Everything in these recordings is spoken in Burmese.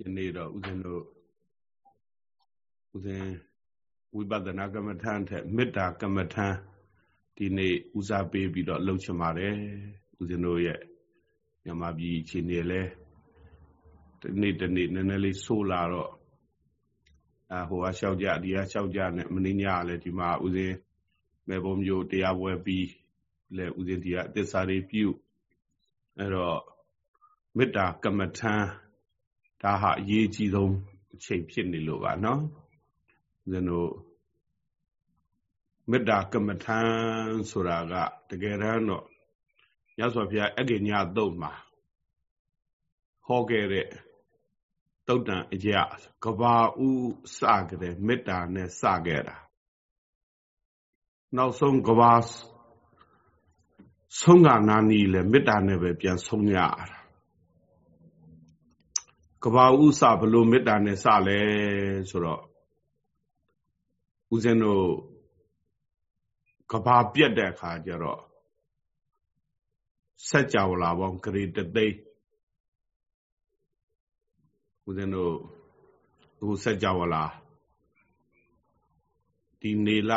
ယနေ့တော့ဦးဇင်းတို့ဦးဇင်းဝိပဿနာကမ္မထန်ထက်မေတ္တာကမ္မထန်ဒီနေ့ဦးစားပေးပြီးတော့လှုပ်ချင်ပါတယ်ဦးဇင်းတို့ရဲ့မြန်မာပြည်ခြေနေလဲဒီနေ့ဒီနေ့နည်းနည်းလေးဆိုးလာတော့အဟိုကလျှောက်ကြဒီကလျှောက်ကြနဲ့မင်းညလည်းဒီမှာဦးဇင်းမေဘုံမျိုးတရားပွဲပြီးလဲဦးဇင်းဒီကအသစ္စာတွေပြုအဲ့တော့မေတ္တာကမ္မထံ ဒါဟာအရေးကြီးဆုံးအချိန်ဖြစ်နေလို့ပါနော်ဦးဇင်းတို့မေတ္တာကမ္မထံဆိုတာကတကယ်တမ်းတော့မြတ်စွာဘုရားအဂိညာသုတ်မှာဟောခဲ့တဲ့တုတ်တန်အကြကဘာဥစကြတဲ့မေတ္တာနဲ့စခဲ့တာနောက်ဆုံးကဘာဆုံးကနာနီလဲမေတ္တာနဲ့ပဲပြန်ဆုံးရတာ ကဘာဥစဘလို့မေတ္တာနဲ့စလဲဆိုတော့ဦးဇင်းတို့ကဘာပြက်တဲ့အခါကျတော့စัจ java လာပေါင်းဂရေတသိန်းဦးဇင်းတို့အခုစัจ java လာဒီနေလ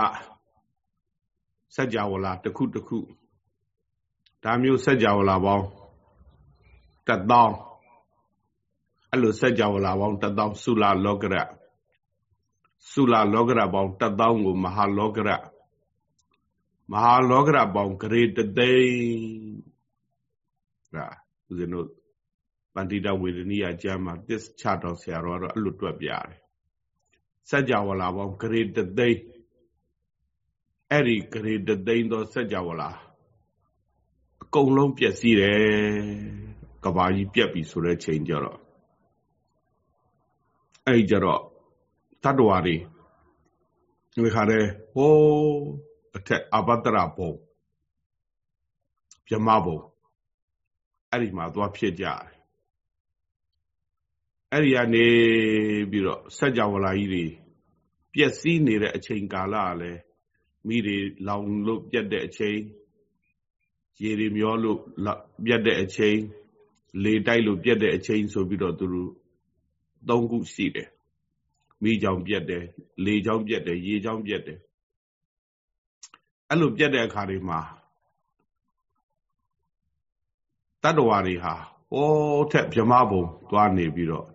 စัจ java လာတစ်ခုတစ်ခုဒါမျိုးစัจ java လာပေါင်းတသောင်း အဲ့လိုစัจ java လာပေါင်းတသောင်းသုလလောကရသုလလောကရပေါင်းတသောင်းကိုမဟာလောကရမဟာလောကရပေါင်းဂရေတသိန်းဒါဦးဇင်းတို့ပန္တိတဝေဒနိယကျမ်းမှာသစ္ချတော်ဆရာတော်ကတော့အဲ့လိုတွက်ပြတယ်စัจ java လာပေါင်းဂရေတသိန်းအဲ့ဒီဂရေတသိန်းသောစัจ java လာအကုန်လုံးပျက်စီးတယ်ကဘာကြီးပြက်ပြီဆိုတဲ့ချိန်ကျတော့ အဲ့ကြတော့တတ္တဝါတွေဒီခါတဲ့ဟိုးအထက်အဘတ္တရဘုံဗြဟ္မဘုံအဲ့ဒီမှာသွားဖြစ်ကြတယ်အဲ့ဒီကနေပြီးတော့စัจ java လာကြီးတွေပျက်စီးနေတဲ့အချိန်ကာလကလည်းမိတွေလောင်လို့ပြတ်တဲ့အချိန်ရေတွေမျောလို့ပြတ်တဲ့အချိန်လေတိုက်လို့ပြတ်တဲ့အချိန်ဆိုပြီးတော့သူတို့ သုံးခုရှိတယ်မိကြောင်ပြတ်တယ်လေကြောင်ပြတ်တယ်ရေကြောင်ပြတ်တယ်အဲ့လိုပြတ်တဲ့အခါတွေမှာတတ္တဝါတွေဟာဟိုးထက်ဗြမဘုံသွားနေပြီးတော့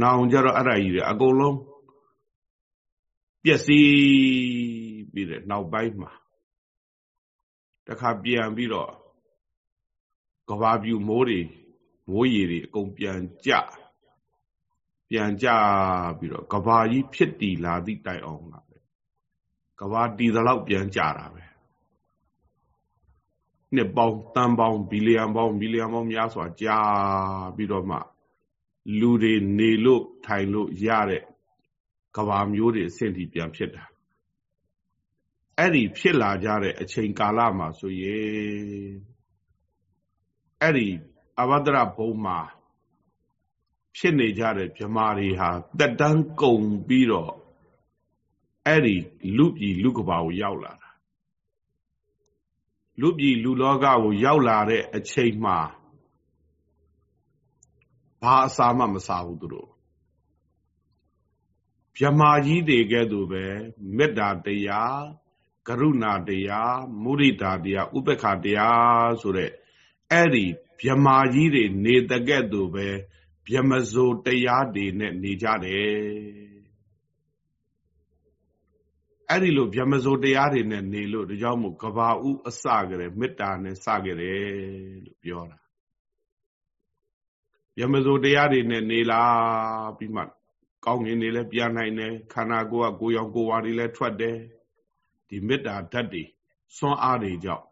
နောင်ကြတော့အဲ့ဒါကြီးတွေအကုန်လုံးပျက်စီးပြီးတဲ့နောက်ပိုင်းမှာတခါပြန်ပြီးတော့ကဘာပြူမိုးတွေမိုးရေတွေအကုန်ပြန်ကြ ပြန်ကြပြီးတော့ကဘာကြီးဖြစ်တည်လာသည့်တိုင်အောင်ကပဲကဘာတည်သလောက်ပြန်ကြတာပဲနှစ်ပေါင်းတန်ပေါင်းဘီလီယံပေါင်းဘီလီယံပေါင်းများစွာကြာပြီးတော့မှလူတွေနေလို့ထိုင်လို့ရတဲ့ကဘာမျိုးတွေအဆင့်ထိပြန်ဖြစ်တာအဲ့ဒီဖြစ်လာကြတဲ့အချိန်ကာလမှာဆိုရင်အဲ့ဒီအဘဒရဘုံမှာ ဖြစ်နေကြတဲ့ဗြမာတွေဟာတက်တန်းကုန်ပြီးတော့အဲ့ဒီလူပြည်လူကဘာကိုရောက်လာတာလူပြည်လူလောကကိုရောက်လာတဲ့အချိန်မှာဘာအစာမှမစားဘူးသူတို့မြမာကြီးတွေကဲ့သို့ပဲမေတ္တာတရားကရုဏာတရားမုရိဒာတရားဥပ္ပခာတရားဆိုတဲ့အဲ့ဒီမြမာကြီးတွေနေတဲ့ကဲ့သို့ပဲ မြမစိုးတရားတွေနဲ့နေကြတယ်အဲ့ဒီလိုဗြဟ္မစိုးတရားတွေနဲ့နေလို့ဒါကြောင့်မို့ကဘာဥအစကြတယ်မေတ္တာနဲ့စကြတယ်လို့ပြောတာဗြဟ္မစိုးတရားတွေနဲ့နေလာပြီးမှကောင်းငင်တွေလည်းပြန်နိုင်တယ်ခန္ဓာကိုယ်ကကိုယ်ရောင်ကိုယ်ဝါတွေလည်းထွက်တယ်ဒီမေတ္တာဓာတ်တွေစွမ်းအားတွေကြောင့်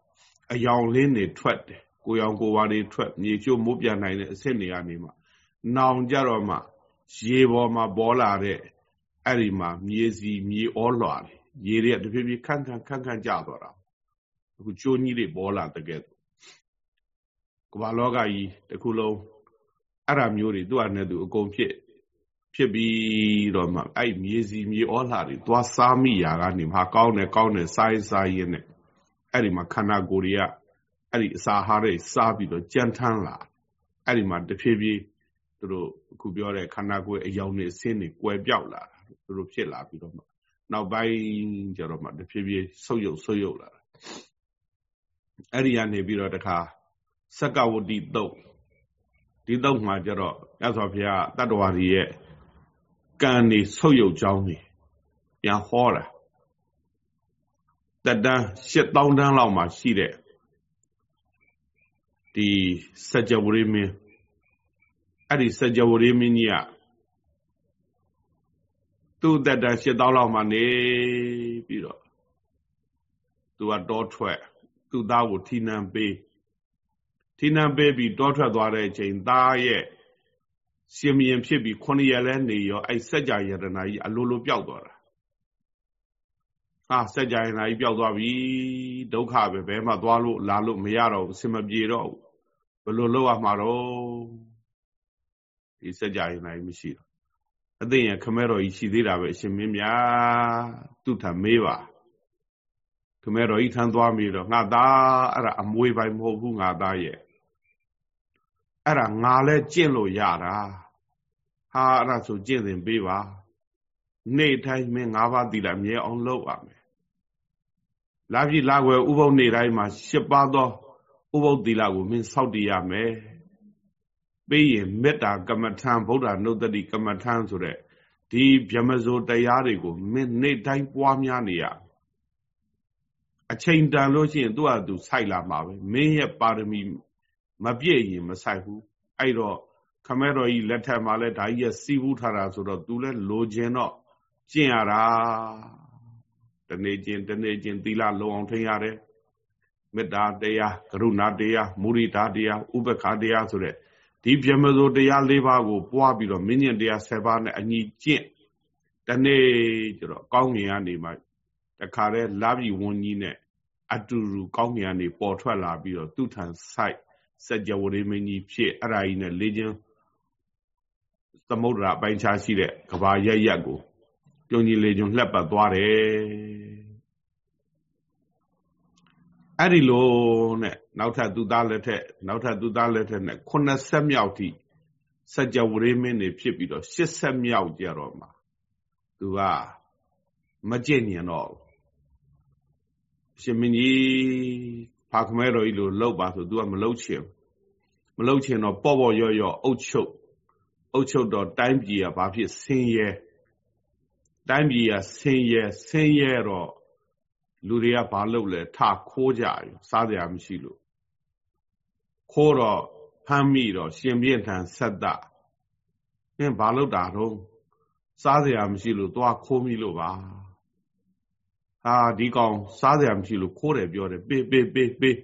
အယောင်လင်းတွေထွက်တယ်ကိုယ်ရောင်ကိုယ်ဝါတွေထွက်မြေချို့မိုးပြန်နိုင်တဲ့အဆင့်တွေကနေမှ နောင်ကြတော့မှရေပေါ်မှာပေါ်လာတဲ့အဲ့ဒီမှာမြေစီမြေဩလွှာတွေရေတွေကတဖြည်းဖြည်းခန့်ခန့်ခန့်ခန့်ကျသွားတာအခုကျိုးကြီးတွေပေါ်လာတဲ့ကဲ့သို့ကမ္ဘာလောကကြီးတစ်ခုလုံးအဲ့ဒါမျိုးတွေသူ့အနေနဲ့သူအကုန်ဖြစ်ဖြစ်ပြီးတော့မှအဲ့မြေစီမြေဩလှတွေသွားစားမိရာကနေမှာကောင်းတယ်ကောင်းတယ်စားရင်စားရင်နဲ့အဲ့ဒီမှာခန္ဓာကိုယ်တွေကအဲ့ဒီအစာဟာတွေစားပြီးတော့ကြမ်းထမ်းလာအဲ့ဒီမှာတဖြည်းဖြည်း သူတို့အခုပြောတဲ့ခန္ဓာကိုယ်အယောင်နဲ့အစင်းတွေကွယ်ပြောက်လာတာသူတို့ဖြစ်လာပြီးတော့မှနောက်ပိုင်းကျတော့မှတဖြည်းဖြည်းဆုပ်ယုပ်ဆုပ်ယုပ်လာတာအဲ့ဒီကနေပြီးတော့တခါစက္ကဝတိတုတ်ဒီတုတ်မှာကျတော့ရသော်ဘုရားတတ္တဝါတွေရဲ့ကံနေဆုပ်ယုပ်ကြောင်းနေပြန်ဟောတာတတန်း8000တန်းလောက်မှရှိတဲ့ဒီစัจ java ရိမင်း အဲ့ဒီစကြဝဠာမင်းကြီးကသူ့တက်တာ8000လောက်မှနေပြီးတော့သူကတောထွက်သူ့သားကိုထိနံပေးထိနံပေးပြီးတောထွက်သွားတဲ့အချိန်သားရဲ့ရှင်မင်းဖြစ်ပြီး9ရက်လဲနေရောအဲ့စကြယရနာကြီးအလိုလိုပျောက်သွားတာဟာစကြယရနာကြီးပျောက်သွားပြီဒုက္ခပဲဘယ်မှသွားလို့လာလို့မရတော့ဘူးအစမပြေတော့ဘူးဘယ်လိုလုပ်ရမှာတော့ ဒီစัจ java ယတနာကြီးမရှိတော့အသိရင်ခမဲတော်ကြီးရှိသေးတာပဲအရှင်မင်းများသူ့ထမေးပါခမဲတော်ကြီးထမ်းသွားပြီတော့ငါသားအဲ့ဒါအမွေပိုင်မဟုတ်ဘူးငါသားရဲ့အဲ့ဒါငါလဲကျင့်လို့ရတာဟာအဲ့ဒါဆိုကျင့်သင်ပေးပါနေ့တိုင်းမင်း၅ပါးသီလအမြဲအောင်လုပ်ရမယ်လာပြီလာွယ်ဥပုပ်နေ့တိုင်းမှာ၈ပါးသောဥပုပ်သီလကိုမင်းစောင့်တည်ရမယ် ပြီးရင်မေတ္တာကမ္မထံဗုဒ္ဓနုတ္တိကမ္မထံဆိုတဲ့ဒီဗြဟ္မဇိုတရားတွေကိုမင်းနေ့တိုင်းပွားများနေရအချိန်တန်လို့ရှိရင်သူ့ဟာသူစိုက်လာမှာပဲမင်းရဲ့ပါရမီမပြည့်ရင်မစိုက်ဘူးအဲ့တော့ခမဲတော်ကြီးလက်ထက်မှာလဲဒါကြီးရဲ့စီးပူးထားတာဆိုတော့ तू လဲလိုချင်တော့ကျင့်ရတာတနေ့ချင်းတနေ့ချင်းသီလလုံအောင်ထိန်းရတယ်မေတ္တာတရားကရုဏာတရားမုရိဒာတရားဥပ္ပခာတရားဆိုတဲ့ ဒီဗြဟ္မစိုးတရား၄ပါးကိုပွားပြီးတော့မင်းညင်တရား၁၀ပါးနဲ့အညီကျင့်တနေ့ကျတော့ကောင်းငင်ကနေမှတခါတည်းလာပြီဝန်ကြီးနဲ့အတူတူကောင်းငင်ကနေပေါ်ထွက်လာပြီးတော့သူ့ထံဆိုင်စัจ java ရိမင်းကြီးဖြစ်အဲ့ဒါကြီးနဲ့လေးချင်းသမုဒ္ဒရာအပိုင်းခြားရှိတဲ့ကဘာရက်ရက်ကိုပြုံကြီးလေးချင်းလှက်ပတ်သွားတယ်အဲ့ဒီလိုနဲ့ နောက်ထပ်သူသားလက်ထက်နောက်ထပ်သူသားလက်ထက်နဲ့90မြောက်ထိစัจ java ရိမင်းတွေဖြစ်ပြီးတော့80မြောက်ကြတော့မှာသူကမကြင့်ညင်တော့ရှင်မင်းကြီးဖာခမဲတော်ကြီးလိုလှုပ်ပါဆို तू ကမလှုပ်ချင်မလှုပ်ချင်တော့ပေါ့ပေါ့ရော့ရော့အုတ်ချုပ်အုတ်ချုပ်တော့တိုင်းပြည်ကဘာဖြစ်ဆင်းရဲတိုင်းပြည်ကဆင်းရဲဆင်းရဲတော့လူတွေကဘာလုပ်လဲထခိုးကြရစားကြမရှိလို့ ခိုးတော့ဖမ်းမိတော့ရှင်ပြင်းထန်ဆက်တာနင်းဘာလုပ်တာတော့စားစရာမရှိလို့သွားခိုးမိလို့ပါဟာဒီကောင်စားစရာမရှိလို့ခိုးတယ်ပြောတယ်ပေးပေးပေးပေး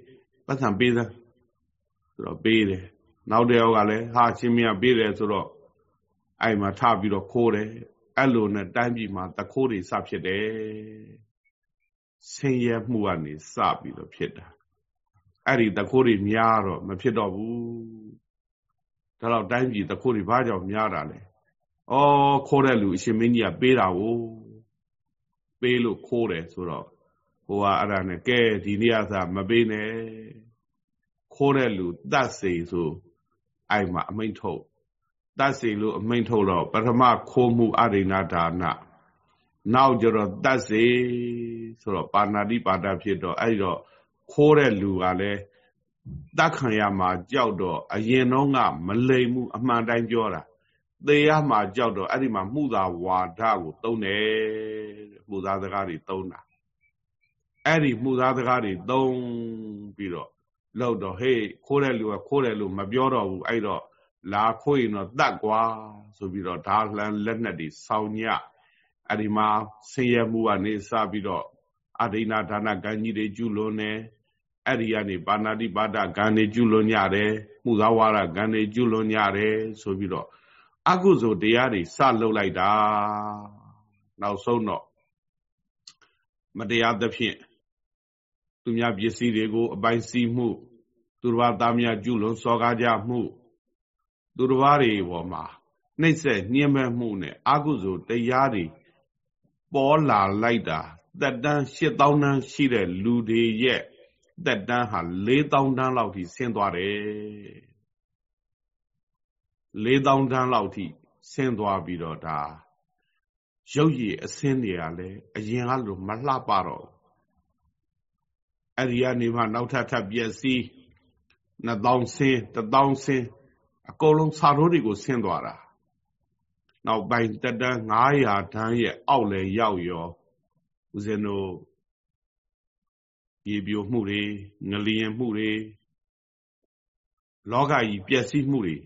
ပတ်စံပေးစမ်းဆိုတော့ပေးတယ်နောက်တယောက်ကလည်းဟာရှင်မရပေးတယ်ဆိုတော့အဲ့မှာထပြီးတော့ခိုးတယ်အဲ့လိုနဲ့တိုင်းပြည်မှာတခိုးတွေစဖြစ်တယ်ဆင်းရဲမှုကနေစပြီးတော့ဖြစ်တာ အဲ့ဒီတခိုးတွေများတော့မဖြစ်တော့ဘူးဒါတော့တိုင်းပြည်တခိုးတွေဘာကြောင့်များတာလဲဩခိုးတဲ့လူအရှင်မင်းကြီးကပေးတာကိုပေးလို့ခိုးတယ်ဆိုတော့ဟိုကအဲ့ဒါနဲ့ကဲဒီနေ့အစားမပေးနဲ့ခိုးတဲ့လူတတ်စေဆိုအဲ့မှာအမိန့်ထုတ်တတ်စေလို့အမိန့်ထုတ်တော့ပထမခိုးမှုအရိဏဒါနနောက်ကျတော့တတ်စေဆိုတော့ပါဏာတိပါဒဖြစ်တော့အဲ့တော့ ခိုးတဲ့လူကလည်းတတ်ခံရမှာကြောက်တော့အရင်တော့ကမလိမ်မှုအမှန်တိုင်းပြောတာသေရမှာကြောက်တော့အဲ့ဒီမှာမှုသာဝါဒကိုသုံးတယ်မှုသာစကားတွေသုံးတာအဲ့ဒီမှုသားစကားတွေသုံးပြီးတော့လောက်တော့ဟေးခိုးတဲ့လူကခိုးတယ်လို့မပြောတော့ဘူးအဲ့တော့လာခိုးရင်တော့တတ်ကွာဆိုပြီးတော့ဓာလှန်လက်နက်တွေစောင်းညအဲ့ဒီမှာဆင်းရဲမှုကနေစပြီးတော့အဒိနာဒါနကံကြီးတွေကျุလွန်နေ အဲ့ဒီကနေပါဏာတိပါဒကံတွေကျุလွန်ညတယ်မှုသာဝါဒကံတွေကျุလွန်ညတယ်ဆိုပြီးတော့အကုသိုလ်တရားတွေစလှုပ်လိုက်တာနောက်ဆုံးတော့မတရားသဖြင့်သူများပစ္စည်းတွေကို အပိုင်စီးမှု သူတော်ဘာသားများကျุလွန်စော်ကားကြမှု သူတော်ဘာတွေပေါ်မှာနှိမ့်ဆက်ညှင်းမဲ့မှုနဲ့အကုသိုလ်တရားတွေပေါ်လာလိုက်တာတက်တန်း8000တန်းရှိတဲ့လူတွေရဲ့ တက်တန်းဟာ4000တန်းလောက်ထိဆင်းသွားတယ်4000တန်းလောက်ထိဆင်းသွားပြီးတော့ဒါရုပ်ရည်အစင်းတွေကလည်းအရင်ကလိုမလှပတော့အဲ့ဒီကနေမှနောက်ထပ်ထပ်ပြည့်စည်2000ဆင်း1000ဆင်းအကုန်လုံးစာရိုးတွေကိုဆင်းသွားတာနောက်ပိုင်းတက်တန်း900တန်းရဲ့အောက်လဲရောက်ရောဦးဇင်းတို့ ရေပြိုမှုတွေငလျင်မှုတွေလောကကြီးပျက်စီးမှုတွေ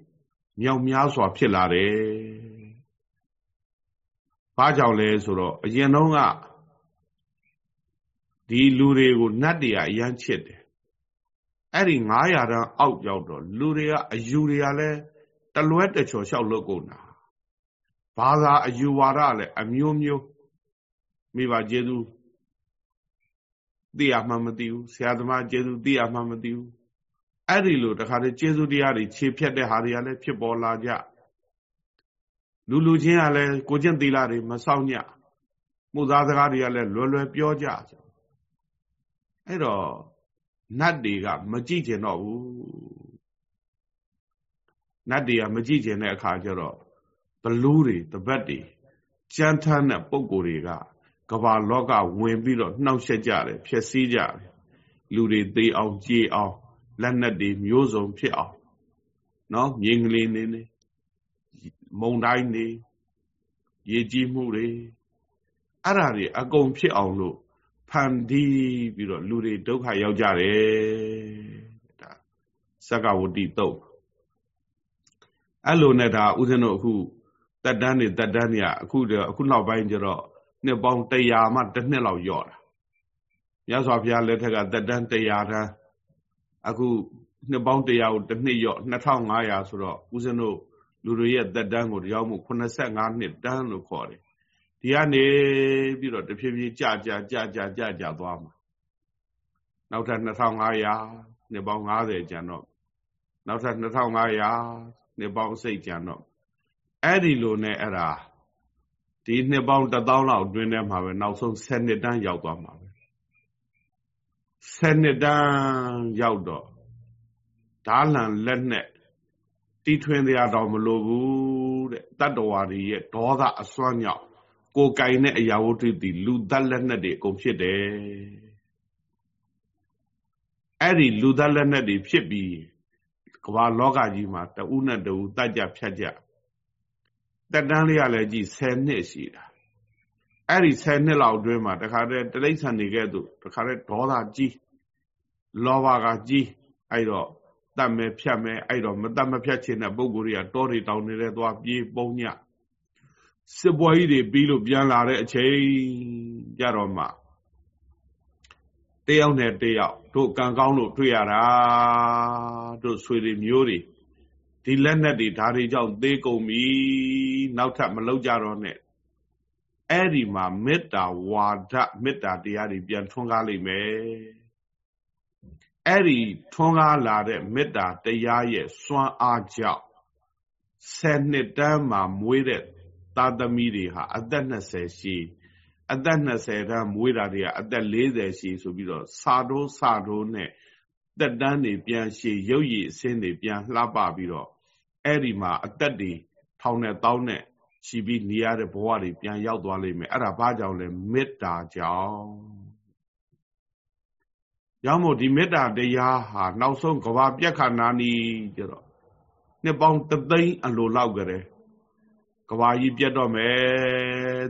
မြောက်များစွာဖြစ်လာတယ်။ဘာကြောင့်လဲဆိုတော့အရင်တုန်းကဒီလူတွေကိုနတ်တွေကအရန်ချစ်တယ်။အဲ့ဒီ900တန်းအောက်ရောက်တော့လူတွေကအယူတွေကလည်းတလွဲတချော်လျှောက်လို့ကုန်တာ။ဘာသာအယူဝါဒလည်းအမျိုးမျိုးမိဘကျေသူ သိရမှမသိဘူးဆရာသမားကျေသူသိရမှမသိဘူးအဲ့ဒီလိုတခါတည်းကျေစုတရားတွေခြေဖြတ်တဲ့ဟာတွေကလည်းဖြစ်ပေါ်လာကြလူလူချင်းကလည်းကိုကျင့်သီလတွေမဆောင်ညမှုသားစကားတွေကလည်းလွယ်လွယ်ပြောကြအဲ့တော့နတ်တွေကမကြည့်ကျင်တော့ဘူးနတ်တွေကမကြည့်ကျင်တဲ့အခါကျတော့ဘလူးတွေတပတ်တွေကြမ်းထမ်းတဲ့ပုံကိုယ်တွေက ကဘာလောကဝင်ပြီးတော့နှောက်ယှက်ကြတယ်ဖျက်ဆီးကြတယ်လူတွေသေးအောင်ကြေအောင်လက်နက်တွေမျိုးစုံဖြစ်အောင်နော်မြေငလင်းနေနေမုံတိုင်းနေရေကြီးမှုတွေအဲ့ဒါတွေအကုန်ဖြစ်အောင်လို့ဖန်တီးပြီးတော့လူတွေဒုက္ခရောက်ကြတယ်ဒါစက္ကဝတိတုတ်အဲ့လိုနဲ့ဒါဥစဉ်တို့အခုတက်တန်းနေတက်တန်းနေအခုအခုနောက်ပိုင်းကျတော့ နှစ်ပေါင်း100မှတစ်နှစ်လောက်ယော့တာမြတ်စွာဘုရားလက်ထက်ကတက်တန်း100တန်းအခုနှစ်ပေါင်း100ကိုတစ်နှစ်ယော့2500ဆိုတော့ဦးဇင်းတို့လူတွေရဲ့တက်တန်းကိုရောက်မှု85နှစ်တန်းလို့ခေါ်တယ်ဒီကနေပြီးတော့တဖြည်းဖြည်းကြာကြာကြာကြာကြာကြာသွားမှာနောက်ထပ်2500နှစ်ပေါင်း90ကျန်တော့နောက်ထပ်2500နှစ်ပေါင်းစိတ်ကျန်တော့အဲ့ဒီလိုနဲ့အဲ့ဒါ ဒီနှစ်ပေါင်း1000လောက်အတွင်းထဲမှာပဲနောက်ဆုံး7နှစ်တန်းရောက်သွားမှာပဲ7နှစ်တန်းရောက်တော့ဓာလံလက်နဲ့တီထွင်တရားတော်မလိုဘူးတဲ့တတ္တဝါတွေရဲ့ဒေါသအစွမ်းကြောင့်ကိုယ်ကင်တဲ့အရာဝတ္ထုတည်လူသက်လက်နဲ့တွေအကုန်ဖြစ်တယ်အဲ့ဒီလူသက်လက်နဲ့တွေဖြစ်ပြီးကမ္ဘာလောကကြီးမှာတဦးနဲ့တဦးတတ်ကြဖြတ်ကြ တက်တန်းလေးရလဲကြည့်10နှစ်ရှိတာအဲ့ဒီ10နှစ်လောက်အတွင်းမှာတခါတည်းတလိ္ဆန်နေခဲ့သူတခါတည်းဒေါသကြီးလောဘကကြီးအဲ့တော့တတ်မယ်ဖြတ်မယ်အဲ့တော့မတတ်မဖြတ်ချင်တဲ့ပုံကိုယ်တွေကတောတွေတောင်နေတဲ့သွားပြေးပုံညစစ်ပွဲကြီးတွေပြီးလို့ပြန်လာတဲ့အချိန်ကြတော့မှတယောက်နဲ့တယောက်တို့ကံကောင်းလို့တွေ့ရတာတို့ဆွေတွေမျိုးတွေ ဒီလက်နဲ့တွေဓာတွေကြောင့်သေကုန်ပြီနောက်ထပ်မလောက်ကြတော့နဲ့အဲ့ဒီမှာမေတ္တာဝါဒမေတ္တာတရားတွေပြန်ထွန်းကားလိမ့်မယ်အဲ့ဒီထွန်းကားလာတဲ့မေတ္တာတရားရဲ့စွမ်းအားကြောင့်ဆယ်နှစ်တန်းမှာမွေးတဲ့သားသမီးတွေဟာအသက်20ရှိအသက်20တန်းမွေးတာတွေကအသက်40ရှိဆိုပြီးတော့စာတိုးစာတိုးနဲ့တက်တန်းတွေပြန်ရှည်ရုပ်ရည်အစင်းတွေပြန်လှပပြီးတော့ အဲ့ဒီမှာအသက်တွေထောင်နဲ့တောင်းနဲ့ရှိပြီးနေရတဲ့ဘဝတွေပြန်ရောက်သွားလိမ့်မယ်အဲ့ဒါဘာကြောင့်လဲမေတ္တာကြောင့်ရောက်မို့ဒီမေတ္တာတရားဟာနောက်ဆုံးကဘာပြက်ခဏနာနီကြတော့နှစ်ပေါင်းတသိန်းအလိုလောက်ကြတယ်ကဘာကြီးပြတ်တော့မယ်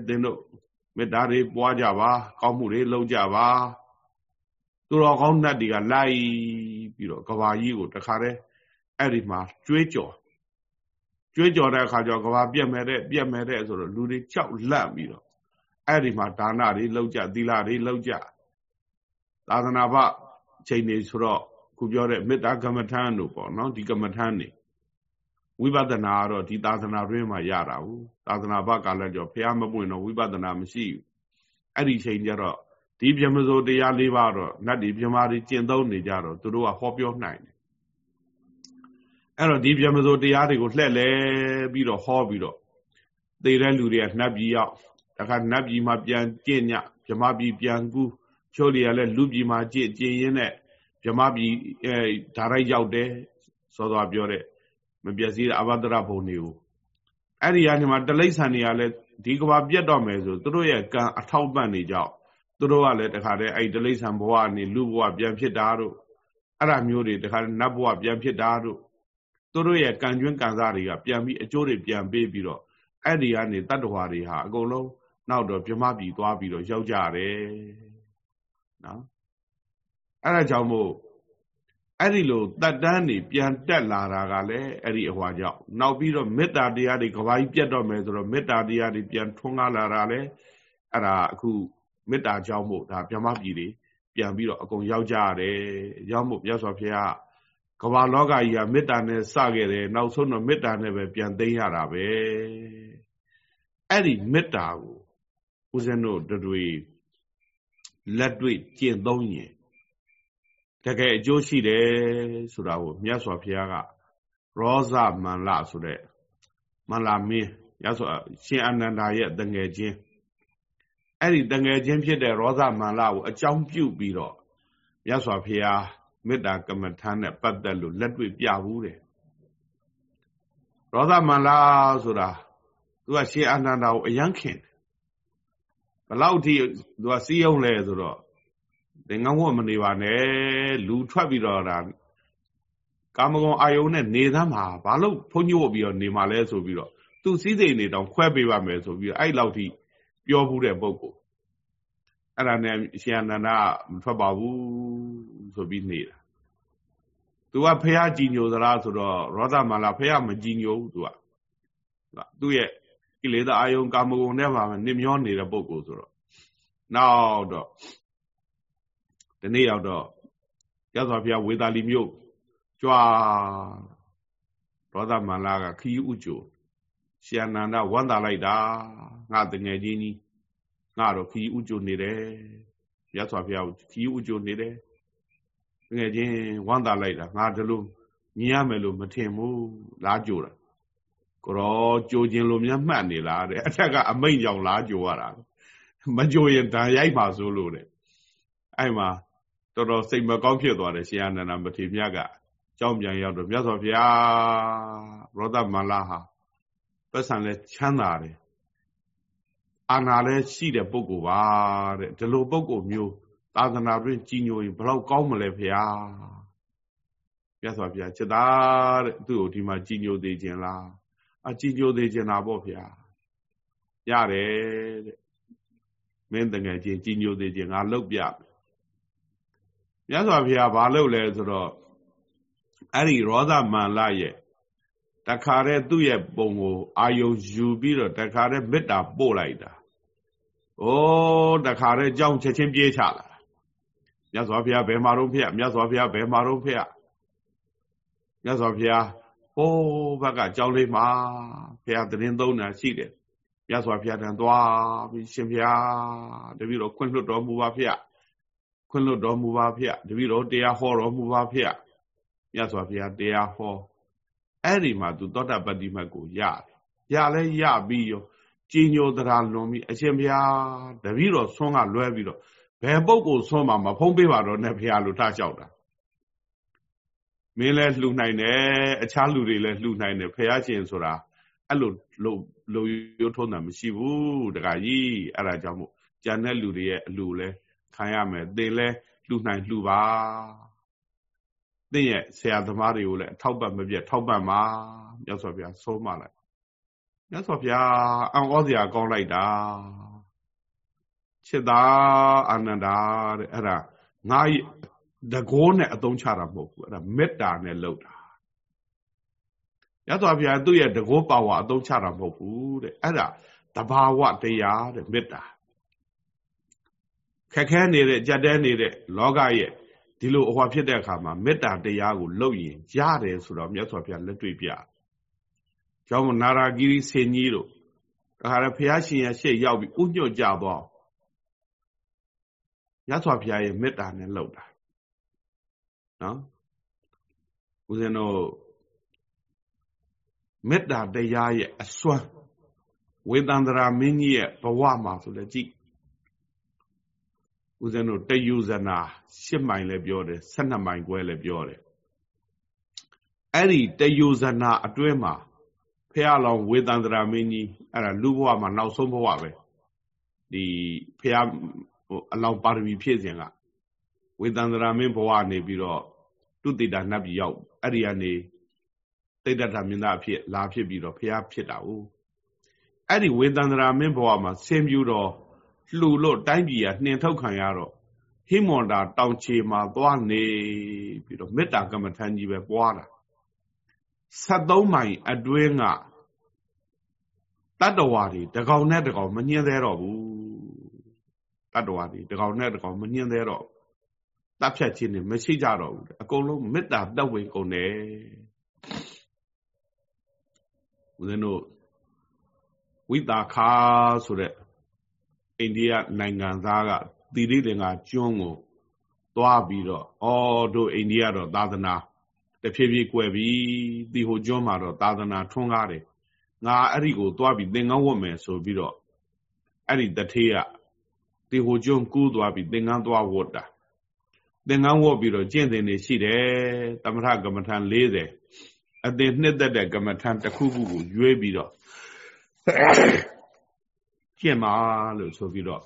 သင်တို့မေတ္တာတွေပွားကြပါ ကောင်းမှုတွေလုပ်ကြပါသူတော်ကောင်းနှတ်တွေကလိုက်ပြီးတော့ကဘာကြီးကိုတခါတည်းအဲ့ဒီမှာကျွေးကြော် ကြွေးကြော်တဲ့အခါကျတော့ကဘာပြက်မဲ့တဲ့ပြက်မဲ့တဲ့ဆိုတော့လူတွေကြောက်လန့်ပြီးတော့အဲ့ဒီမှာဒါနတွေလောက်ကြသီလတွေလောက်ကြသာသနာ့ဘချိန်နေဆိုတော့ခုပြောတဲ့မေတ္တာကမ္မထံတို့ပေါ့နော်ဒီကမ္မထံနေဝိပဿနာကတော့ဒီသာသနာတွင်းမှာရတာဘူးသာသနာ့ဘကလည်းကြောဘုရားမပွင့်တော့ဝိပဿနာမရှိဘူးအဲ့ဒီချိန်ကျတော့ဒီပြမစိုးတရား၄ပါးတော့နတ်ဒီပြမာတွေကျင့်သုံးနေကြတော့သူတို့ကဟောပြောနိုင်တယ် အဲ့တော့ဒီပြမစိုးတရားတွေကိုလှည့်လဲပြီးတော့ဟောပြီးတော့သေတဲ့လူတွေကနှပ်ပြည်ရောက်တခါနှပ်ပြည်မှာပြန်ကျင့်ညဗြမပြည်ပြန်ကူးချို့တွေကလည်းလူပြည်မှာကျင့်ကျင့်ရင်းနဲ့ဗြမပြည်အဲဓာရိုက်ရောက်တယ်စောစောပြောတဲ့မပျက်စီးတဲ့အဘဒရဘုံတွေကိုအဲ့ဒီကနေမှတလိษံတွေကလည်းဒီကဘာပြတ်တော့မယ်ဆိုသူတို့ရဲ့ကံအထောက်ပံ့နေကြောက်သူတို့ကလည်းတခါတည်းအဲ့တလိษံဘဝကနေလူဘဝပြန်ဖြစ်တာတို့အဲ့ဒါမျိုးတွေတခါနတ်ဘဝပြန်ဖြစ်တာတို့ သူတို့ရဲ့ကံကျွန်းကံစားတွေကပြန်ပြီးအကျိုးတွေပြန်ပေးပြီးတော့အဲ့ဒီကနေတတ္တဝါတွေဟာအကုန်လုံးနောက်တော့ပြမပြီသွားပြီးတော့ရောက်ကြတယ်နော်အဲ့ဒါကြောင့်မို့အဲ့ဒီလိုတတ်တန်းနေပြန်တက်လာတာကလည်းအဲ့ဒီအဟွာကြောင့်နောက်ပြီးတော့မေတ္တာတရားတွေကဘာကြီးပြတ်တော့မယ်ဆိုတော့မေတ္တာတရားတွေပြန်ထွန်းကားလာတာလည်းအဲ့ဒါအခုမေတ္တာကြောင့်မို့ဒါပြမပြီတွေပြန်ပြီးတော့အကုန်ရောက်ကြရတယ်ရောက်မို့မြတ်စွာဘုရား ကမ္ဘာလောကကြီးကမေတ္တာနဲ့စခဲ့တယ်နောက်ဆုံးတော့မေတ္တာနဲ့ပဲပြန်သိမ်းရတာပဲအဲ့ဒီမေတ္တာကိုဦးဇင်းတို့တွေလက်တွေ့ကျင့်သုံးရင်တကယ်အကျိုးရှိတယ်ဆိုတာကိုမြတ်စွာဘုရားကရောဇမန္လဆိုတဲ့မန္လာမင်းရသော်ရှင်အနန္ဒာရဲ့တငယ်ချင်းအဲ့ဒီတငယ်ချင်းဖြစ်တဲ့ရောဇမန္လကိုအကြောင်းပြုပြီးတော့မြတ်စွာဘုရား မေတ္တာကမ္မထာနဲ့ပတ်သက်လို့လက်တွေ့ပြဘူးတယ်ရောဇမန္လဆိုတာသူကရှင်အနန္ဒာကိုအယံခင်ဘလောက်ထိသူကစီးအောင်လဲဆိုတော့သင်္ကန်းဝတ်မနေပါနဲ့လူထွက်ပြီးတော့ဒါကာမဂုဏ်အာယုန်နဲ့နေသမ်းမှာဘာလို့ဘုန်းကြီးဝတ်ပြီးတော့နေမှာလဲဆိုပြီးတော့သူစည်းစိမ်နေတောင်ခွဲပေးပါမယ်ဆိုပြီးတော့အဲ့လောက်ထိပြောဘူးတဲ့ပုဂ္ဂိုလ်အဲ့ဒါနဲ့ရှင်အနန္ဒမထွက်ပါဘူး ဆိုပြီးနေတာသူကဖះကြည်ညိုသလားဆိုတော့ရောသမလာဖះမကြည်ညိုဘူးသူကသူ့ရဲ့ကိလေသာအာယုံကာမဂုဏ်နဲ့ပါနစ်မျောနေတဲ့ပုဂ္ဂိုလ်ဆိုတော့နောက်တော့ဒီနေ့ရောက်တော့ရသော်ဘုရားဝေသာလီမြို့ကြွားဒေါသမန္လာကခီးဥကြိုရှင်အနန္ဒဝန္တာလိုက်တာငါတငယ်ချင်းကြီးငါတော့ခီးဥကြိုနေတယ်ရသော်ဘုရားခီးဥကြိုနေတယ်တ ငယ်ချင်းဝန္တာလိုက်တာငါဒီလိုမြင်ရမယ်လို့မထင်ဘူးလားကြိုတာကိုရောကြိုခြင်းလို့များမှတ်နေလားတဲ့အထက်ကအမိန့်ကြောင့်လားကြိုရတာမကြိုရင်ဓာရိုက်ပါဆိုလို့တဲ့အဲ့မှာတော်တော်စိတ်မကောင်းဖြစ်သွားတယ်ရှင်အနန္ဒမထေမြတ်ကကြောင်းပြန်ရောက်တော့မြတ်စွာဘုရားရောသမန္လာဟာပတ်စံလဲချမ်းသာတယ်အာနာလဲရှိတဲ့ပုဂ္ဂိုလ်ပါတဲ့ဒီလိုပုဂ္ဂိုလ်မျိုး သာသနာတွင်ကြီးညိုရင်ဘလောက်ကောင်းမလဲဘုရားမြတ်စွာဘုရားจิตသားတဲ့သူ့ကိုဒီမှာကြီးညိုသေးခြင်းလားအကြီးညိုသေးခြင်းလားပေါ့ဘုရားရတယ်တဲ့မင်းတငယ်ချင်းကြီးညိုသေးခြင်းငါလှုပ်ပြမယ်မြတ်စွာဘုရားဘာလုပ်လဲဆိုတော့အဲ့ဒီရောသမန္လရဲ့တခါတည်းသူ့ရဲ့ပုံကိုအာယုံယူပြီးတော့တခါတည်းမေတ္တာပို့လိုက်တာ။အိုးတခါတည်းကြောင်းချက်ချင်းပြေးချလာ။ မြတ်စွာဘုရားဘယ်မှာတော့ဖေ။မြတ်စွာဘုရားဘယ်မှာတော့ဖေ။မြတ်စွာဘုရားဟိုးဘက်ကကြောင်းလေးမှာဘုရားတရင်သုံးတာရှိတယ်။မြတ်စွာဘုရားတန်သွားပြီးရှင်ဘုရားတပည့်တော်ခွင့်လွှတ်တော်မူပါဖေ။ခွင့်လွတ်တော်မူပါဖေတပည့်တော်တရားဟောတော်မူပါဖေမြတ်စွာဘုရားတရားဟောအဲ့ဒီမှာသူသောတာပတ္တိမတ်ကိုရတယ်ရလဲရပြီးရောကြည်ညိုတရားလွန်ပြီးအရှင်ဘုရားတပည့်တော်ဆွမ်းကလွဲပြီးတော့ ဘယ်ပုဂ္ဂိုလ်ဆွမ်းမှာမဖုံးပေးပါတော့နဲ့ဘုရားလို့ထားလျှောက်တာမင်းလဲလှူနိုင်တယ်အခြားလူတွေလည်းလှူနိုင်တယ်ဘုရားရှင်ဆိုတာအဲ့လိုလိုလိုရိုးထုံးတာမရှိဘူးတခါကြီးအဲ့ဒါကြောင့်မို့ကြံတဲ့လူတွေရဲ့အလူလဲခံရမယ်သင်လဲလှူနိုင်လှူပါသင်ရဲ့ဆရာသမားတွေကိုလည်းအထောက်ပံ့မပြတ်ထောက်ပံ့ပါမြတ်စွာဘုရားဆုံးမလိုက်မြတ်စွာဘုရားအံ့ဩစရာကောင်းလိုက်တာ จิตာအာနန္ဒာတဲ့အဲ့ဒါငါတကောနဲ့အသုံးချတာမဟုတ်ဘူးအဲ့ဒါမေတ္တာနဲ့လုပ်တာရသော်ဘုရားသူ့ရဲ့တကောပါဝါအသုံးချတာမဟုတ်ဘူးတဲ့အဲ့ဒါတဘာဝတရားတဲ့မေတ္တာခက်ခဲနေတဲ့ကြက်တဲနေတဲ့လောကရဲ့ဒီလိုအဟွာဖြစ်တဲ့အခါမှာမေတ္တာတရားကိုလုပ်ရင်ရတယ်ဆိုတော့မြတ်စွာဘုရားလက်တွေ့ပြ။ကျောင်းနာရာဂီရီဆေကြီးတို့ဒါခါရဘုရားရှင်ရဲ့ရှေ့ရောက်ပြီးဥညွတ်ကြသွား မြတ်စွာဘုရားရဲ့မေတ္တာနဲ့လှုပ်တာ။နော်။ဦးဇင်းတို့မေတ္တာတရားရဲ့အစွမ်းဝေသန္တရာမင်းကြီးရဲ့ဘဝမှာဆိုလဲကြည့်ဦးဇင်းတို့တယူဇနာ၈မိုင်လည်းပြောတယ်၁၂မိုင်ခွဲလည်းပြောတယ်အဲ့ဒီတယုဇနာအတွင်းမှာဖះလောင်ဝေတန္တရာမင်းကြီးအဲ့ဒါလူဘဝမှာနောက်ဆုံးဘဝပဲဒီဖះဟို အလောင်ပါရမီဖြည့်စဉ်ကဝေတန္တရာမင်းဘဝနေပြီးတော့တုတိတာနတ်ပြည်ရောက်အဲ့ဒီကနေတိတ်တတာမြင်သားဖြစ်လာဖြစ်ပြီးတော့ဖះဖြစ်တာ ਉ အဲ့ဒီဝေတန္တရာမင်းဘဝမှာဆင်းပြူတော့လှူလို့တိုင်းပြည်ကနှင်ထုတ်ခံရတော့ဟိမွန်တာတောင်ချေမှာသွားနေပြီးတော့မေတ္တာကမ္မထံကြီးပဲပွားတာ73မိုင်အတွင်းကတတ္တဝါတွေတကောင်နဲ့တကောင်မညှင်းသေးတော့ဘူး တတ္တဝါတွေတကောင်နဲ့တကောင်မညှင်းသေးတော့တပ်ဖြတ်ခြင်းတွေမရှိကြတော့ဘူးအကုန်လုံးမေတ္တာတက်ဝင်ကုန်တယ်ဦးဇင်းတို့ဝိတာခာဆိုတဲ့အိန္ဒိယနိုင်ငံသားကသီရိလင်္ကာကျွန်းကိုသွားပြီးတော့အော်တို့အိန္ဒိယတော့သာသနာတဖြည်းဖြည်းကွယ်ပြီးဒီဟိုကျွန်းမှာတော့သာသနာထွန်းကားတယ်ငါအဲ့ဒီကိုသွားပြီးသင်္ကန်းဝတ်မယ်ဆိုပြီးတော့အဲ့ဒီတထေးက ဒီဟိုကျွန်းကူးသွားပြီးသင်္ကန်းသွားဝတ်တာသင်္ကန်းဝတ်ပြီးတော့ကျင့်သင်နေရှိတယ်သမထကမ္မထံ40အသင်နှစ်သက်တဲ့ကမ္မထံတစ်ခုခုကိုရွေးပြီးတော့ကျင့်ပါလို့ဆိုပြီးတော့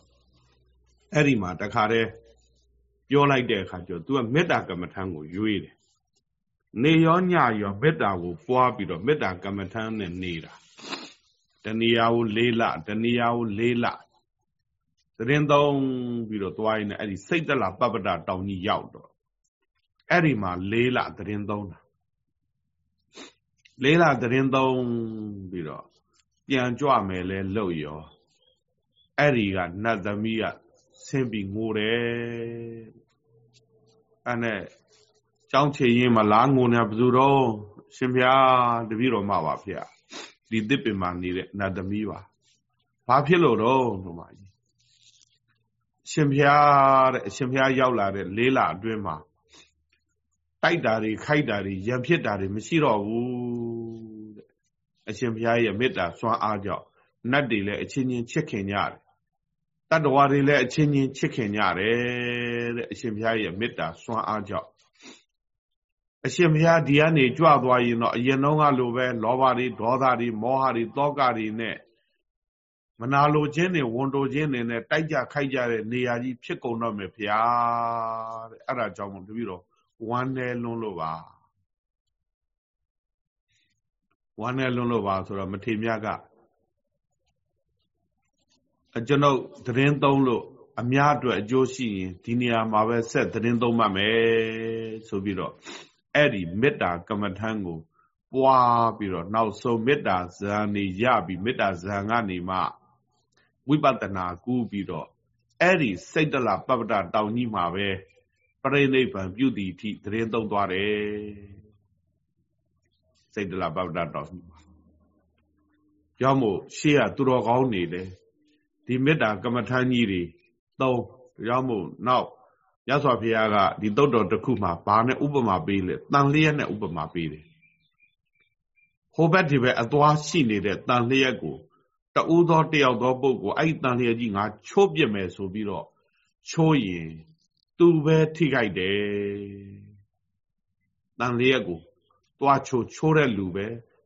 အဲ့ဒီမှာတခါတည်းပြောလိုက်တဲ့အခါကျတော့ तू ကမေတ္တာကမ္မထံကိုရွေးတယ်နေရောညရောမေတ္တာကိုပွားပြီးတော့မေတ္တာကမ္မထံနဲ့နေတာတဏှာကိုလေးလတဏှာကိုလေးလ သတင်းသုံးပြီးတော့သွားရင်အဲ့ဒီစိတ်တလပပ္ပတတောင်ကြီးရောက်တော့အဲ့ဒီမှာလေးလသတင်းသုံးတာလေးလသတင်းသုံးပြီးတော့ပြန်ကြွမယ်လဲလှုပ်ရောအဲ့ဒီကနတ်သမီးကဆင်းပြီးငိုတယ်အဲ့နဲ့ကြောင်းချေရင်မလားငိုနေဘယ်သူတော့ရှင်ဖျားတပည့်တော်မှာပါဖေဒီတစ်ပင်မှာနေတဲ့နတ်သမီးပါဘာဖြစ်လို့တော့ဆိုမှကြီး ရှင်ဖျားတဲ့အရှင်ဖျားရောက်လာတဲ့လေးလအတွင်းမှာတိုက်တာတွေခိုက်တာတွေရံဖြစ်တာတွေမရှိတော့ဘူးတဲ့အရှင်ဘုရားရဲ့မေတ္တာစွမ်းအားကြောင့်နတ်တွေလည်းအချင်းချင်းချစ်ခင်ကြတယ်တတ္တဝါတွေလည်းအချင်းချင်းချစ်ခင်ကြတယ်တဲ့အရှင်ဘုရားရဲ့မေတ္တာစွမ်းအားကြောင့်အရှင်ဘုရားဒီကနေကြွသွားရင်တော့အရင်တုန်းကလိုပဲလောဘတွေဒေါသတွေမောဟတွေတောကတွေနဲ့ မနာလိုခြင်းတွေဝန်တိုခြင်းတွေနဲ့တိုက်ကြခိုက်ကြတဲ့နေရာကြီးဖြစ်ကုန်တော့မယ်ဘုရားတဲ့အဲ့ဒါကြောင့်မို့တပည့်တော်ဝမ်းနေလွန်းလို့ပါဝမ်းနဲ့လွန်းလို့ပါဆိုတော့မထေမြတ်ကအကျွန်ုပ်သတင်းသုံးလို့အများအတွက်အကျိုးရှိရင်ဒီနေရာမှာပဲဆက်သတင်းသုံးမှမယ်ဆိုပြီးတော့အဲ့ဒီမေတ္တာကမ္မထံကိုပွားပြီးတော့နောက်ဆုံးမေတ္တာဇံနေရပြီးမေတ္တာဇံကနေမှ ဝိပဿနာကူးပြီးတော့အဲ့ဒီစိတ်တလပပ္ပတတောင်ကြီးမှာပဲပရိနိဗ္ဗာန်ပြုတည်ထိသတင်းသုံးသွားတယ်စိတ်တလပပ္ပတတော်ကြောင့်မို့ရှေ့ကသူတော်ကောင်းနေတယ်ဒီမေတ္တာကမ္မထမ်းကြီးတွေသုံးကြောင့်မို့နောက်ရသော်ဘုရားကဒီတုတ်တော်တစ်ခုမှာဘာနဲ့ဥပမာပေးလဲတန်လျက်နဲ့ဥပမာပေးတယ်ဟိုဘက်ဒီဘက်အသွားရှိနေတဲ့တန်လျက်ကို တူးသောတယောက်သောပုဂ္ဂိုလ်အဲ့ဒီတန်လျက်ကြီးငါချိုးပြစ်မယ်ဆိုပြီးတော့ချိုးရင်သူပဲထိခိုက်တယ်တန်လျက်ကိုသွားချိုးချိုးတဲ့လူပဲ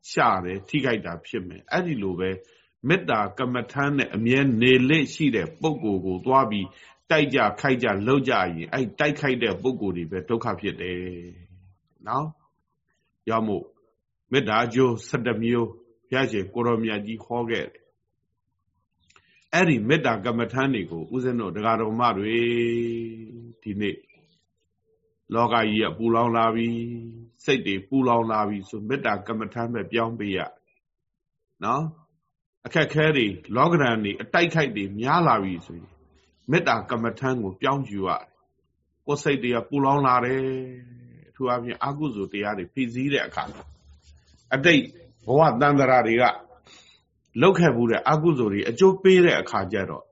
ရှာတယ်ထိခိုက်တာဖြစ်မယ်အဲ့ဒီလိုပဲမေတ္တာကမ္မထမ်းနဲ့အမြဲနေလေရှိတဲ့ပုဂ္ဂိုလ်ကိုသွားပြီးတိုက်ကြခိုက်ကြလှုပ်ကြရင်အဲ့တိုက်ခိုက်တဲ့ပုဂ္ဂိုလ်တွေပဲဒုက္ခဖြစ်တယ်နော်ရမို့မေတ္တာအကျိုး17မျိုးဘုရားရှင်ကိုရောမြတ်ကြီးခေါ်ခဲ့တယ် အဲ့ဒီမေတ္တာကမ္မထမ်းတွေကိုဦးဇင်းတို့တရားတော်မတွေဒီနေ့လောကကြီးကပူလောင်လာပြီစိတ်တွေပူလောင်လာပြီဆိုမေတ္တာကမ္မထမ်းပဲပြောင်းပေးရနော်အခက်ခဲတွေလောကဓာတ်တွေအတိုက်ခိုက်တွေများလာပြီဆိုရင်မေတ္တာကမ္မထမ်းကိုပြောင်းယူရတယ်ကိုယ်စိတ်တွေကပူလောင်လာတယ်အထူးအဖြင့်အကုသိုလ်တရားတွေဖိစီးတဲ့အခါအတိတ်ဘဝတန်တရာတွေက လောက်ခဲ့ဘူးတဲ့အကုသိုလ်တွေအကျိုးပေးတဲ့အခါကျတော့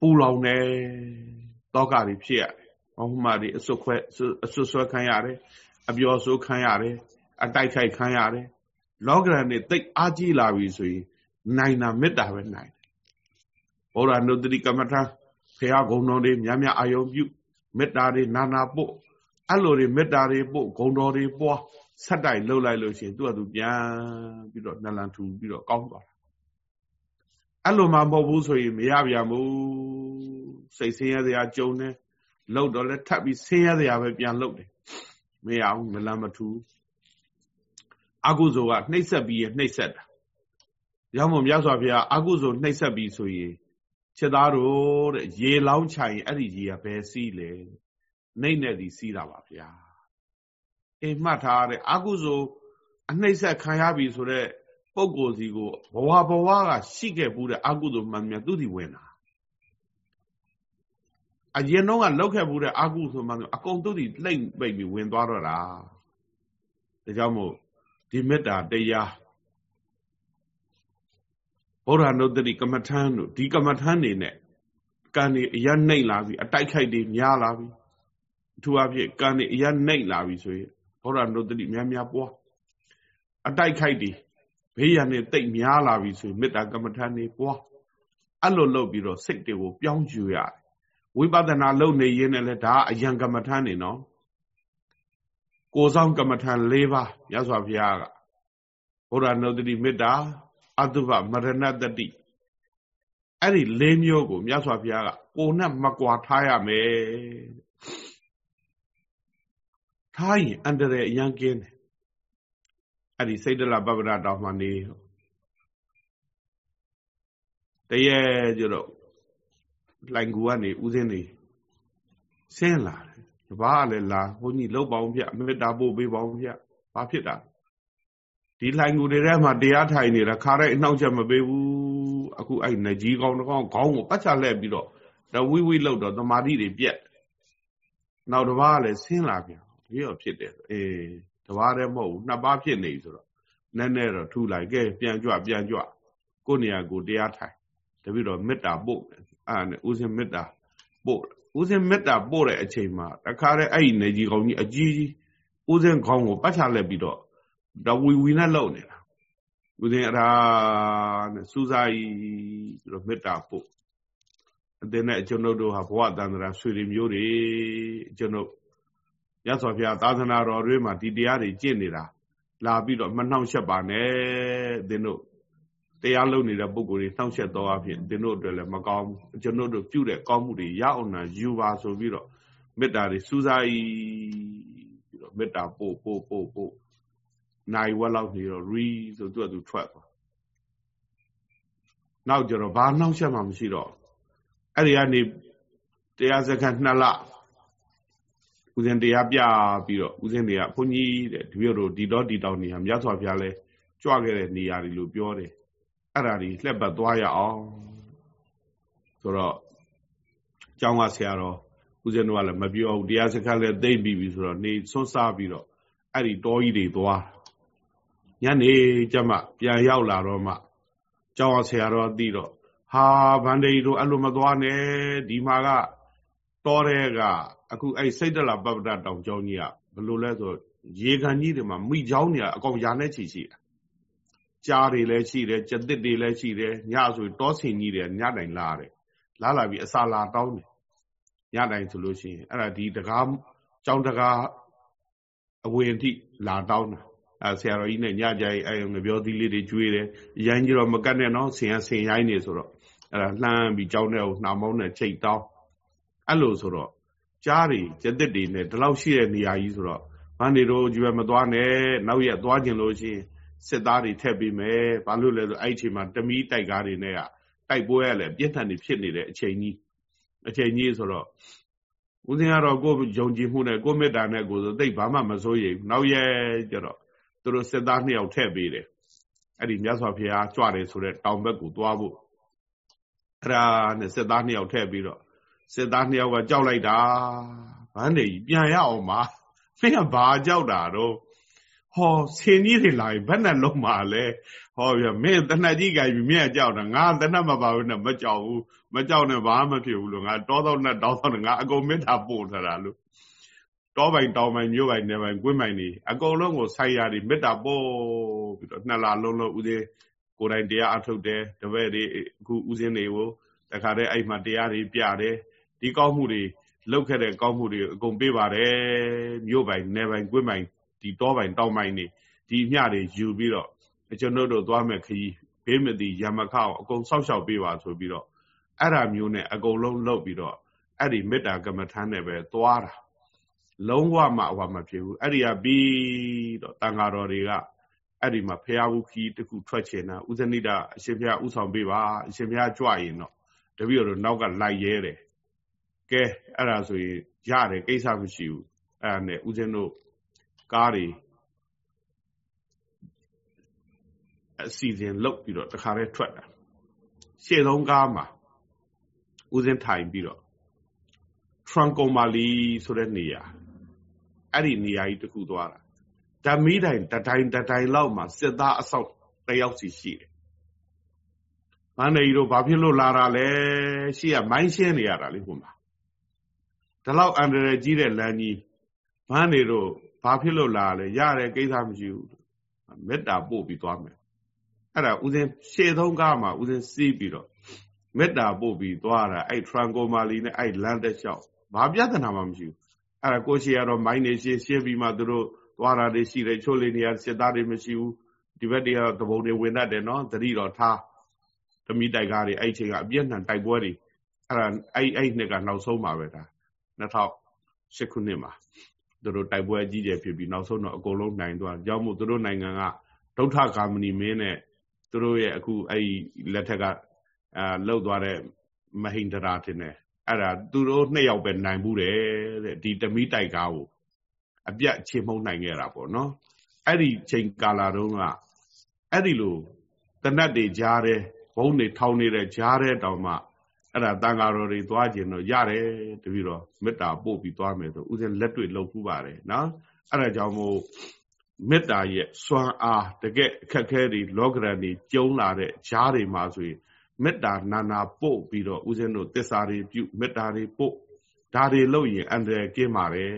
ပူလောင်တယ်တောကတွေဖြစ်ရတယ်ဟောမှတွေအစွတ်ခွဲအစွတ်ဆွဲခံရတယ်အပျော်ဆိုးခံရတယ်အတိုက်ခိုက်ခံရတယ်လောကရန်တွေတိတ်အားကြီးလာပြီဆိုရင်နိုင်တာမေတ္တာပဲနိုင်တယ်ဘောရနုတ္တိကမ္မထာဖရာဂုံတော်တွေများများအာယုံပြုမေတ္တာတွေနာနာပို့အဲ့လိုတွေမေတ္တာတွေပို့ဂုံတော်တွေပွား ဆက်တိုက်လှုပ်လိုက်လို့ရှိရင်သူ့အတူပြန်ပြီးတော့နှလန်ထူပြီးတော့ကောင်းသွားတာအဲ့လိုမှမဟုတ်ဘူးဆိုရင်မရပြန်ဘူးစိတ်ဆင်းရဲစရာကြုံတယ်လှုပ်တော့လဲထပ်ပြီးဆင်းရဲစရာပဲပြန်လှုပ်တယ်မရအောင်မလန်မထူအကုသိုလ်ကနှိပ်ဆက်ပြီးရနှိပ်ဆက်တာရောက်မမြတ်စွာဘုရားအကုသိုလ်နှိပ်ဆက်ပြီးဆိုရင်ချက်သားတို့တဲ့ရေလောင်းချိုင်အဲ့ဒီရေကဘယ်စီးလဲနှိမ့်နဲ့ဒီစီးတာပါဗျာ အိမ်မှတ်ထားတဲ့အကုသိုလ်အနှိမ့်ဆက်ခံရပြီဆိုတော့ပုဂ္ဂိုလ်စီကိုဘဝဘဝကရှိခဲ့ဘူးတဲ့အကုသိုလ်မှန်မြန်သူတည်ဝင်တာအရင်တော့ကလောက်ခဲ့ဘူးတဲ့အကုသိုလ်မှန်အကုန်သူတည်လှိမ့်ပိတ်ပြီးဝင်သွားတော့တာဒါကြောင့်မို့ဒီမေတ္တာတရားဘုရားနုတ္တိကမ္မထမ်းတို့ဒီကမ္မထမ်းနေနဲ့ကံနေအရနှိမ့်လာပြီအတိုက်ခိုက်တွေများလာပြီအထူးအဖြစ်ကံနေအရနှိမ့်လာပြီဆိုရင် ဘုရားနုတ္တိများများပွားအတိုက်ခိုက်တွေဘေးရန်နဲ့တိတ်များလာပြီဆိုရင်မေတ္တာကမ္မထမ်းနေပွားအဲ့လိုလုပ်ပြီးတော့စိတ်တွေကိုပြောင်းယူရတယ်ဝိပဿနာလုပ်နေရင်းနဲ့လည်းဒါအယံကမ္မထမ်းနေနော်ကိုယ်ဆောင်ကမ္မထမ်း၄ပါးမြတ်စွာဘုရားကဘုရားနုတ္တိမေတ္တာအတုပမရဏတတိအဲ့ဒီ၄မျိုးကိုမြတ်စွာဘုရားကကိုနဲ့မကွာထားရမယ် ထားရင်အန္တရာယ်အရန်ကင်းတယ်အဲ့ဒီစိတ်တလပပ္ပဒတောင်မှနေတရေကျတော့လိုင်ကူကနေဥစဉ်နေဆင်းလာတယ်ဘာကလည်းလာဘုန်းကြီးလောက်ပါအောင်ဗျမေတ္တာပို့ပေးပါအောင်ဗျဘာဖြစ်တာဒီလှိုင်ကူတွေထဲမှာတရားထိုင်နေတာခါတိုင်းအနှောက်ချက်မပေးဘူးအခုအဲ့နကြီးကောင်းတကောင်းခေါင်းကိုပတ်ချလက်ပြီးတော့တဝိဝိလောက်တော့သမာဓိတွေပြက်နောက်တစ်ပါးလည်းဆင်းလာပြန် ဒီရောဖြစ်တယ်အေးတစ်ပါးတည်းမဟုတ်ဘူးနှစ်ပါးဖြစ်နေဆိုတော့နည်းနည်းတော့ထူလိုက်ကဲပြန်ကြွပြန်ကြွကိုနေရာကိုတရားထိုင်တပိတော့မေတ္တာပို့အဲ့နဲ့ဥစဉ်မေတ္တာပို့ဥစဉ်မေတ္တာပို့တဲ့အချိန်မှာတခါတည်းအဲ့ဒီနေကြီးကောင်းကြီးအကြီးကြီးဥစဉ်ခေါင်းကိုပတ်ချလက်ပြီးတော့တဝီဝီနဲ့လုံနေတာဦးဇင်းအရာနဲ့စူးစာကြီးပြီးတော့မေတ္တာပို့အတင်းနဲ့ကျွန်ုပ်တို့ဟာဘဝတန်ត្រာဆွေတွေမျိုးတွေကျွန်ုပ် ရသော်ဖျားသာသနာတော်တွေမှာဒီတရားတွေကျင့်နေတာလာပြီးတော့မနှောင့်ယှက်ပါနဲ့အတင်းတို့တရားလုပ်နေတဲ့ပုံကိုယ်တွေနှောင့်ယှက်တော့အဖြစ်တင်းတို့အတွက်လည်းမကောင်းဘူးကျွန်တို့တို့ပြုတဲ့ကောင်းမှုတွေရအောင်နာယူပါဆိုပြီးတော့မေတ္တာတွေစူးစာကြီးပြီးတော့မေတ္တာပို့ပို့ပို့ပို့နိုင်ဝက်လောက်နေတော့ရီဆိုသူကသူထွက်သွားနောက်ကျတော့ဘာနှောင့်ယှက်မှမရှိတော့အဲ့ဒီကနေတရားစခန်းနှစ်လ ဦးဇင်းတရားပြပြီးတော့ဦးဇင်းတွေကဘုန်းကြီးတဲ့ဒီလိုဒီတော့ဒီတောင်နေဟာမြတ်စွာဘုရားလဲကြွခဲ့တဲ့နေရာတွေလို့ပြောတယ်အဲ့ဒါတွေလှက်ပတ်သွားရအောင်ဆိုတော့ကျောင်းကဆရာတော်ဦးဇင်းတို့ကလည်းမပြောဘူးတရားစခန်းလည်းသိမ့်ပြီးပြီဆိုတော့နေဆွန်းစားပြီးတော့အဲ့ဒီတောကြီးတွေသွားညနေကျမှပြန်ရောက်လာတော့မှကျောင်းဆရာတော်သိတော့ဟာဗန္ဒေတို့အဲ့လိုမသွားနဲ့ဒီမှာကတောတဲ့က အခုအဲ့စိတ်တလာပပ္ပတတောင်ကျောင်းကြီးကဘယ်လိုလဲဆိုရေခံကြီးတွေမှာမိချောင်းတွေအကောင်ရာနဲ့ချီရှိတာကြားတွေလည်းရှိတယ်ကြက်တစ်တွေလည်းရှိတယ်ညဆိုတောဆင်ကြီးတွေညတိုင်လာတယ်လာလာပြီးအစာလာတောင်းတယ်ညတိုင်ဆိုလို့ရှိရင်အဲ့ဒါဒီတကားကျောင်းတကားအဝင်အထိလာတောင်းတာအဲဆရာတော်ကြီးနဲ့ညကြိုင်အဲငပြောသီးလေးတွေကျွေးတယ်ရိုင်းကြတော့မကတ်နဲ့နော်ဆင်ရဆင်ရိုင်းနေဆိုတော့အဲဒါလှမ်းပြီးကြောင်းတဲ့ကိုနှာမောင်းနဲ့ချိတ်တောင်းအဲ့လိုဆိုတော့ ကြားတွေကျက်တစ်တွေနဲ့ဒီလောက်ရှိတဲ့နေရာကြီးဆိုတော့ဗန်းနေတို့ကျွဲမသွားနဲ့နောက်ရက်သွားခြင်းလို့ရှိရင်စစ်သားတွေထည့်ပေးမယ်ဘာလို့လဲဆိုအဲ့ဒီအချိန်မှာတမီးတိုက်ကားတွေနဲ့ကတိုက်ပွဲရလဲပြင်းထန်နေဖြစ်နေတဲ့အချိန်ကြီးအချိန်ကြီးဆိုတော့ဦးဇင်းကတော့ကိုယ်ယုံကြည်မှုနဲ့ကိုယ်မေတ္တာနဲ့ကိုယ်ဆိုသိဘာမှမစိုးရိမ်ဘူးနောက်ရဲကျတော့သူတို့စစ်သားနှစ်ယောက်ထည့်ပေးတယ်အဲ့ဒီမြတ်စွာဘုရားကြွတယ်ဆိုတော့တောင်ဘက်ကိုသွားဖို့အဲ့ဒါနဲ့စစ်သားနှစ်ယောက်ထည့်ပြီးတော့ စစ်သားနှစ်ယောက်ကကြောက်လိုက်တာဗန်းနေပြန်ရအောင်ပါမင်းကဘာကြောက်တာတော့ဟောဆင်းကြီးတွေလာပြီဘယ်နဲ့လုံးမှာလဲဟောပြမင်းတနတ်ကြီးကြိုင်ပြီမင်းကကြောက်တာငါတနတ်မပါဘူးနဲ့မကြောက်ဘူးမကြောက်နဲ့ဘာမှမဖြစ်ဘူးလို့ငါတောတော့နဲ့တောတော့ငါအကုန်မေတ္တာပို့ထားတာလို့တောပိုင်တောင်ပိုင်မြို့ပိုင်နယ်ပိုင်ကွင်းပိုင်နေအကုန်လုံးကိုဆိုင်ရာတွေမေတ္တာပို့ပြီးတော့နှစ်လလုံးလုံးဦးသေးကိုယ်တိုင်တရားအထုတ်တယ်တပည့်တွေအခုဦးစင်းတွေကိုတခါတည်းအဲ့မှာတရားတွေပြတယ် ဒီကောက်မှုတွေလောက်ခဲ့တဲ့ကောင်းမှုတွေအကုန်ပေးပါတယ်မြို့ပိုင်နယ်ပိုင်ကွင်းပိုင်ဒီတောပိုင်တောင်ပိုင်နေဒီအမျှတွေယူပြီးတော့ကျွန်တော်တို့သွားမယ်ခရီးဘေးမတိရမခအောင်အကုန်ဆောက်ရှောက်ပေးပါဆိုပြီးတော့အဲ့ဒါမျိုးနဲ့အကုန်လုံးလှုပ်ပြီးတော့အဲ့ဒီမေတ္တာကမ္မထမ်းနဲ့ပဲသွားတာလုံးဝမှဟောမဖြစ်ဘူးအဲ့ဒီကပြီးတော့တန်ဃာတော်တွေကအဲ့ဒီမှာဖရာဘူးခီးတခုထွက်ချင်တာဥဇဏိတအရှင်ဖရာဥဆောင်ပေးပါအရှင်ဖရာကြွရင်တော့တပည့်တော်နောက်ကလိုက်ရဲတယ် ကဲအဲ့ဒါဆိုရင်ရတယ်ကိစ္စမရှိဘူးအဲ့ဒါနဲ့ဥစဉ်တို့ကားတွေအစီအစဉ်လုပ်ပြီးတော့တခါတည်းထွက်တာရှေ့ဆုံးကားမှာဥစဉ်ထိုင်ပြီးတော့ Troncomaly ဆိုတဲ့နေရာအဲ့ဒီနေရာကြီးတခုသွားတာဓမီတိုင်တတိုင်တတိုင်လောက်မှာစစ်သားအဆောက်တယောက်စီရှိတယ်။မန္တလေးတို့ဘာဖြစ်လို့လာတာလဲရှိရမိုင်းရှင်းနေရတာလေဟိုမှာ။ ဒီလောက်အန္တရာယ်ကြီးတဲ့လမ်းကြီးမန္တလေးတို့ဘာဖြစ်လို့လာလဲရတယ်ကိစ္စမရှိဘူး။မေတ္တာပို့ပြီးသွားမယ်။အဲ့ဒါဥစဉ်ရှေ့သုံးကားမှာဥစဉ်စီးပြီးတော့မေတ္တာပို့ပြီးသွားတာအဲ့ထရန်ကိုမာလီနဲ့အဲ့လမ်းတစ်လျှောက်ဘာပြဿနာမှမရှိဘူး။အဲ့ဒါကိုရှိရတော့မိုင်းနေရှင်းရှင်းပြီးမှသူတို့သွားတာတွေရှိတယ်ချို့လေးနေရာစစ်သားတွေမရှိဘူးဒီဘက်တွေကတော့တဘုံတွေဝင်တတ်တယ်နော်သတိတော်ထားသမီးတိုက်ကားတွေအဲ့ချိန်ကအပြည့်နှံတိုက်ပွဲတွေအဲ့ဒါအဲ့အဲ့နှစ်ကနောက်ဆုံးပါပဲဒါ 2008ခုနှစ်မှာသူတို့တိုက်ပွဲအကြီးကျယ်ဖြစ်ပြီးနောက်ဆုံးတော့အကုန်လုံးနိုင်သွားကြောင်းမို့သူတို့နိုင်ငံကဒုဋ္ဌကာမဏီမင်းနဲ့သူတို့ရဲ့အခုအဲ့လက်ထက်ကအာလှုပ်သွားတဲ့မဟိန္ဒရာတင်တယ်အဲ့ဒါသူတို့နှစ်ယောက်ပဲနိုင်ဘူးတဲ့ဒီတမီတိုက်ကားကိုအပြတ်ချေမှုန်းနိုင်ခဲ့တာပေါ့နော်အဲ့ဒီချိန်ကာလတုန်းကအဲ့ဒီလိုတနတ်တွေကြားတဲ့ဘုံတွေထောင်းနေတဲ့ကြားတဲ့တောင်မှ အဲ့ဒါတန်ဃာတော်တွေသွားကျင်တော့ရတယ်တပြီးတော့မေတ္တာပို့ပြီးသွားမယ်ဆိုဥစဉ်လက်တွေ့လုပ်ခုပါတယ်နော်အဲ့ဒါကြောင့်မို့မေတ္တာရဲ့စွမ်းအားတကယ်အခက်ခဲတွေလောကရန်တွေကျုံလာတဲ့ဂျားတွေမှာဆိုရင်မေတ္တာနာနာပို့ပြီးတော့ဥစဉ်တို့တစ္ဆာတွေပြုမေတ္တာတွေပို့ဒါတွေလုပ်ရင်အန္တရာယ်ကင်းပါတယ်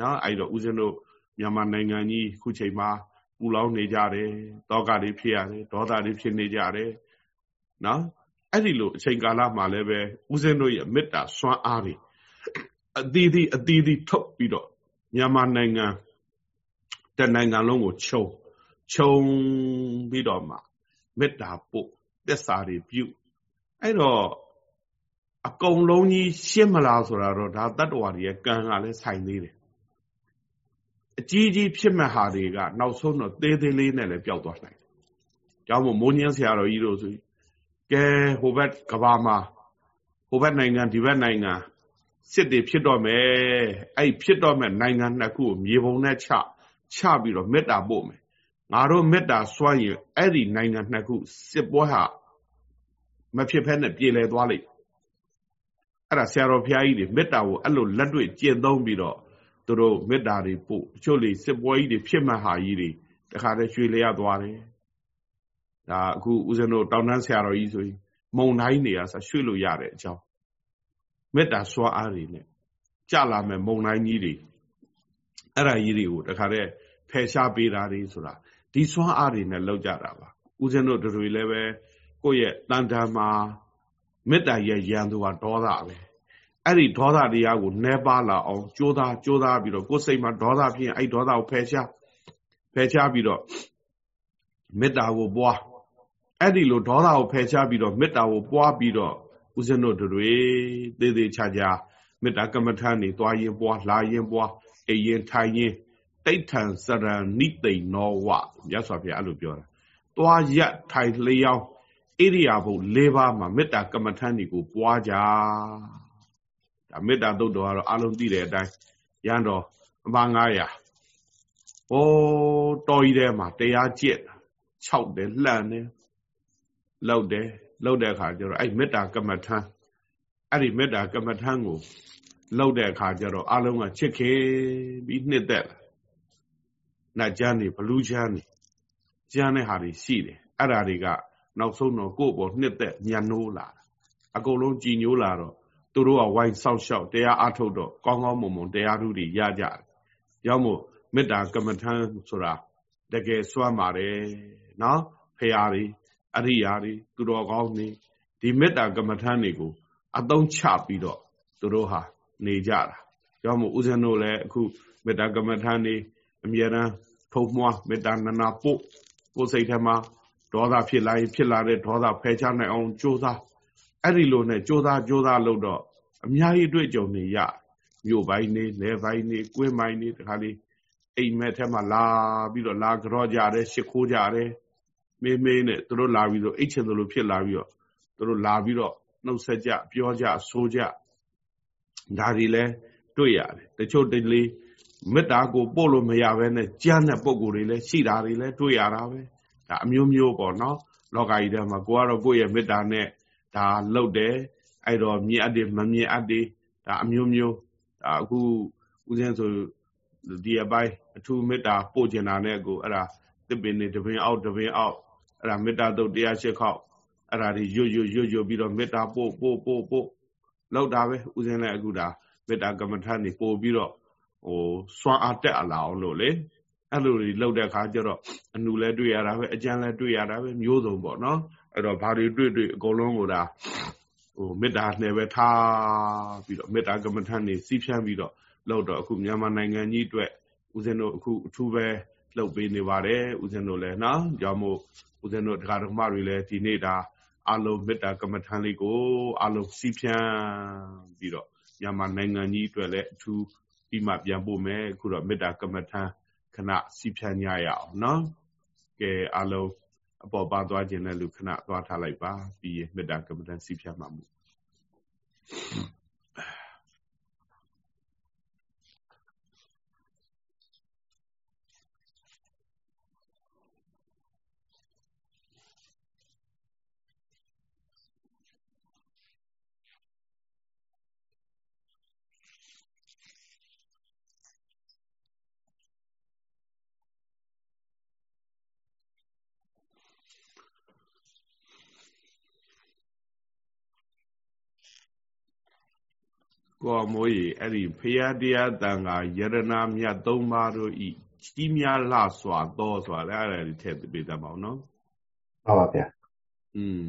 နော်အဲ့တော့ဦးဇင်းတို့မြန်မာနိုင်ငံကြီးခုချိန်မှာပူလောင်နေကြတယ်တောကတွေဖြစ်ရတယ်ဒေါသတွေဖြစ်နေကြတယ်နော် အဲ့ဒီလိုအချိန်ကာလမှာလည်းပဲဦးဇင်းတို့ရဲ့မေတ္တာစွမ်းအားတွေအသီးသီးအသီးသီးထုတ်ပြီးတော့မြန်မာနိုင်ငံတနိုင်ငံလုံးကိုခြုံခြုံပြီးတော့မှမေတ္တာပို့သစ္စာတွေပြုအဲ့တော့အကုန်လုံးကြီးရှင်းမလားဆိုတာတော့ဒါတတ္တဝါတွေရဲ့ကံကလည်းဆိုင်သေးတယ်အကြီးကြီးဖြစ်မဲ့ဟာတွေကနောက်ဆုံးတော့သေးသေးလေးနဲ့လည်းပျောက်သွားနိုင်တယ်။ကြောင့်မို့မိုးညင်းဆရာတော်ကြီးတို့ဆို ကဲဟိုဘက်ကဘာမှာဟိုဘက်နိုင်ငံဒီဘက်နိုင်ငံစစ်တွေဖြစ်တော့မယ်အဲ့ဖြစ်တော့မဲ့နိုင်ငံနှစ်ခုကိုမြေပုံနဲ့ချချပြီးတော့မေတ္တာပို့မယ်ငါတို့မေတ္တာစွန့်ရင်အဲ့ဒီနိုင်ငံနှစ်ခုစစ်ပွဲဟာမဖြစ်ဖက်နဲ့ပြေလည်သွားလိမ့်အဲ့ဒါဆရာတော်ဘုရားကြီးတွေမေတ္တာကိုအဲ့လိုလက်တွေ့ကျင့်သုံးပြီးတော့သူတို့မေတ္တာတွေပို့အချို့လေစစ်ပွဲကြီးတွေဖြစ်မှဟာကြီးတွေတခါတည်းရွှေလျသွားတယ် ဒါအခုဦးဇင်းတို့တောင်တန်းဆရာတော်ကြီးဆိုရင်မုံတိုင်းနေရဆိုရွှေ့လို့ရတဲ့အကြောင်းမေတ္တာစွာအားတွေနဲ့ကြလာမဲ့မုံတိုင်းကြီးတွေအဲ့ဒါကြီးတွေကိုတခါတည်းဖယ်ရှားပေးတာတွေဆိုတာဒီစွမ်းအားတွေနဲ့လောက်ကြတာပါဦးဇင်းတို့တို့လည်းပဲကိုယ့်ရဲ့တန်တန်မှာမေတ္တာရဲ့ရန်သူကဒေါသပဲအဲ့ဒီဒေါသတရားကိုနှဲပါလာအောင်ကြိုးစားကြိုးစားပြီးတော့ကိုယ်စိတ်မှာဒေါသဖြစ်ရင်အဲ့ဒေါသကိုဖယ်ရှားဖယ်ရှားပြီးတော့မေတ္တာကိုပွား အဲ့ဒီလိုဒေါသကိုဖယ်ရှားပြီးတော့မေတ္တာကိုပွားပြီးတော့ဦးဇင်းတို့တွေသေးသေးချာချာမေတ္တာကမ္မထန်နေသွားရင်ပွားလာရင်ပွားအိရင်ထိုင်ရင်တိဋ္ဌံစရဏိသိဏောဝမြတ်စွာဘုရားအဲ့လိုပြောတာသွားရက်ထိုင်လျောင်းဣရိယာပု၄ပါးမှာမေတ္တာကမ္မထန်တွေကိုပွားကြဒါမေတ္တာသုတ်တော်ကတော့အလုံးသိတဲ့အတိုင်းရန်တော်အပါ900ဟိုးတော်ကြီးထဲမှာတရားကျင့်6တယ်လှန်တယ် လောက်တယ်လောက်တဲ့အခါကျတော့အဲ့မေတ္တာကမ္မထံအဲ့ဒီမေတ္တာကမ္မထံကိုလောက်တဲ့အခါကျတော့အလုံးကချစ်ခင်ပြီးနှစ်သက်လာနတ်ကျမ်းတွေဘလူးကျမ်းတွေကျမ်းတဲ့ဟာတွေရှိတယ်အဲ့ဒါတွေကနောက်ဆုံးတော့ကိုယ့်ဘောနှစ်သက်ညံနိုးလာအကုန်လုံးကြည်ညိုးလာတော့သူတို့ကဝိုင်းဆောက်ရှောက်တရားအထုတ်တော့ကောင်းကောင်းမွန်မွန်တရားဓုတွေရကြတယ်။ရောက်မို့မေတ္တာကမ္မထံဆိုတာတကယ်စွမ်းပါတယ်နော်ဖရာတွေ အရိယာတွေသူတော်ကောင်းတွေဒီမေတ္တာကမ္မထံတွေကိုအသုံးချပြီးတော့သူတို့ဟာနေကြတာကြောင့်မို့ဦးဇင်းတို့လည်းအခုမေတ္တာကမ္မထာနေအမြဲတမ်းထုံမွားမေတ္တာနနာပို့ကိုယ်စိတ်ထဲမှာဒေါသဖြစ်လာရင်ဖြစ်လာတဲ့ဒေါသဖယ်ရှားနိုင်အောင်ကြိုးစားအဲ့ဒီလိုနဲ့ကြိုးစားကြိုးစားလို့တော့အများကြီးတွေ့ကြုံနေရမြို့ပိုင်းနေလယ်ပိုင်းနေကွင်းပိုင်းနေတခါလေးအိမ်မက်ထဲမှာလာပြီးတော့လာကြော့ကြတယ်ရှ िख ိုးကြတယ် မေးမေးနဲ့သူတို့လာပြီးတော့အိတ်ချင်သလိုဖြစ်လာပြီးတော့သူတို့လာပြီးတော့နှုတ်ဆက်ကြပြောကြဆိုကြဒါတွေလဲတွေ့ရတယ်တချို့တလေမေတ္တာကိုပို့လို့မရဘဲနဲ့ကြမ်းတဲ့ပုံကိုယ်တွေလည်းရှိတာတွေလည်းတွေ့ရတာပဲဒါအမျိုးမျိုးပေါ့နော်လောကကြီးထဲမှာကိုကတော့ကိုယ့်ရဲ့မေတ္တာနဲ့ဒါလှုပ်တယ်အဲ့တော့မြင်အပ်တယ်မမြင်အပ်တယ်ဒါအမျိုးမျိုးဒါအခုဦးဇင်းဆိုဒီအပိုင်းအထူးမေတ္တာပို့ကျင်တာနဲ့ကိုအဲ့ဒါတစ်ပင်နေတပင်အောက်တပင်အောက် အဲ့ဒါမေတ္တာတုတ်108ခေါက်အဲ့ဒါတွေရွတ်ရွတ်ရွတ်ရွတ်ပြီးတော့မေတ္တာပို့ပို့ပို့ပို့လောက်တာပဲဦးဇင်းလည်းအခုဒါမေတ္တာကမ္မထာနေပို့ပြီးတော့ဟိုစွမ်းအားတက်အလာအောင်လို့လေအဲ့လိုတွေလောက်တဲ့အခါကျတော့အနုလည်းတွေ့ရတာပဲအကျမ်းလည်းတွေ့ရတာပဲမျိုးစုံပေါ့နော်အဲ့တော့ဘာတွေတွေ့တွေ့အကုန်လုံးကိုဒါဟိုမေတ္တာနဲ့ပဲထားပြီးတော့မေတ္တာကမ္မထာနေစီးဖြန်းပြီးတော့လောက်တော့အခုမြန်မာနိုင်ငံကြီးအတွက်ဦးဇင်းတို့အခုအထူးပဲ လှုပ်ပေးနေပါတယ်ဦးဇင်းတို့လည်းနော်ကြောင့်မို့ဦးဇင်းတို့တရားဓမ္မတွေလည်းဒီနေ့ဒါအလုံးမေတ္တာကမ္မထာလေးကိုအလုံးစီးဖြန်းပြီးတော့မြန်မာနိုင်ငံကြီးအတွက်လည်းအထူးပြီးမှပြန်ပို့မယ်အခုတော့မေတ္တာကမ္မထာခဏစီးဖြန်းကြရအောင်နော်ကဲအလုံးအပေါ်ပါသွားခြင်းတဲ့လူခဏသွားထားလိုက်ပါပြီးရင်မေတ္တာကမ္မထာစီးဖြန်းမှာမှု ကိုမိုးကြီးအဲ့ဒီဖရာတရားတန်ခါယရနာမြတ်သုံးပါးတို့ဤကြီးများလှစွာသောဆိုတာလည်းအဲ့ဒါထည့်ပေးတတ်ပါအောင်နော်ဟုတ်ပါဗျာอืม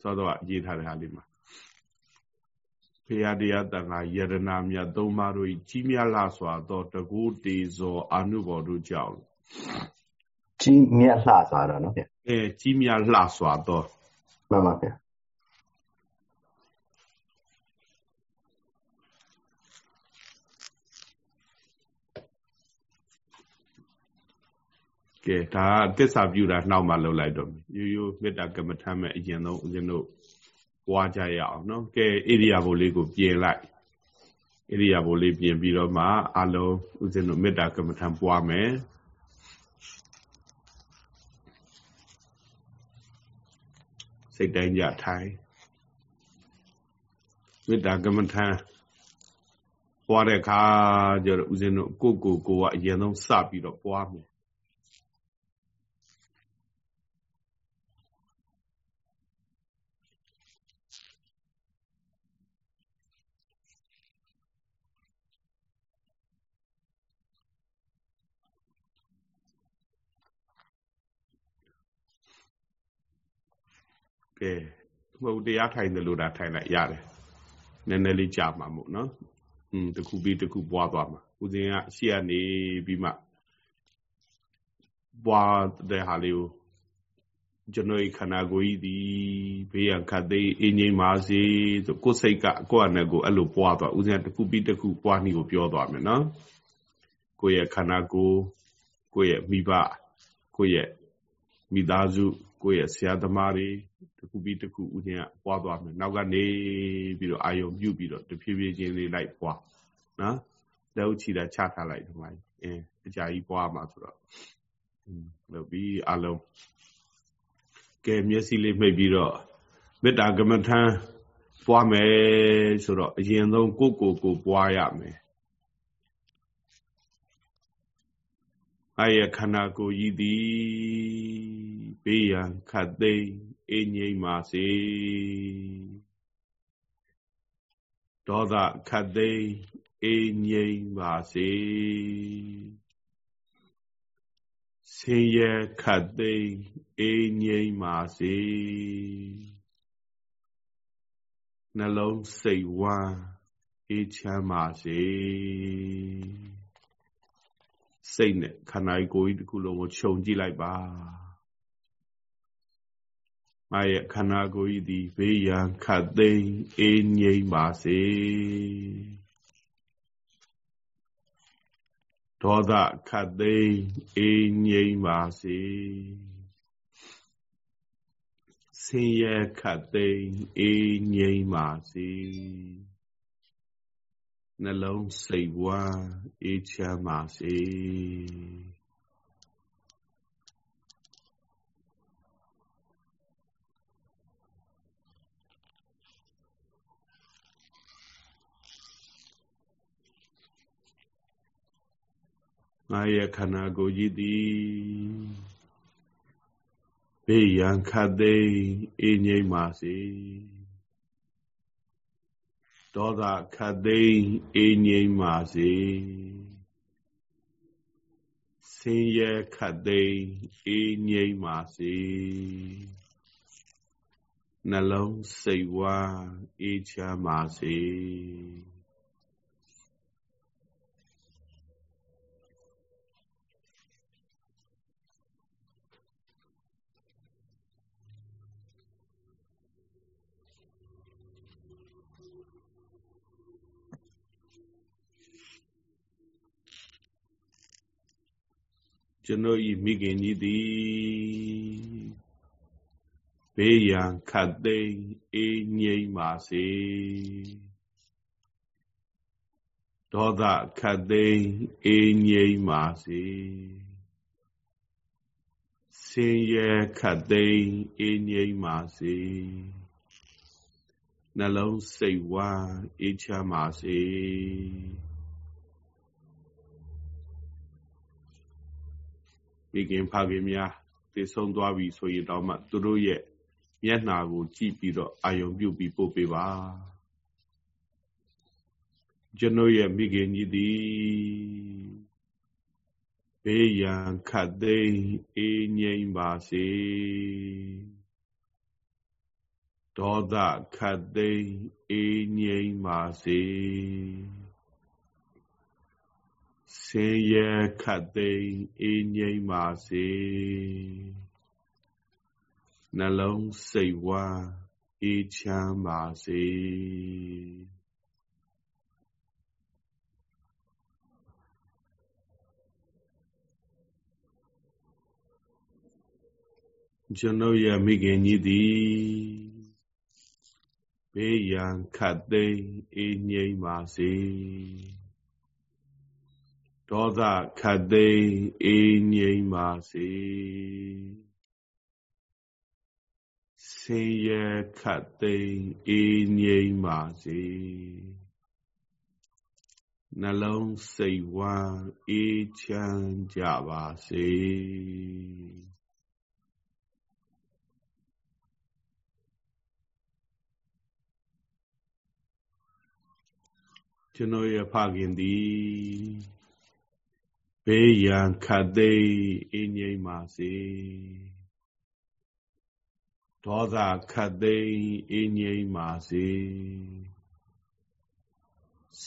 သောတော့ရေးထားတဲ့ဟာလေးမှာဖရာတရားတန်ခါယရနာမြတ်သုံးပါးတို့ဤကြီးများလှစွာသောတကူတေဇောအာနုဘော်တို့ကြောင့်ကြီးမြတ်လှစွာတော့နော်ဗျာအဲကြီးမြတ်လှစွာသောမှန်ပါဗျာ ကဲဒါကသစ္စာပြုတာနှောက်မှလှုပ်လိုက်တော့ရိုးရိုးမေတ္တာကမ္မထမ်းမဲ့အရင်ဆုံးဦးဇင်းတို့ပွားကြရအောင်နော်ကဲဣရိယာပုလေးကိုပြင်လိုက်ဣရိယာပုလေးပြင်ပြီးတော့မှအလုံးဦးဇင်းတို့မေတ္တာကမ္မထမ်းပွားမယ်စိတ်တိုင်းကြထိုင်မေတ္တာကမ္မထမ်းပွားတဲ့အခါကျတော့ဦးဇင်းတို့ကိုကိုကိုကအရင်ဆုံးစပြီးတော့ပွားမယ် ကဲမဟုတ်တရားထိုင်တယ်လို့ဒါထိုင်လိုက်ရတယ်နည်းနည်းလေးကြာမှာမို့နော်อืมတခုပြီးတခုပွားသွားမှာဦးဇင်းကရှေ့ကနေပြီးမှပွားတဲ့ဟာလေးကိုကျွန်တော်ခန္ဓာကိုယ်ကြီးဒီဘေးရန်ခတ်သိအင်းငိမ့်ပါစေဆိုကိုယ်စိတ်ကကိုယ့်အနေကိုအဲ့လိုပွားသွားဦးဇင်းတခုပြီးတခုပွားနေကိုပြောသွားမယ်နော်ကိုယ့်ရဲ့ခန္ဓာကိုယ်ကိုယ့်ရဲ့မိဘကိုယ့်ရဲ့မိသားစု ကိုယ့်ရဲ့ဆရာသမားတွေတခုပြီးတခုဦးဇင်းကပွားသွားမယ်နောက်ကနေပြီးတော့အာယုံပြုတ်ပြီးတော့တဖြည်းဖြည်းချင်းလေးလိုက်ပွားနော်လက်ဥချီတာချထားလိုက်ဒီမှာအင်းအကြာကြီးပွားမှာဆိုတော့လုပ်ပြီးအလုံးကဲမျက်စိလေးမှိတ်ပြီးတော့မေတ္တာကမ္မထံပွားမယ်ဆိုတော့အရင်ဆုံးကိုကိုကိုပွားရမယ်အယခန္ဓာကိုယ်ကြီးသည် ဘေးရန်ခတ်သိမ်းအေးငြိမ်းပါစေဒေါသခတ်သိမ်းအေးငြိမ်းပါစေဆင်းရဲခတ်သိမ်းအေးငြိမ်းပါစေနှလုံးစိတ်ဝမ်းအေးချမ်းပါစေစိတ်နဲ့ခန္ဓာကိုယ်ကြီးတစ်ခုလုံးကိုခြုံကြည့်လိုက်ပါ မရဲ့ခန္ဓာကိုယ်ကြီးဒီဘေးရန်ခတ်သိမ်းအေးငြိမ်းပါစေဒေါသခတ်သိမ်းအေးငြိမ်းပါစေဆင်းရဲခတ်သိမ်းအေးငြိမ်းပါစေနှလုံးစိတ်ဝမ်းအေးချမ်းပါစေ ငါရဲ့ခန္ဓာကိုယ်ကြီးသည်ဘေးရန်ခတ်သိမ်းအေးငြိမ်းပါစေဒေါသခတ်သိမ်းအေးငြိမ်းပါစေဆင်းရဲခတ်သိမ်းအေးငြိမ်းပါစေနှလုံးစိတ်ဝမ်းအေးချမ်းပါစေ ကျွန်ုပ်ဤမိခင်ကြီးသည်ဘေးရန်ခတ်သိမ်းအေးငြိမ်းပါစေဒေါသခတ်သိမ်းအေးငြိမ်းပါစေဆင်းရဲခတ်သိမ်းအေးငြိမ်းပါစေနှလုံးစိတ်ဝမ်းအေးချမ်းပါစေ မိခင်ဖခင်များတည်ဆုံးသွားပြီဆိုရင်တော့မှသူတို့ရဲ့မျက်နှာကိုကြည့်ပြီးတော့အာယုံပြုတ်ပြီးပို့ပေးပါကျွန်ုပ်ရဲ့မိခင်ကြီးသည်ဘေးရန်ခတ်သိမ်းအေးငြိမ်းပါစေဒေါသခတ်သိမ်းအေးငြိမ်းပါစေ ဆင်းရဲခတ်သိမ်းအေးငြိမ်းပါစေနှလုံးစိတ်ဝမ်းအေးချမ်းပါစေကျွန်ုပ်ရဲ့မိခင်ကြီးသည်ဘေးရန်ခတ်သိမ်းအေးငြိမ်းပါစေ ဒေါသခတ်သိမ်းအေးငြိမ်းပါစေဆင်းရဲခတ်သိမ်းအေးငြိမ်းပါစေနှလုံးစိတ်ဝမ်းအေးချမ်းကြပါစေကျွန်တော်ရဲ့ဖခင်သည် ဘေးရန်ခတ်သိမ်းအင်းငိမ့်ပါစေဒေါသခတ်သိမ်းအင်းငိမ့်ပါစေ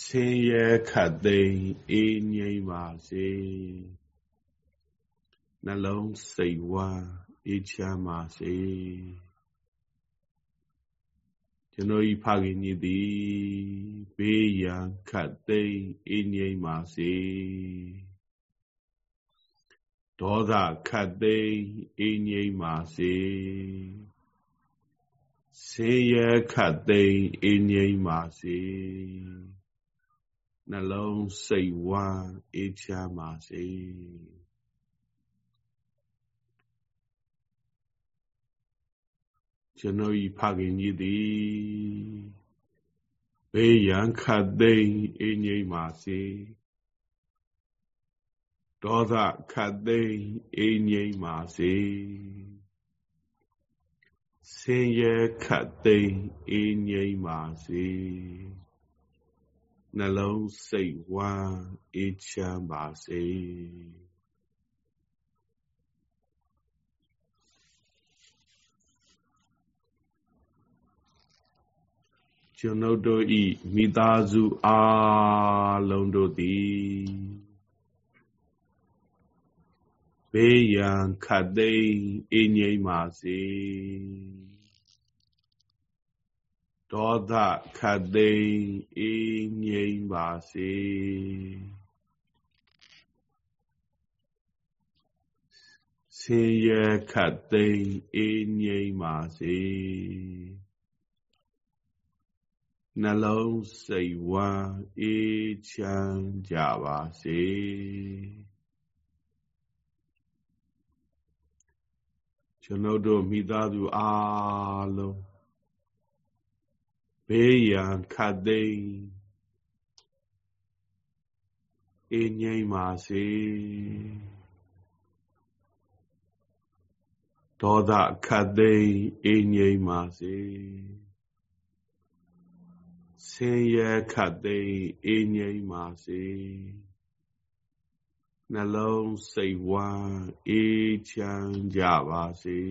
ဆင်းရဲခတ်သိမ်းအင်းငိမ့်ပါစေနှလုံးစိတ်ဝမ်းအေးချမ်းပါစေကျွန်တော်ဤဖခင်ကြီးသည်ဘေးရန်ခတ်သိမ်းအင်းငိမ့်ပါစေ ဒေါသခတ်သိမ်းအေးငြိမ်းပါစေဆေးရဲခတ်သိမ်းအေးငြိမ်းပါစေနှလုံးစိတ်ဝမ်းအေးချမ်းပါစေကျွန်ုပ်ဤဖခင်ကြီးသည်ဘေးရန်ခတ်သိမ်းအေးငြိမ်းပါစေ ဒေါသခတ်သိမ်းအေးငြိမ်းပါစေဆင်းရဲခတ်သိမ်းအေးငြိမ်းပါစေနှလုံးစိတ်ဝမ်းအေးချမ်းပါစေကျွန်ုပ်တို့ဤမိသားစုအားလုံးတို့သည် ဘေးရန်ခတ်သိမ်းအငြိမ့်ပါစေဒေါသခတ်သိမ်းအငြိမ့်ပါစေဆင်းရဲခတ်သိမ်းအငြိမ့်ပါစေနှလုံးစိတ်ဝမ်းအေးချမ်းကြပါစေ ကျွန်ုပ်တို့မိသားစုအားလုံးဘေးရန်ခတ်သိမ်းအေးငြိမ်းပါစေဒေါသခတ်သိမ်းအေးငြိမ်းပါစေဆင်းရဲခတ်သိမ်းအေးငြိမ်းပါစေ နှလုံးစိတ်ဝမ်းအေးချမ်းကြပါစေ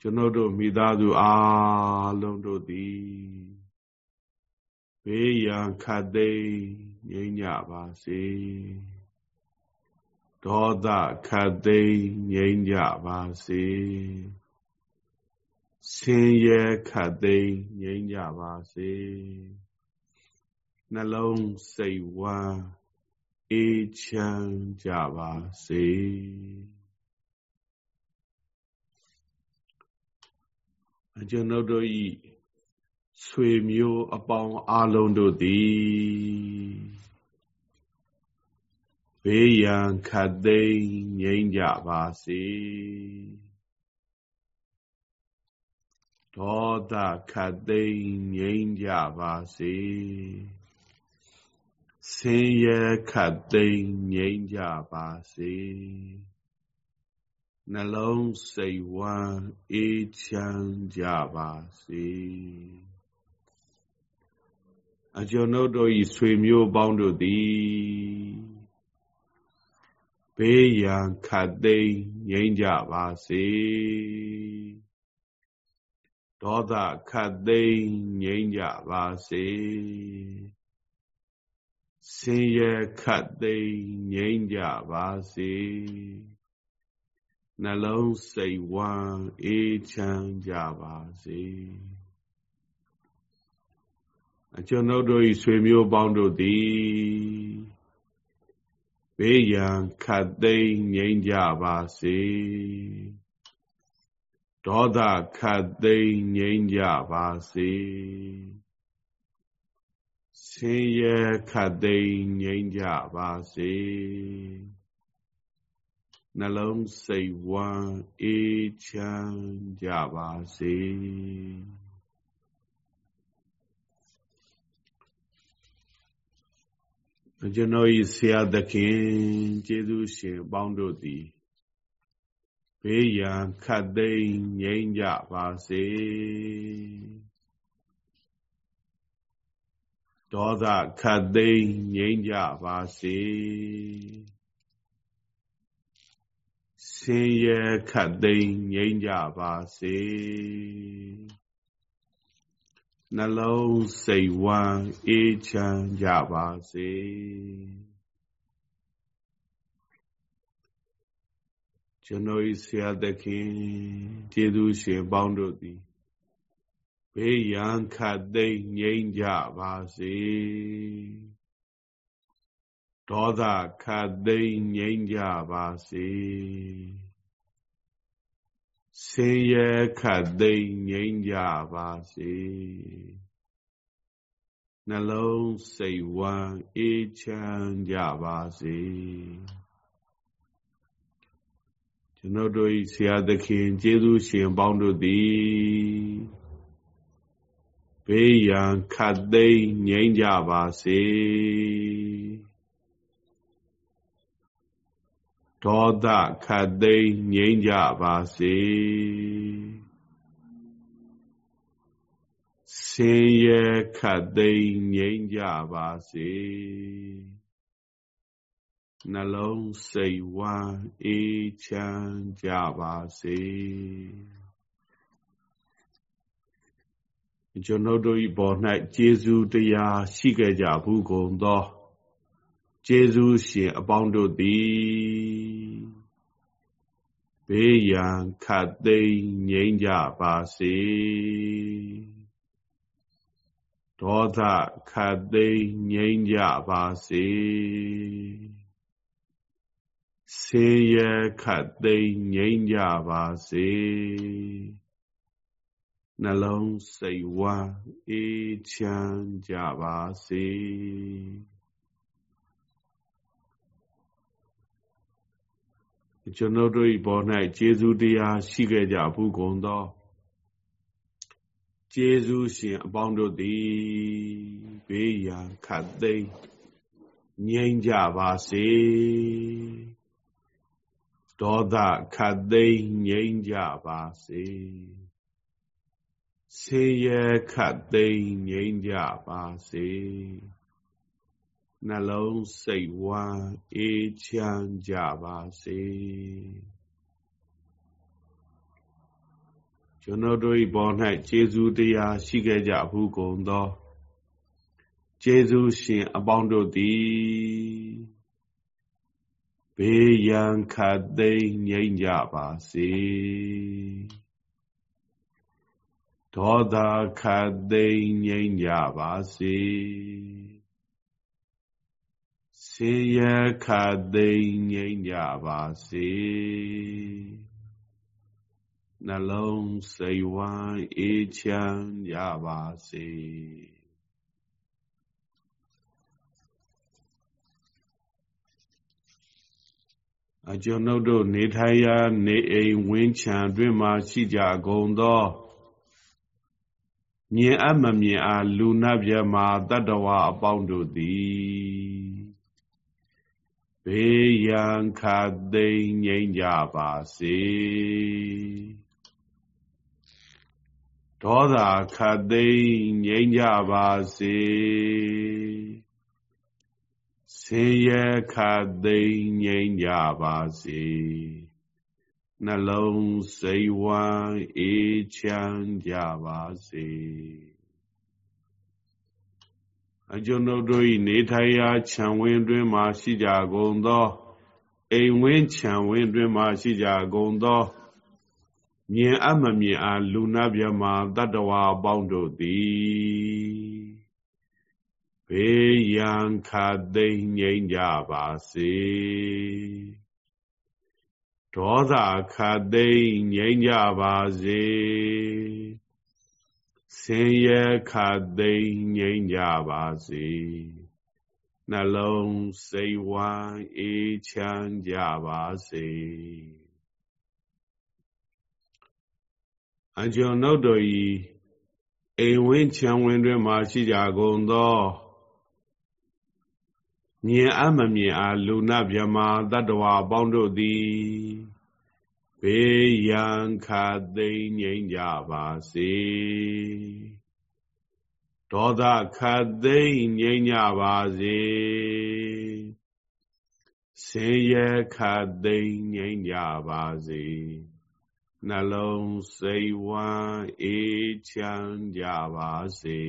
ကျွန်ုပ်တို့မိသားစုအားလုံးတို့သည်ဘေးရန်ခတ်သိမ်းငြိမ်းကြပါစေဒေါသခတ်သိမ်းငြိမ်းကြပါစေဆင်းရဲခတ်သိမ်းငြိမ်းကြပါစေ နှလုံးစိတ်ဝမ်းအေးချမ်းကြပါစေအကျွန်ုပ်တို့ဤဆွေမျိုးအပေါင်းအလုံးတို့သည်ဘေးရန်ခတ်သိမ်းငြိမ်းကြပါစေဒေါသခတ်သိမ်းငြိမ်းကြပါစေ ဆင်းရဲခတ်သိမ်းငြိမ်းကြပါစေနှလုံးစိတ်ဝမ်းအေးချမ်းကြပါစေအကျွန်ုပ်တို့၏ဆွေမျိုးပေါင်းတို့သည်ဘေးရန်ခတ်သိမ်းငြိမ်းကြပါစေဒေါသခတ်သိမ်းငြိမ်းကြပါစေ ဆင်းရဲခတ်သိမ်းငြိမ်းကြပါစေနှလုံးစိတ်ဝမ်းအေးချမ်းကြပါစေအကျွန်ုပ်တို့၏ဆွေမျိုးပေါင်းတို့သည်ဘေးရန်ခတ်သိမ်းငြိမ်းကြပါစေဒေါသခတ်သိမ်းငြိမ်းကြပါစေ ဆင်းရဲခတ်သိမ်းငြိမ်းကြပါစေနှလုံးစိတ်ဝမ်းအေးချမ်းကြပါစေကျွန်တော်ဤဆရာသခင်ကျေးဇူးရှင်ပေါင်းတို့သည်ဘေးရန်ခတ်သိမ်းငြိမ်းကြပါစေ ဒေါသခတ်သိမ်းငြိမ်းကြပါစေဆင်းရဲခတ်သိမ်းငြိမ်းကြပါစေနှလုံးစိတ်ဝမ်းအေးချမ်းကြပါစေကျွန်တော်၏ဆရာသခင်ကျေးဇူးရှင်ပေါင်းတို့သည် ဘေးရန်ခတ်သိမ်းငြိမ်းကြပါစေဒေါသခတ်သိမ်းငြိမ်းကြပါစေဆင်းရဲခတ်သိမ်းငြိမ်းကြပါစေနှလုံးစိတ်ဝမ်းအေးချမ်းကြပါစေကျွန်ုပ်တို့၏ဆရာသခင်ကျေးဇူးရှင်ပေါင်းတို့သည် ဘေးရန်ခတ်သိမ်းငြိမ်းကြပါစေဒေါသခတ်သိမ်းငြိမ်းကြပါစေဆင်းရဲခတ်သိမ်းငြိမ်းကြပါစေနှလုံးစိတ်ဝမ်းအေးချမ်းကြပါစေ ကျွန်ုပ်တို့ဤပေါ်၌ကျေးဇူးတရားရှိခဲ့ကြဘူးကုန်သောကျေးဇူးရှင်အပေါင်းတို့သည်ဘေးရန်ခတ်သိမ်းငြိမ်းကြပါစေဒေါသခတ်သိမ်းငြိမ်းကြပါစေဆင်းရဲခတ်သိမ်းငြိမ်းကြပါစေ နှလုံးစိတ်ဝမ်းအေးချမ်းကြပါစေကျွန်ုပ်တို့၏ပေါ်၌ကျေးဇူးတရားရှိခဲ့ကြဘူးကုန်သောကျေးဇူးရှင်အပေါင်းတို့သည်ဘေးရန်ခတ်သိမ်းငြိမ်းကြပါစေဒေါသခတ်သိမ်းငြိမ်းကြပါစေ ဆင်းရဲခတ်သိမ်းငြိမ်းကြပါစေနှလုံးစိတ်ဝမ်းအေးချမ်းကြပါစေကျွန်တော်တို့၏ဘော၌ကျေးဇူးတရားရှိခဲ့ကြဘူးကုန်သောကျေးဇူးရှင်အပေါင်းတို့သည်ဘေးရန်ခတ်သိမ်းငြိမ်းကြပါစေ ဒေါသခတ်သိမ်းငြိမ်းကြပါစေဆင်းရဲခတ်သိမ်းငြိမ်းကြပါစေနှလုံးစိတ်ဝမ်းအေးချမ်းကြပါစေအကျွန်ုပ်တို့နေထိုင်ရာနေအိမ်ဝင်းချံတွင်မှရှိကြကုန်သော မြင်အပ်မမြင်အားလူနာပြမာတတ္တဝါအပေါင်းတို့သည်ဘေးရန်ခတ်သိမ်းငြိမ်းကြပါစေဒေါသခတ်သိမ်းငြိမ်းကြပါစေဆင်းရဲခတ်သိမ်းငြိမ်းကြပါစေ နှလုံးစိတ်ဝမ်းအေးချမ်းကြပါစေအကျွန်ုပ်တို့၏နေထိုင်ရာခြံဝင်းတွင်မှရှိကြကုန်သောအိမ်ဝင်းခြံဝင်းတွင်မှရှိကြကုန်သောမြင်အမမြင်အားလူနာမြမတတ္တဝါအပေါင်းတို့သည်ဘေးရန်ခတ်သိမ်းငြိမ်းကြပါစေ ဒေါသခတ်သိမ်းငြိမ်းကြပါစေဆင်းရဲခတ်သိမ်းငြိမ်းကြပါစေနှလုံးစိတ်ဝမ်းအေးချမ်းကြပါစေအကျွန်ုပ်တို့ဤအိမ်ဝင်းခြံဝင်းတွင်မှရှိကြကုန်သောမြင်အမမြင်အားလူနာမြမတတ္တဝါပေါင်းတို့သည် ဘေးရန်ခတ်သိမ်းငြိမ်းကြပါစေဒေါသခတ်သိမ်းငြိမ်းကြပါစေဆင်းရဲခတ်သိမ်းငြိမ်းကြပါစေနှလုံးစိတ်ဝမ်းအေးချမ်းကြပါစေ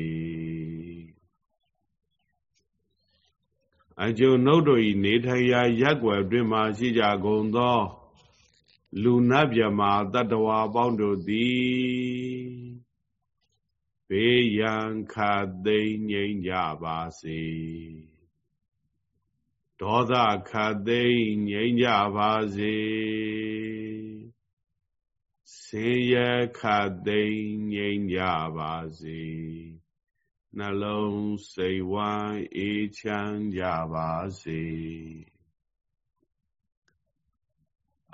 အကျိုးနှုတ်တို့ဤနေထိုင်ရာရက်ွယ်တွင်မှရှိကြကုန်သော လူနတ်မြမာတတ္တဝါပေါင်းတို့သည်ဘေးရန်ခတ်သိမ်းငြိမ်းကြပါစေဒေါသခတ်သိမ်းငြိမ်းကြပါစေဆင်းရဲခတ်သိမ်းငြိမ်းကြပါစေနှလုံးစိတ်ဝမ်းအေးချမ်းကြပါစေ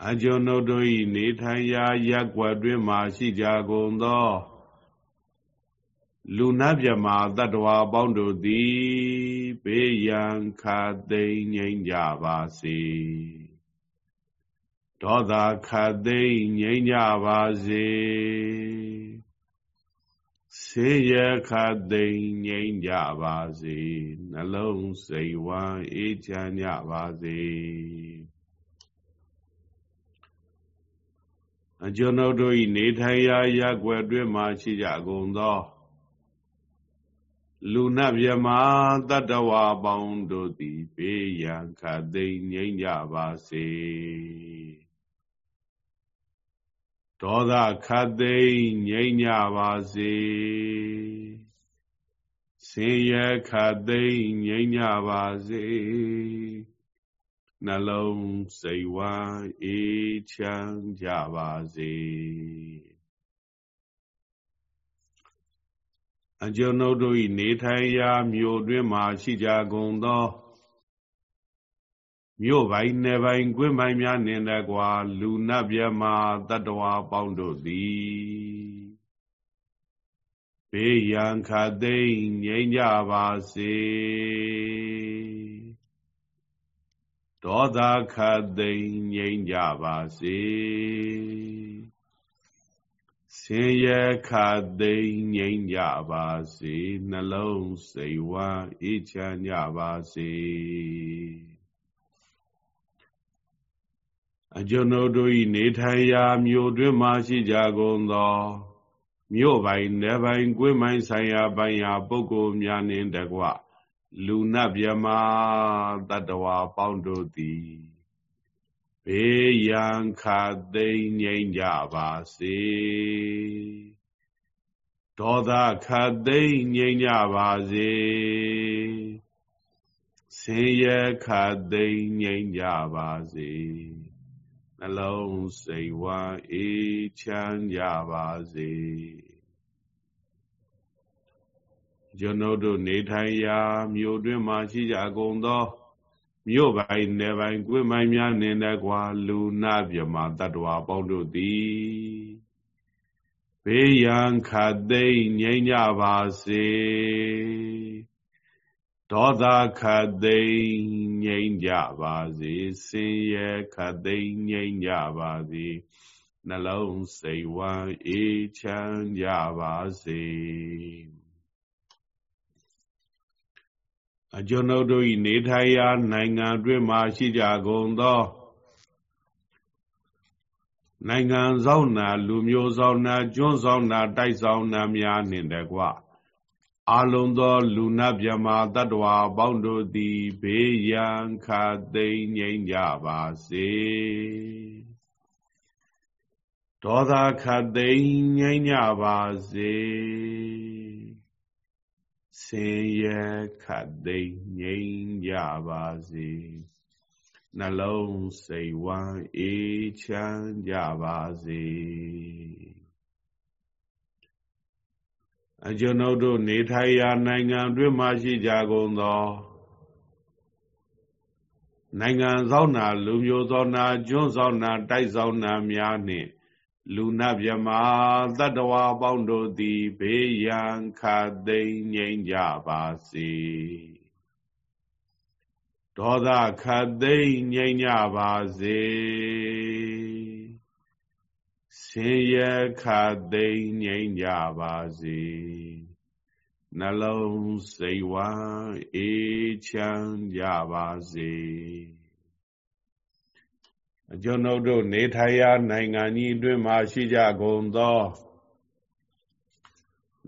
အကျွန်ုပ်တို့၏နေထိုင်ရာရက်ွက်တွင်မှရှိကြကုန်သောလူနာမြမာတတ္တဝါအပေါင်းတို့သည်ဘေးရန်ခါသိမ်းငြိမ်းကြပါစေဒေါသခါသိမ်းငြိမ်းကြပါစေဆေးရခါသိမ်းငြိမ်းကြပါစေနှလုံးစိတ်ဝမ်းအေးချမ်းကြပါစေ အကျွန်ုပ်တို့၏နေထိုင်ရာရက်ွယ်တွင်မှရှိကြကုန်သောလူနတ်မြမတတ္တဝါပေါင်းတို့သည်ဘေးရန်ခတ်သိမ်းငြိမ်းကြပါစေဒေါသခတ်သိမ်းငြိမ်းကြပါစေဆင်းရဲခတ်သိမ်းငြိမ်းကြပါစေ နှလုံးစိတ်ဝမ်းအေးချမ်းကြပါစေအကျွန်ုပ်တို့၏နေထိုင်ရာမြို့တွင်မှရှိကြကုန်သောမြို့ပိုင်းနယ်ပိုင်းကွင်းပိုင်းများနှင့်တကွာလူနတ်မြမတတ္တဝါပေါင်းတို့သည်ဘေးရန်ခတ်သိမ်းငြိမ်းကြပါစေ ဒေါသခတ်သိမ်းငြိမ်းကြပါစေဆင်းရဲခတ်သိမ်းငြိမ်းကြပါစေနှလုံးစိတ်ဝမ်းအေးချမ်းကြပါစေအကျွန်ုပ်တို့၏နေထိုင်ရာမြို့တွင်မှရှိကြကုန်သောမြို့ပိုင်းနယ်ပိုင်းကွင်းပိုင်းဆိုင်ရာပိုင်းရာပုဂ္ဂိုလ်များနှင့်တကွ လူနတ်မြမတတ္တဝါပေါင်းတို့သည်ဘေးရန်ခတ်သိမ်းငြိမ်းကြပါစေဒေါသခတ်သိမ်းငြိမ်းကြပါစေဆင်းရဲခတ်သိမ်းငြိမ်းကြပါစေနှလုံးစိတ်ဝမ်းအေးချမ်းကြပါစေ ကျွန်ုပ်တို့နေထိုင်ရာ မြို့တွင်မှရှိကြကုန်သောမြို့ပိုင်းနယ်ပိုင်းကွင်းပိုင်းများနှင့်တကွာလူနာပြမတတ္တဝါပေါင်းတို့သည်ဘေးရန်ခတ်သိမ်းငြိမ်းကြပါစေဒေါသခတ်သိမ်းငြိမ်းကြပါစေဆင်းရဲခတ်သိမ်းငြိမ်းကြပါစေနှလုံးစိတ်ဝမ်းအေးချမ်းကြပါစေ အကျွန်ုပ်တို့၏နေထိုင်ရာနိုင်ငံတွင်မှရှိကြကုန်သောနိုင်ငံဆောင်နာလူမျိုးဆောင်နာကျွန်းဆောင်နာတိုက်ဆောင်နာများနှင့်တကွအာလုံသော လူနာမြမာတတ္တဝါပေါင်းတို့သည်ဘေးရန်ခတ်သိမ်းငြိမ်းကြပါစေဒေါသခတ်သိမ်းငြိမ်းကြပါစေ ဆင်းရဲခတ်သိမ်းငြိမ်းကြပါစေနှလုံးစိတ်ဝမ်းအေးချမ်းကြပါစေအကျွန်ုပ်တို့နေထိုင်ရာနိုင်ငံတွင်မှရှိကြကုန်သောနိုင်ငံဆောင်နာလူမျိုးဆောင်နာကျွန်းဆောင်နာတိုက်ဆောင်နာများနှင့် လူနာမြမတတ္တဝါပေါင်းတို့သည်ဘေးရန်ခတ်သိမ်းငြိမ်းကြပါစေဒေါသခတ်သိမ်းငြိမ်းကြပါစေဆင်းရဲခတ်သိမ်းငြိမ်းကြပါစေနှလုံးစိတ်ဝမ်းအေးချမ်းကြပါစေအ ကျွန်ုပ်တို့နေထိုင်ရာနိုင်ငံကြီးအတွင်းမှာရှိကြကုန်သော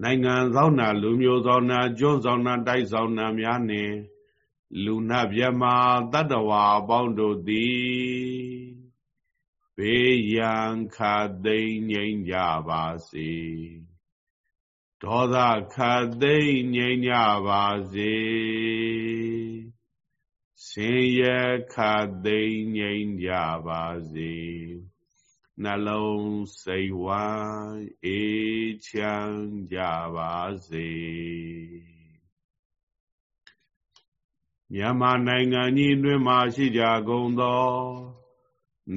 နိုင်ငံသောနာလူမျိုးသောနာကျွန်းသောနာတိုက်သောနာများနှင့်လူနာမြမတတ္တဝါအပေါင်းတို့သည်ဘေးရန်ခတ်သိမ်းငြိမ်းကြပါစေဒေါသခတ်သိမ်းငြိမ်းကြပါစေ ဆင်းရဲခတ်သိမ်းငြိမ်းကြပါစေနှလုံးစိတ်ဝမ်းအေးချမ်းကြပါစေမြန်မာနိုင်ငံကြီးတွင်မှရှိကြကုန်သော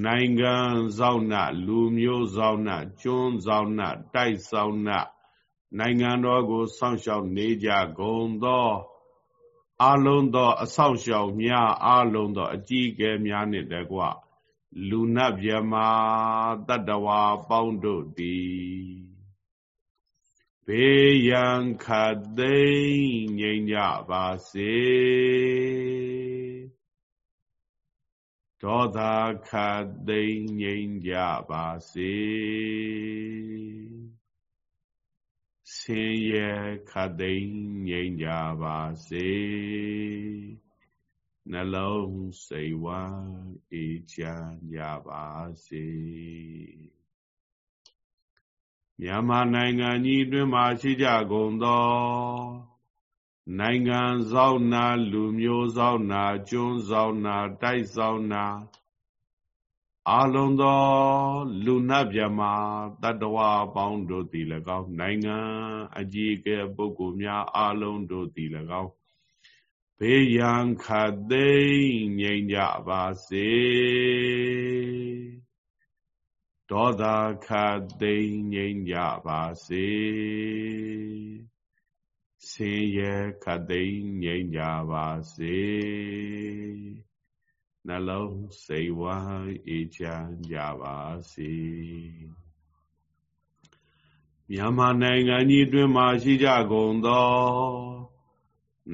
နိုင်ငံဆောင်နာလူမျိုးဆောင်နာကျွန်းဆောင်နာတိုက်ဆောင်နာနိုင်ငံတော်ကိုစောင့်ရှောက်နေကြကုန်သော အလုံးသောအဆောက်ရှောက်များအလုံးသောအကြီးအကဲများနှင့်တကွလူနတ်မြမာတတ္တဝါပေါင်းတို့သည်ဘေးရန်ခတ်သိမ်းငြိမ်းကြပါစေဒေါသခတ်သိမ်းငြိမ်းကြပါစေဆ င်ရဲခတ်သိမ်းငြိမ်းကြပါစေနှလုံးစိတ်ဝမ်းအေးချမ်းကြပါစေမြန်မာနိုင်ငံကြီးတွင်မှရှိကြကုန်သောနိုင်ငံဆောင်နာလူမျိုးဆောင်နာကျွန်းဆောင်နာတိုက်ဆောင်နာ အာလုံးသောလူနတ်မြမတတ္တဝအပေါင်းတို့သည်၎င်းနိုင်ငံအကြီးအကဲပုဂ္ဂိုလ်များအာလုံးတို့သည်၎င်းဘေးရန်ခတ်သိမ်းငြိမ်ကြပါစေဒေါသခတ်သိမ်းငြိမ်ကြပါစေဆင်းရဲခတ်သိမ်းငြိမ်ကြပါစေ နှလုံးစိတ်ဝမ်းအေးချမ်းကြပါစေမြန်မာနိုင်ငံကြီးတွင်မှရှိကြကုန်သော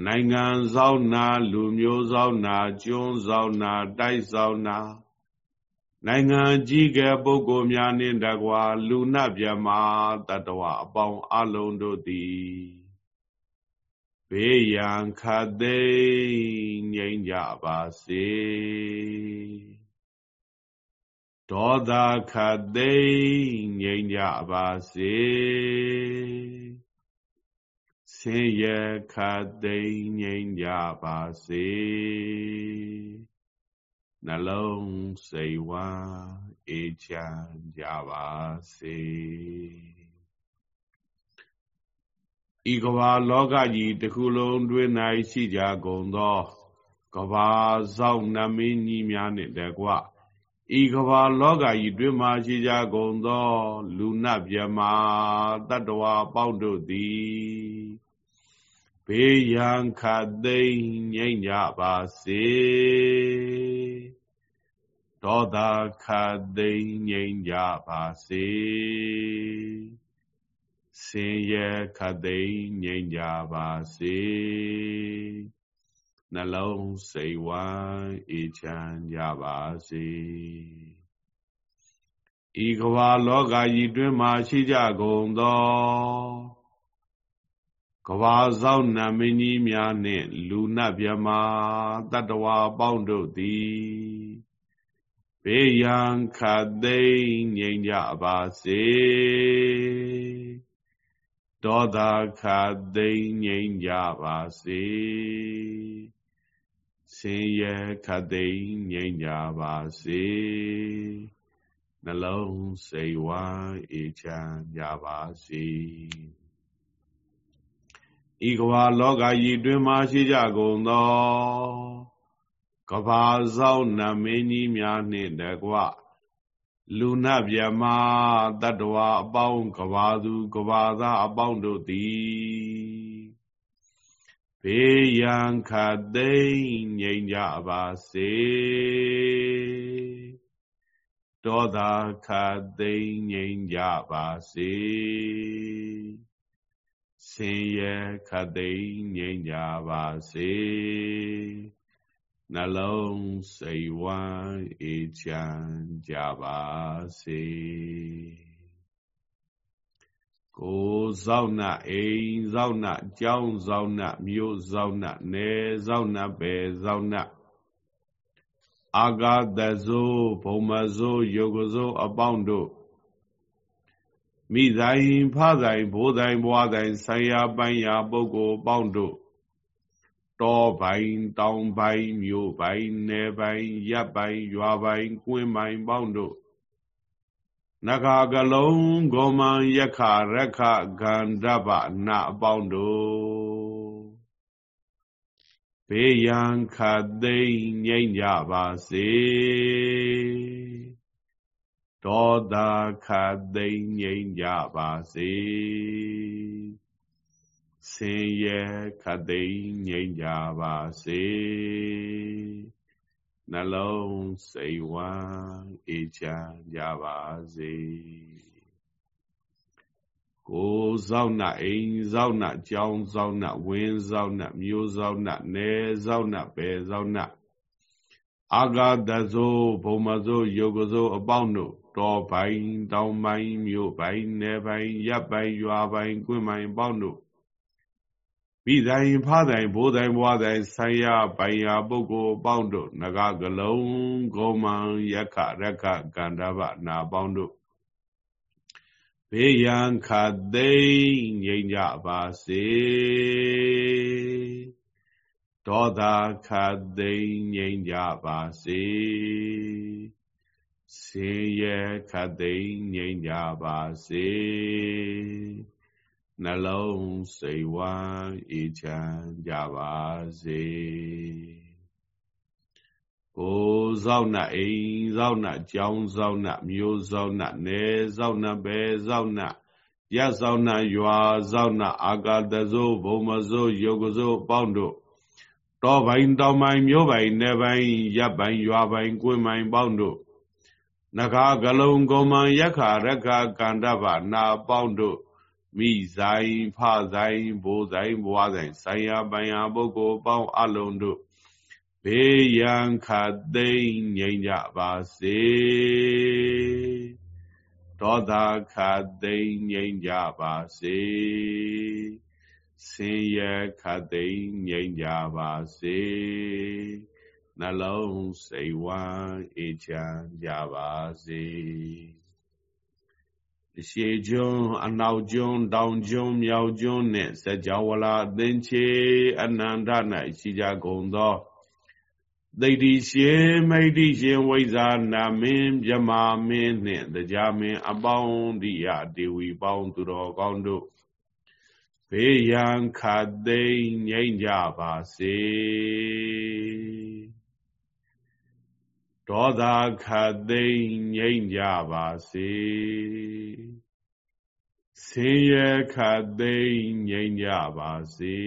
နိုင်ငံဆောင်နာလူမျိုးဆောင်နာကျွန်းဆောင်နာတိုက်ဆောင်နာနိုင်ငံကြီးကဲပုဂ္ဂိုလ်များနှင့်တကွာလူနတ်မြမာတတ္တဝအပေါင်းအလုံးတို့သည် ဘေးရန်ခတ်သိမ်းငြိမ်းကြပါစေဒေါသခတ်သိမ်းငြိမ်းကြပါစေဆင်းရဲခတ်သိမ်းငြိမ်းကြပါစေနှလုံးစိတ်ဝမ်းအေးချမ်းကြပါစေ ဤကဘာလောကကြီးတစ်ခုလုံးတွင်၌ရှိကြကုန်သောကဘာဆောင်နမင်းကြီးများနှင့်တကွဤကဘာလောကကြီးတွင်မှရှိကြကုန်သော လူနတ်မြမာတတ္တဝါပေါင်းတို့သည်ဘေးရန်ခတ်သိမ်းငြိမ့်ကြပါစေဒေါသခတ်သိမ်းငြိမ့်ကြပါစေ ဆင်းရဲခတ်သိမ်းငြိမ့်ကြပါစေနှလုံးစိတ်ဝမ်းအေးချမ်းကြပါစေဤကဘာလောကကြီးတွင်မှရှိကြကုန်သောကဘာဆောင်နမင်းကြီးများနှင့်လူနတ်မြမာတတ္တဝါပေါင်းတို့သည်ဘေးရန်ခတ်သိမ်းငြိမ်ကြပါစေ ဒေါသခတ်သိမ်းငြိမ်ကြပါစေဆင်းရဲခတ်သိမ်းငြိမ်ကြပါစေနှလုံးစိတ်ဝမ်းအေးချမ်းကြပါစေဤကဘာလောကကြီးတွင်မှရှိကြကုန်သောကဘာဆောင်နမင်းကြီးများနှင့်တကွ လူနာမြမတတ္တဝါအပေါင်းကဘာသူကဘာသားအပေါင်းတို့သည်ဘေးရန်ခတ်သိမ်းငြိမ်ကြပါစေဒေါသခတ်သိမ်းငြိမ်ကြပါစေဆင်းရဲခတ်သိမ်းငြိမ်းကြပါစေ နှလုံးစိတ်ဝမ်းအေးချမ်းကြပါစေကိုဇောက်နာအိမ်ဇောက်နာကျောင်းဇောက်နာမြို့ဇောက်နာနယ်ဇောက်နာဘယ်ဇောက်နာအာဂတဇိုးဘုံမဇိုးယုတ်ကဇိုးအပေါင်းတို့မိဆိုင်ဖဆိုင်ဘိုးဆိုင်ဘွားဆိုင်ဆံရပိုင်းရာပုဂ္ဂိုလ်ပေါင်းတို့ တောပိုင်းတောင်ပိုင်းမြို့ပိုင်းနယ်ပိုင်းရပ်ပိုင်းရွာပိုင်းကွင်းပိုင်းပေါင်းတို့နဂါကလုံးဂောမံယခရခဂန္ဓဗနာအပေါင်းတို့ဘေးရန်ခတ်သိမ့်ငြိမ့်ကြပါစေဒေါသခတ်သိမ့်ငြိမ့်ကြပါစေ ဆင်းရဲခတ်သိမ့်ငြိမ့်ကြပါစေနှလုံးစိတ်ဝမ်းအေးချမ်းကြပါစေကိုယ်ဆောင်နာအိမ်ဆောင်နာကြောင်းဆောင်နာဝင်းဆောင်နာမျိုးဆောင်နာနယ်ဆောင်နာဘယ်ဆောင်နာအာဂတဇိုဘုံမဇိုယုတ်ကဇိုအပေါင်းတို့တောပိုင်းတောင်ပိုင်းမြို့ပိုင်းနယ်ပိုင်းရပ်ပိုင်းရွာပိုင်းကွင်းပိုင်းပေါင်းတို့ မိတိုင်းဖတိုင်းဘိုးတိုင်းဘွားတိုင်းဆိုင်ရပိုင်ယာပုဂ္ဂိုလ်ပေါင်းတို့ငကကလုံးဂုံမံယက္ခရက္ခကန္တဗနာပေါင်းတို့ဘေးရန်ခတ်သိမ့်ငြိမ်ကြပါစေဒေါသခတ်သိမ့်ငြိမ်ကြပါစေဆင်းရဲခတ်သိမ့်ငြိမ်ကြပါစေ နှလုံးစိတ်ဝမ်းအေးချမ်းကြပါစေကိုဇောက်နှအိမ်ဇောက်နှကြောင်းဇောက်နှမျိုးဇောက်နှနယ်ဇောက်နှဘဲဇောက်နှရဇောက်နှရွာဇောက်နှအာကာတဇိုးဘုံမဇိုးယုတ်ကဇိုးပေါင်းတို့တောပိုင်းတောင်ပိုင်းမြို့ပိုင်းနယ်ပိုင်းရပ်ပိုင်းရွာပိုင်းကွင်းပိုင်းပေါင်းတို့နဂါကလုံးကုံမံယက္ခရက္ခကန္တဗနာပေါင်းတို့ မိဆိုင်ဖဆိုင်ဘိုးဆိုင်ဘွားဆိုင်ဆိုင်ရာပိုင်ယာပုဂ္ဂိုလ်ပေါင်းအလုံးတို့ဘေးရန်ခတ်သိမ့်ငြိမ်ကြပါစေဒေါသခတ်သိမ့်ငြိမ်ကြပါစေဆင်းရဲခတ်သိမ့်ငြိမ်ကြပါစေနှလုံးစိတ်ဝမ်းအေးချမ်းကြပါစေအ ရှိကျွန်းအနောက်ကျွန်းတောင်ကျွန်းမြောက်ကျွန်းနှင့်စကြဝဠာအသင်္ချေအနန္တ၌ရှိကြကုန်သောသိတိရှင်မိတ်တိရှင်ဝိဇာနာမင်းမြမာမင်းနှင့်တရားမင်းအပေါင်းဒီယဒေဝီပေါင်းသူတော်ကောင်းတို့ဘေးရန်ခတ်သိမ့်ငြိမ့်ကြပါစေ ဒေါသခတ်သိမ့်ငြိမ့်ကြပါစေဆင်းရဲခတ်သိမ့်ငြိမ့်ကြပါစေ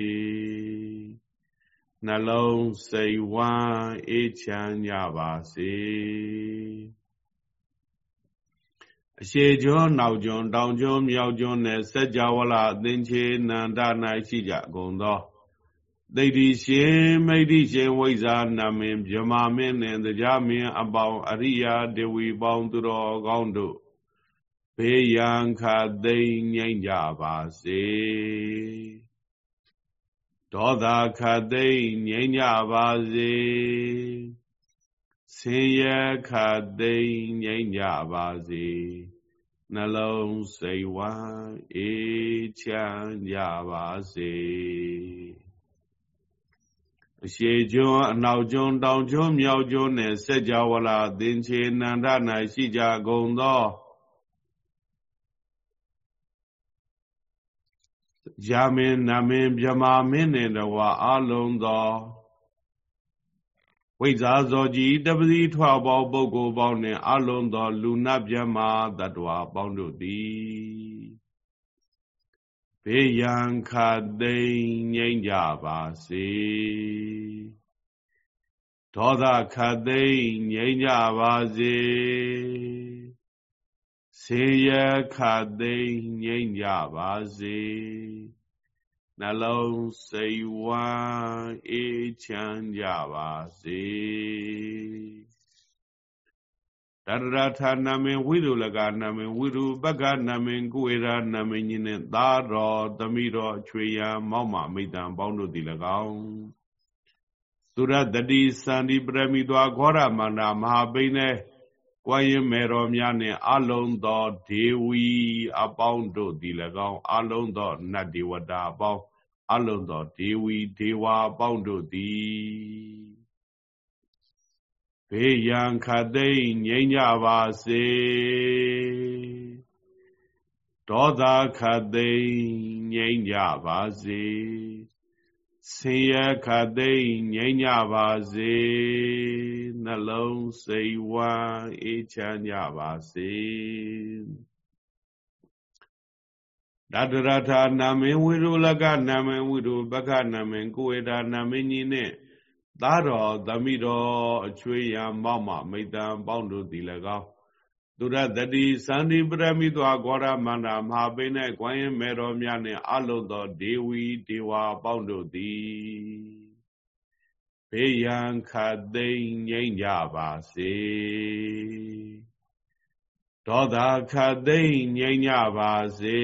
နှလုံးစိတ်ဝမ်းအေးချမ်းကြပါစေအရှိကျွန်းနောက်ကျွန်းတောင်ကျွန်းမြောက်ကျွန်းနဲ့စัจ java လာအသင်္ချေနန္ဒ၌ရှိကြကုန်သော သိတိရှင်မိတိရှင်ဝိဇာနာမင်းမြမာမင်းနဲ့တရားမင်းအပေါင်းအရိယာဒေဝီပေါင်းသူတော်ကောင်းတို့ဘေးရန်ခသိမ့်ငြိမ့်ကြပါစေဒေါသခသိမ့်ငြိမ့်ကြပါစေဆင်းရဲခသိမ့်ငြိမ့်ကြပါစေနှလုံးစိတ်ဝမ်းအေးချမ်းကြပါစေ အရှိကျွန်းအနောက်ကျွန်းတောင်ကျွန်းမြောက်ကျွန်းနဲ့စัจ java လာသင်္ချေနန္ဒ၌ရှိကြကုန်သောယာမင်းနမင်းမြမာမင်းနဲ့တဝါအလုံးသောဝိဇာဇောကြီးတပတိထွားပေါပုဂ္ဂိုလ်ပေါင်းနှင့်အလုံးသော လူနာမြမာတတဝါပေါင်းတို့သည် ဘေးရန်ခသိမ့်ငြိမ့်ကြပါစေဒေါသခသိမ့်ငြိမ့်ကြပါစေဆေရခသိမ့်ငြိမ့်ကြပါစေနှလုံးစိတ်ဝမ်းအေးချမ်းကြပါစေ တရရထာနာမင်ဝိရုလကနာမင်ဝိရုပက္ခနာမင်ကုဝေရာနာမင်ညင်းနဲ့သာတော်သမိတော်ချွေရန်မောက်မမိတံပေါင်းတို့သည်၎င်းသုရတတိစန္ဒီပရမိသွာခောရမန္တာမဟာပိနေကွာရင်မေတော်များနှင့်အလုံးသောဒေဝီအပေါင်းတို့သည်၎င်းအလုံးသောနတ်ဒေဝတာအပေါင်းအလုံးသောဒေဝီဒေဝအပေါင်းတို့သည် ဘေးရန်ခသိမ့်ငြိမ်းကြပါစေဒေါသခသိမ့်ငြိမ်းကြပါစေဆင်းရဲခသိမ့်ငြိမ်းကြပါစေနှလုံးစိတ်ဝမ်းအေးချမ်းကြပါစေတတရထာနာမင်ဝိရုလကနာမင်ဝိရုပကနာမင်ကိုဝေဒာနာမင်ကြီးနဲ့ သားတော်သမိတော်အချွေရန်မောက်မမိတံပေါင်းတို့သည်၎င်းသူရတတိသန္တိပရမိသွာဂောရမန္တာမဟာပိနေကွိုင်းမေတော်များနှင့်အလုံးသောဒေဝီဒေဝပေါင်းတို့သည်ဘေးရန်ခတ်သိမ့်ငြိမ့်ကြပါစေဒေါသခတ်သိမ့်ငြိမ်းကြပါစေ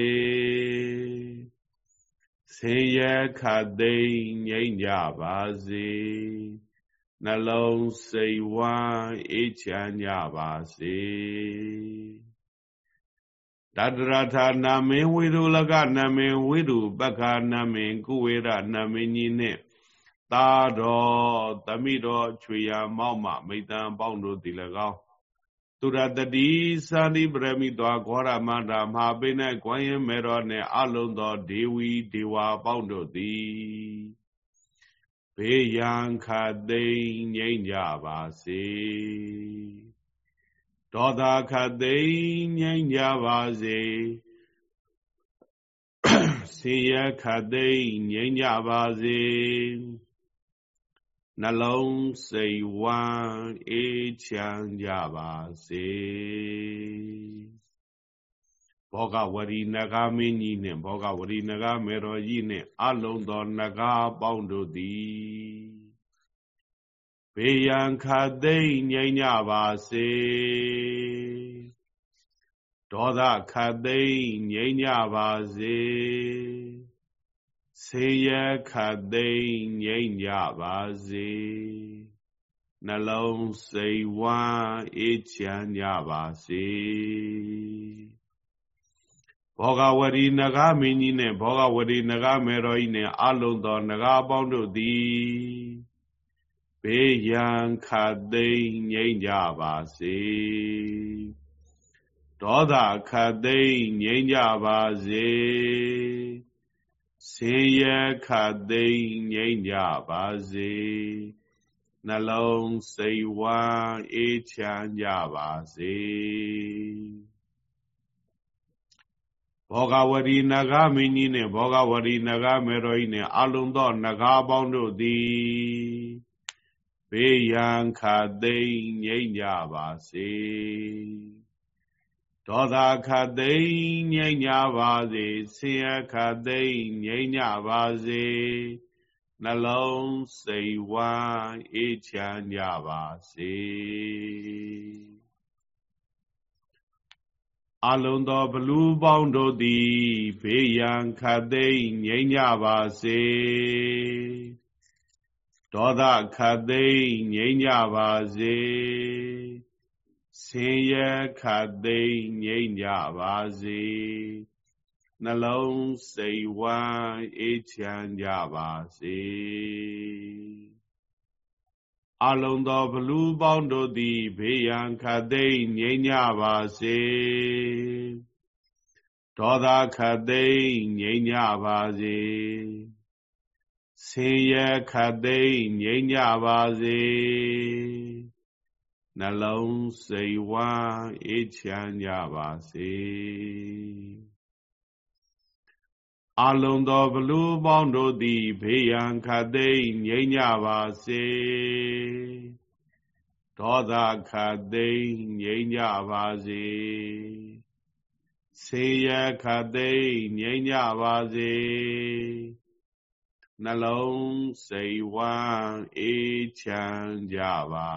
ဆင်းရဲခတ်သိမ့်ငြိမ်းကြပါစေနှလုံးစိတ်ဝမ်းအေးချမ်းကြပါစေတတရထာနာမင်းဝိရုလကနာမင်းဝိရုပက္ခနာမင်းကုဝေရနာမင်းကြီးနှင့်သာတော်သမိတော်ချွေရမောက်မမိတံပေါင်းတို့သည်၎င်း သူရတတိသာတိပရမိတောဂောရမန္တာမဟာပိနေကွန်ရင်မေတော်နှင့်အလုံးသောဒေဝီဒေဝပေါင်းတို့သည်ဘေးရန်ခသိမ့်ငြိမ့်ကြပါစေဒေါသခသိမ့်ငြိမ့်ကြပါစေဆေရခသိမ့်ငြိမ့်ကြပါစေ နှလုံးစိတ်ဝမ်းအေးချမ်းကြပါစေဘောဂဝရီနဂါမင်းကြီးနှင့်ဘောဂဝရီနဂါမေတော်ကြီးနှင့်အလုံးသောနဂါပေါင်းတို့သည်ဘေးရန်ခသိမ့်ငြိမ်းကြပါစေဒေါသခသိမ့်ငြိမ်းကြပါစေ ဆေးရခသိမ့်ငြိမ့်ကြပါစေနှလုံးစိတ်ဝမ်းအေးချမ်းကြပါစေဘောဂဝရီနဂမင်းကြီးနဲ့ဘောဂဝရီနဂမေတော်ကြီးနဲ့အလုံးသောနဂအပေါင်းတို့သည်ဘေးရန်ခသိမ့်ငြိမ့်ကြပါစေဒေါသခသိမ့်ငြိမ့်ကြပါစေ ဆင်းရဲခတ်သိမ့်ငြိမ့်ကြပါစေနှလုံးစိတ်ဝမ်းအေးချမ်းကြပါစေဘောဂဝရီနဂမင်းကြီးနဲ့ဘောဂဝရီနဂမေတော်ကြီးနဲ့အလုံးသောနဂါပေါင်းတို့သည်ဘေးရန်ခတ်သိမ့်ငြိမ့်ကြပါစေ ဒေါသခသိမ့်ငြိမ့်ကြပါစေဆင်းရဲခသိမ့်ငြိမ့်ကြပါစေနှလုံးစိတ်ဝမ်းအေးချမ်းကြပါစေအလုံးသောဘလူးပေါင်းတို့သည်ဘေးရန်ခသိမ့်ငြိမ့်ကြပါစေဒေါသခသိမ့်ငြိမ့်ကြပါစေ ဆင်းရဲခတ်သိမ့်ငြိမ့်ကြပါစေနှလုံးစိတ်ဝမ်းအေးချမ်းကြပါစေအလုံးသောဘလူးပေါင်းတို့သည်ဘေးရန်ခတ်သိမ့်ငြိမ့်ကြပါစေဒေါသခတ်သိမ့်ငြိမ့်ကြပါစေဆင်းရဲခတ်သိမ့်ငြိမ့်ကြပါစေ နှလုံးစိတ်ဝမ်းအေးချမ်းကြပါစေအလုံးသောဘလူးပေါင်းတို့သည်ဘေးရန်ခတ်သိမ်းငြိမ်းကြပါစေဒေါသခတ်သိမ်းငြိမ်းကြပါစေဆေးရခတ်သိမ်းငြိမ်းကြပါစေ နှလုံးစိတ်ဝမ်းအေးချမ်းကြပါ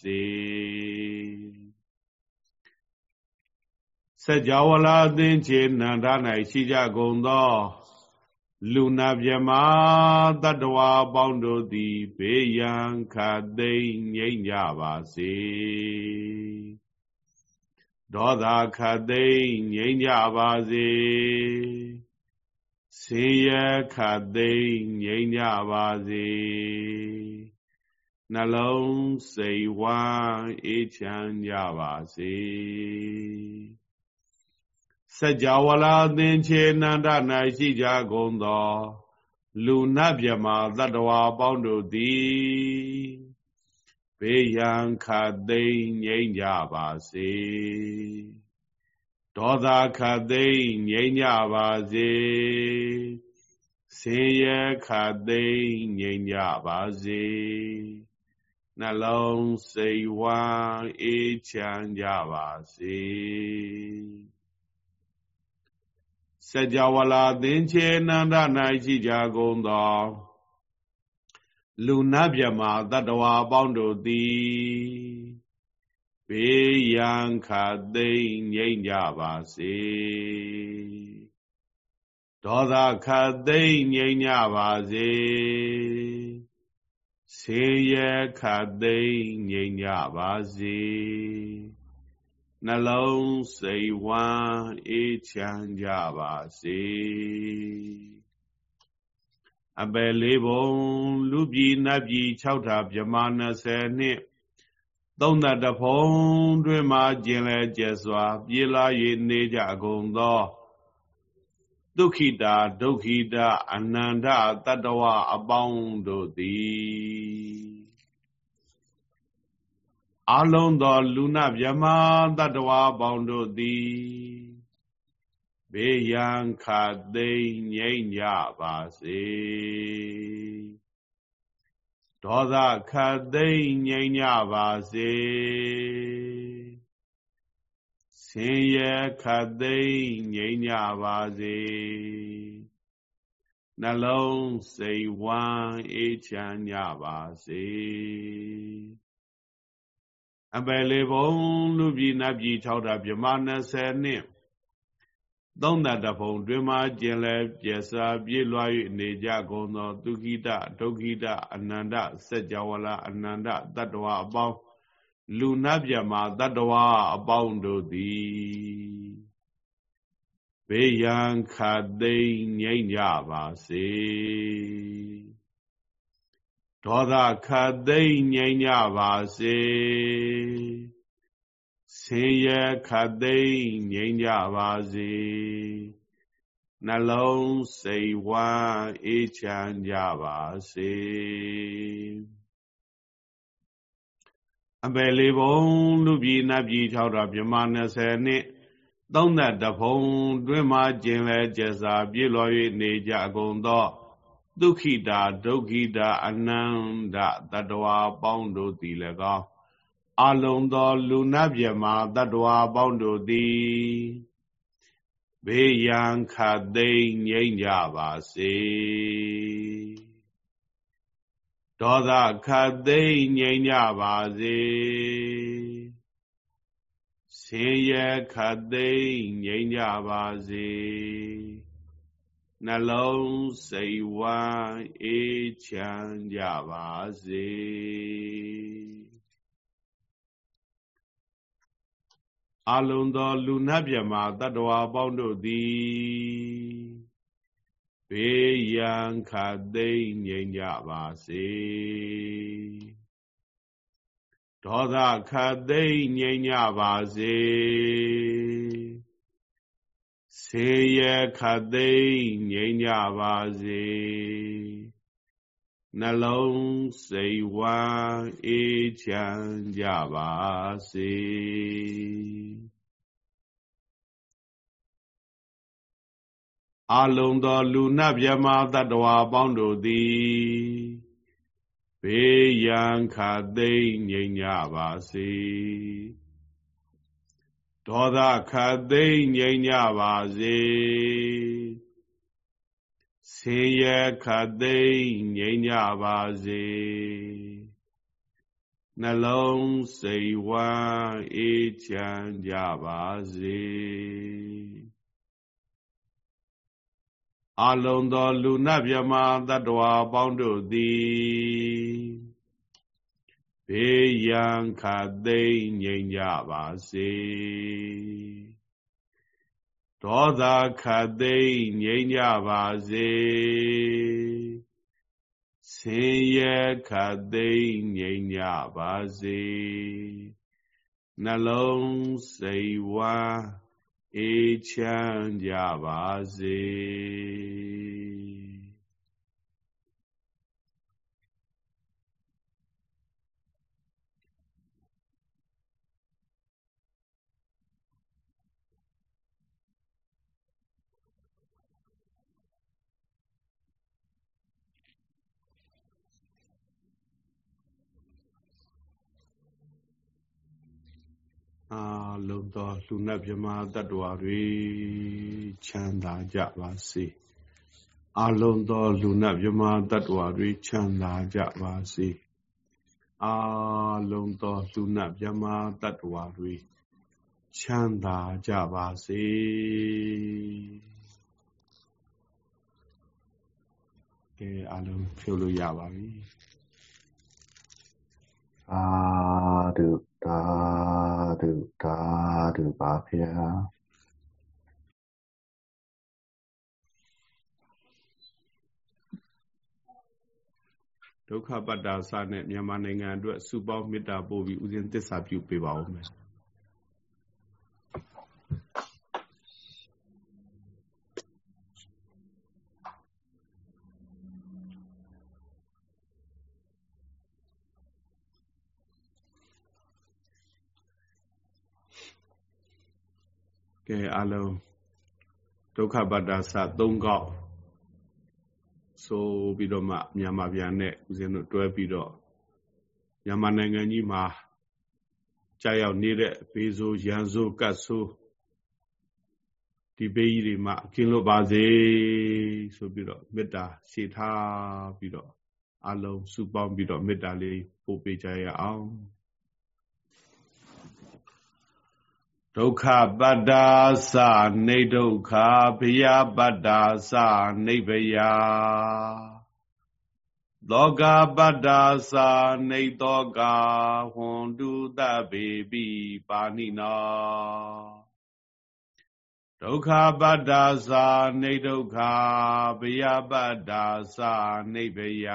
စေစัจ java လာအသင်္ချေနန္ဒ၌ရှိကြကုန်သော လူနာမြမတတ္တဝါပေါင်းတို့သည်ဘေးရန်ခတ်သိမ့်ငြိမ့်ကြပါစေဒေါသခတ်သိမ့်ငြိမ့်ကြပါစေ ဆင်းရဲခတ်သိမ်းငြိမ်းကြပါစေနှလုံးစိတ်ဝမ်းအေးချမ်းကြပါစေစัจ java လာသင်္ချေနန္ဒ၌ရှိကြကုန်သော လူနတ်မြမသတ္တဝါပေါင်းတို့သည်ဘေးရန်ခတ်သိမ်းငြိမ်းကြပါစေ ဒေါသခတ်သိမ့်ငြိမ်းကြပါစေဆင်းရဲခတ်သိမ့်ငြိမ်းကြပါစေနှလုံးစိတ်ဝမ်းအေးချမ်းကြပါစေစัจ java လာသင်္ချေနန္ဒ၌ရှိကြကုန်သောလူနတ်မြမတတ္တဝါအပေါင်းတို့သည် ဘေးရန်ခသိမ့်ငြိမ့်ကြပါစေဒေါသခသိမ့်ငြိမ့်ကြပါစေဆေးရခသိမ့်ငြိမ့်ကြပါစေနှလုံးစိတ်ဝမ်းအေးချမ်းကြပါစေအပယ်လေးဘုံလူပြည်နတ်ပြည်6ထာဗြဟ္မာ20နှစ် သုံးသတဖုံတွင်မှကျင်လဲကျက်စွာ ပြေးလာ၍နေကြကုန်သောဒုက္ခိတာဒုက္ခိတာအနန္တတတ္တဝအပေါင်းတို့သည်အလုံးသောလူနာမြမတတ္တဝအပေါင်းတို့သည်ဘေးရန်ခသိမ့်ငြိမ့်ကြပါစေ ဒေါသခသိမ့်ငြိမ့်ကြပါစေဆင်းရဲခသိမ့်ငြိမ့်ကြပါစေနှလုံးစိတ်ဝမ်းအေးချမ်းကြပါစေအပယ်လေးဘုံလူပြည်နတ်ပြည်၆တာမြမ20နှစ် သုံးတတဖုံတွင်မှကျင်လဲပြက်စားပြေးလွှား၍နေကြကုန်သောဒုက္ခိတဒုက္ခိတအနန္တစัจ java လာအနန္တတတ္တဝအပေါင်းလူနာပြမတတ္တဝအပေါင်းတို့သည်ဘေးရန်ခတ်သိမ့်ငြိမ့်ကြပါစေဒေါသခတ်သိမ့်ငြိမ့်ကြပါစေ ဆင်းရဲခတ်သိမ့်ငြိမ်းကြပါစေနှလုံးစိတ်ဝမ်းအေးချမ်းကြပါစေအပယ်လေးဘုံလူပြည်နတ်ပြည်၆တော်မြမ20နှစ်သုံးသက်တဖုံတွင်မှကျင်လဲကျက်စာပြည့်လွှာ၍နေကြကုန်သောဒုက္ခိတာဒုက္ခိတာအနန္တတတဝါပေါင်းတို့သည်၎င်း အလုံးသော လူနာပြမတတ္တဝါပေါင်းတို့သည်ဘေးရန်ခတ်သိမ့်ငြိမ့်ကြပါစေဒေါသခတ်သိမ့်ငြိမ့်ကြပါစေဆင်းရဲခတ်သိမ့်ငြိမ့်ကြပါစေနှလုံးစိတ်ဝမ်းအေးချမ်းကြပါစေ အလုံးသောလူနတ်မြမာတတ္တဝါပေါင်းတို့သည်ဘေးရန်ခတ်သိမ့်ငြိမ်ကြပါစေဒေါသခတ်သိမ့်ငြိမ်ကြပါစေဆေးရခတ်သိမ့်ငြိမ်ကြပါစေ နှလုံးစိတ်ဝမ်းအေးချမ်းကြပါစေအလုံးသောလူနတ်မြမတတ္တဝါပေါင်းတို့သည်ဘေးရန်ခသိမ့်ငြိမ်ကြပါစေဒေါသခသိမ့်ငြိမ်ကြပါစေ ဆင်းရဲခတ်သိမ့်ငြိမ်းကြပါစေနှလုံးစိတ်ဝမ်းအေးချမ်းကြပါစေအလုံးသောလူနတ်မြမတတ္တဝါပေါင်းတို့သည်ဘေးရန်ခတ်သိမ့်ငြိမ်းကြပါစေ ဒေါသခတ်သိမ့်ငြိမ်းကြပါစေဆင်းရဲခတ်သိမ့်ငြိမ်းကြပါစေနှလုံးစိတ်ဝမ်းအေးချမ်းကြပါစေ အာလုံသောလူနတ်မြမတတ္တဝါတွေချမ်းသာကြပါစေအလုံးသောလူနတ်မြမတတ္တဝါတွေချမ်းသာကြပါစေအာလုံးသောသူနတ်မြမတတ္တဝါတွေချမ်းသာကြပါစေကဲအလုံးဖြုတ်လို့ရပါပြီအာဒု တာဒုတာဒုပါဗျာဒုက္ခပတ္တာစနဲ့မြန်မာနိုင်ငံအတွက်စုပေါင်းမေတ္တာပို့ပြီးဥစဉ်သစ္စာပြုပေးပါဦးမယ် ကဲအလုံးဒုက္ခပတ္တာစ၃កောက်ဆိုပြီးတော့မှမြန်မာပြန်နဲ့ဦးဇင်းတို့တွဲပြီးတော့မြန်မာနိုင်ငံကြီးမှာကြာရောက်နေတဲ့ဘေးဆိုးရန်ဆိုးကတ်ဆိုးဒီဘေးကြီးတွေမှာကင်းလွတ်ပါစေဆိုပြီးတော့မေတ္တာရှေ့ထားပြီးတော့အလုံးစုပေါင်းပြီးတော့မေတ္တာလေးပို့ပေးကြရအောင် ဒုက္ခပတ္တာသနေဒုက္ခဘယပတ္တာသနေဘယလောကပတ္တာသနေတောကဟွန်တုတပေပိပါဏိနာဒုက္ခပတ္တာသနေဒုက္ခဘယပတ္တာသနေဘယ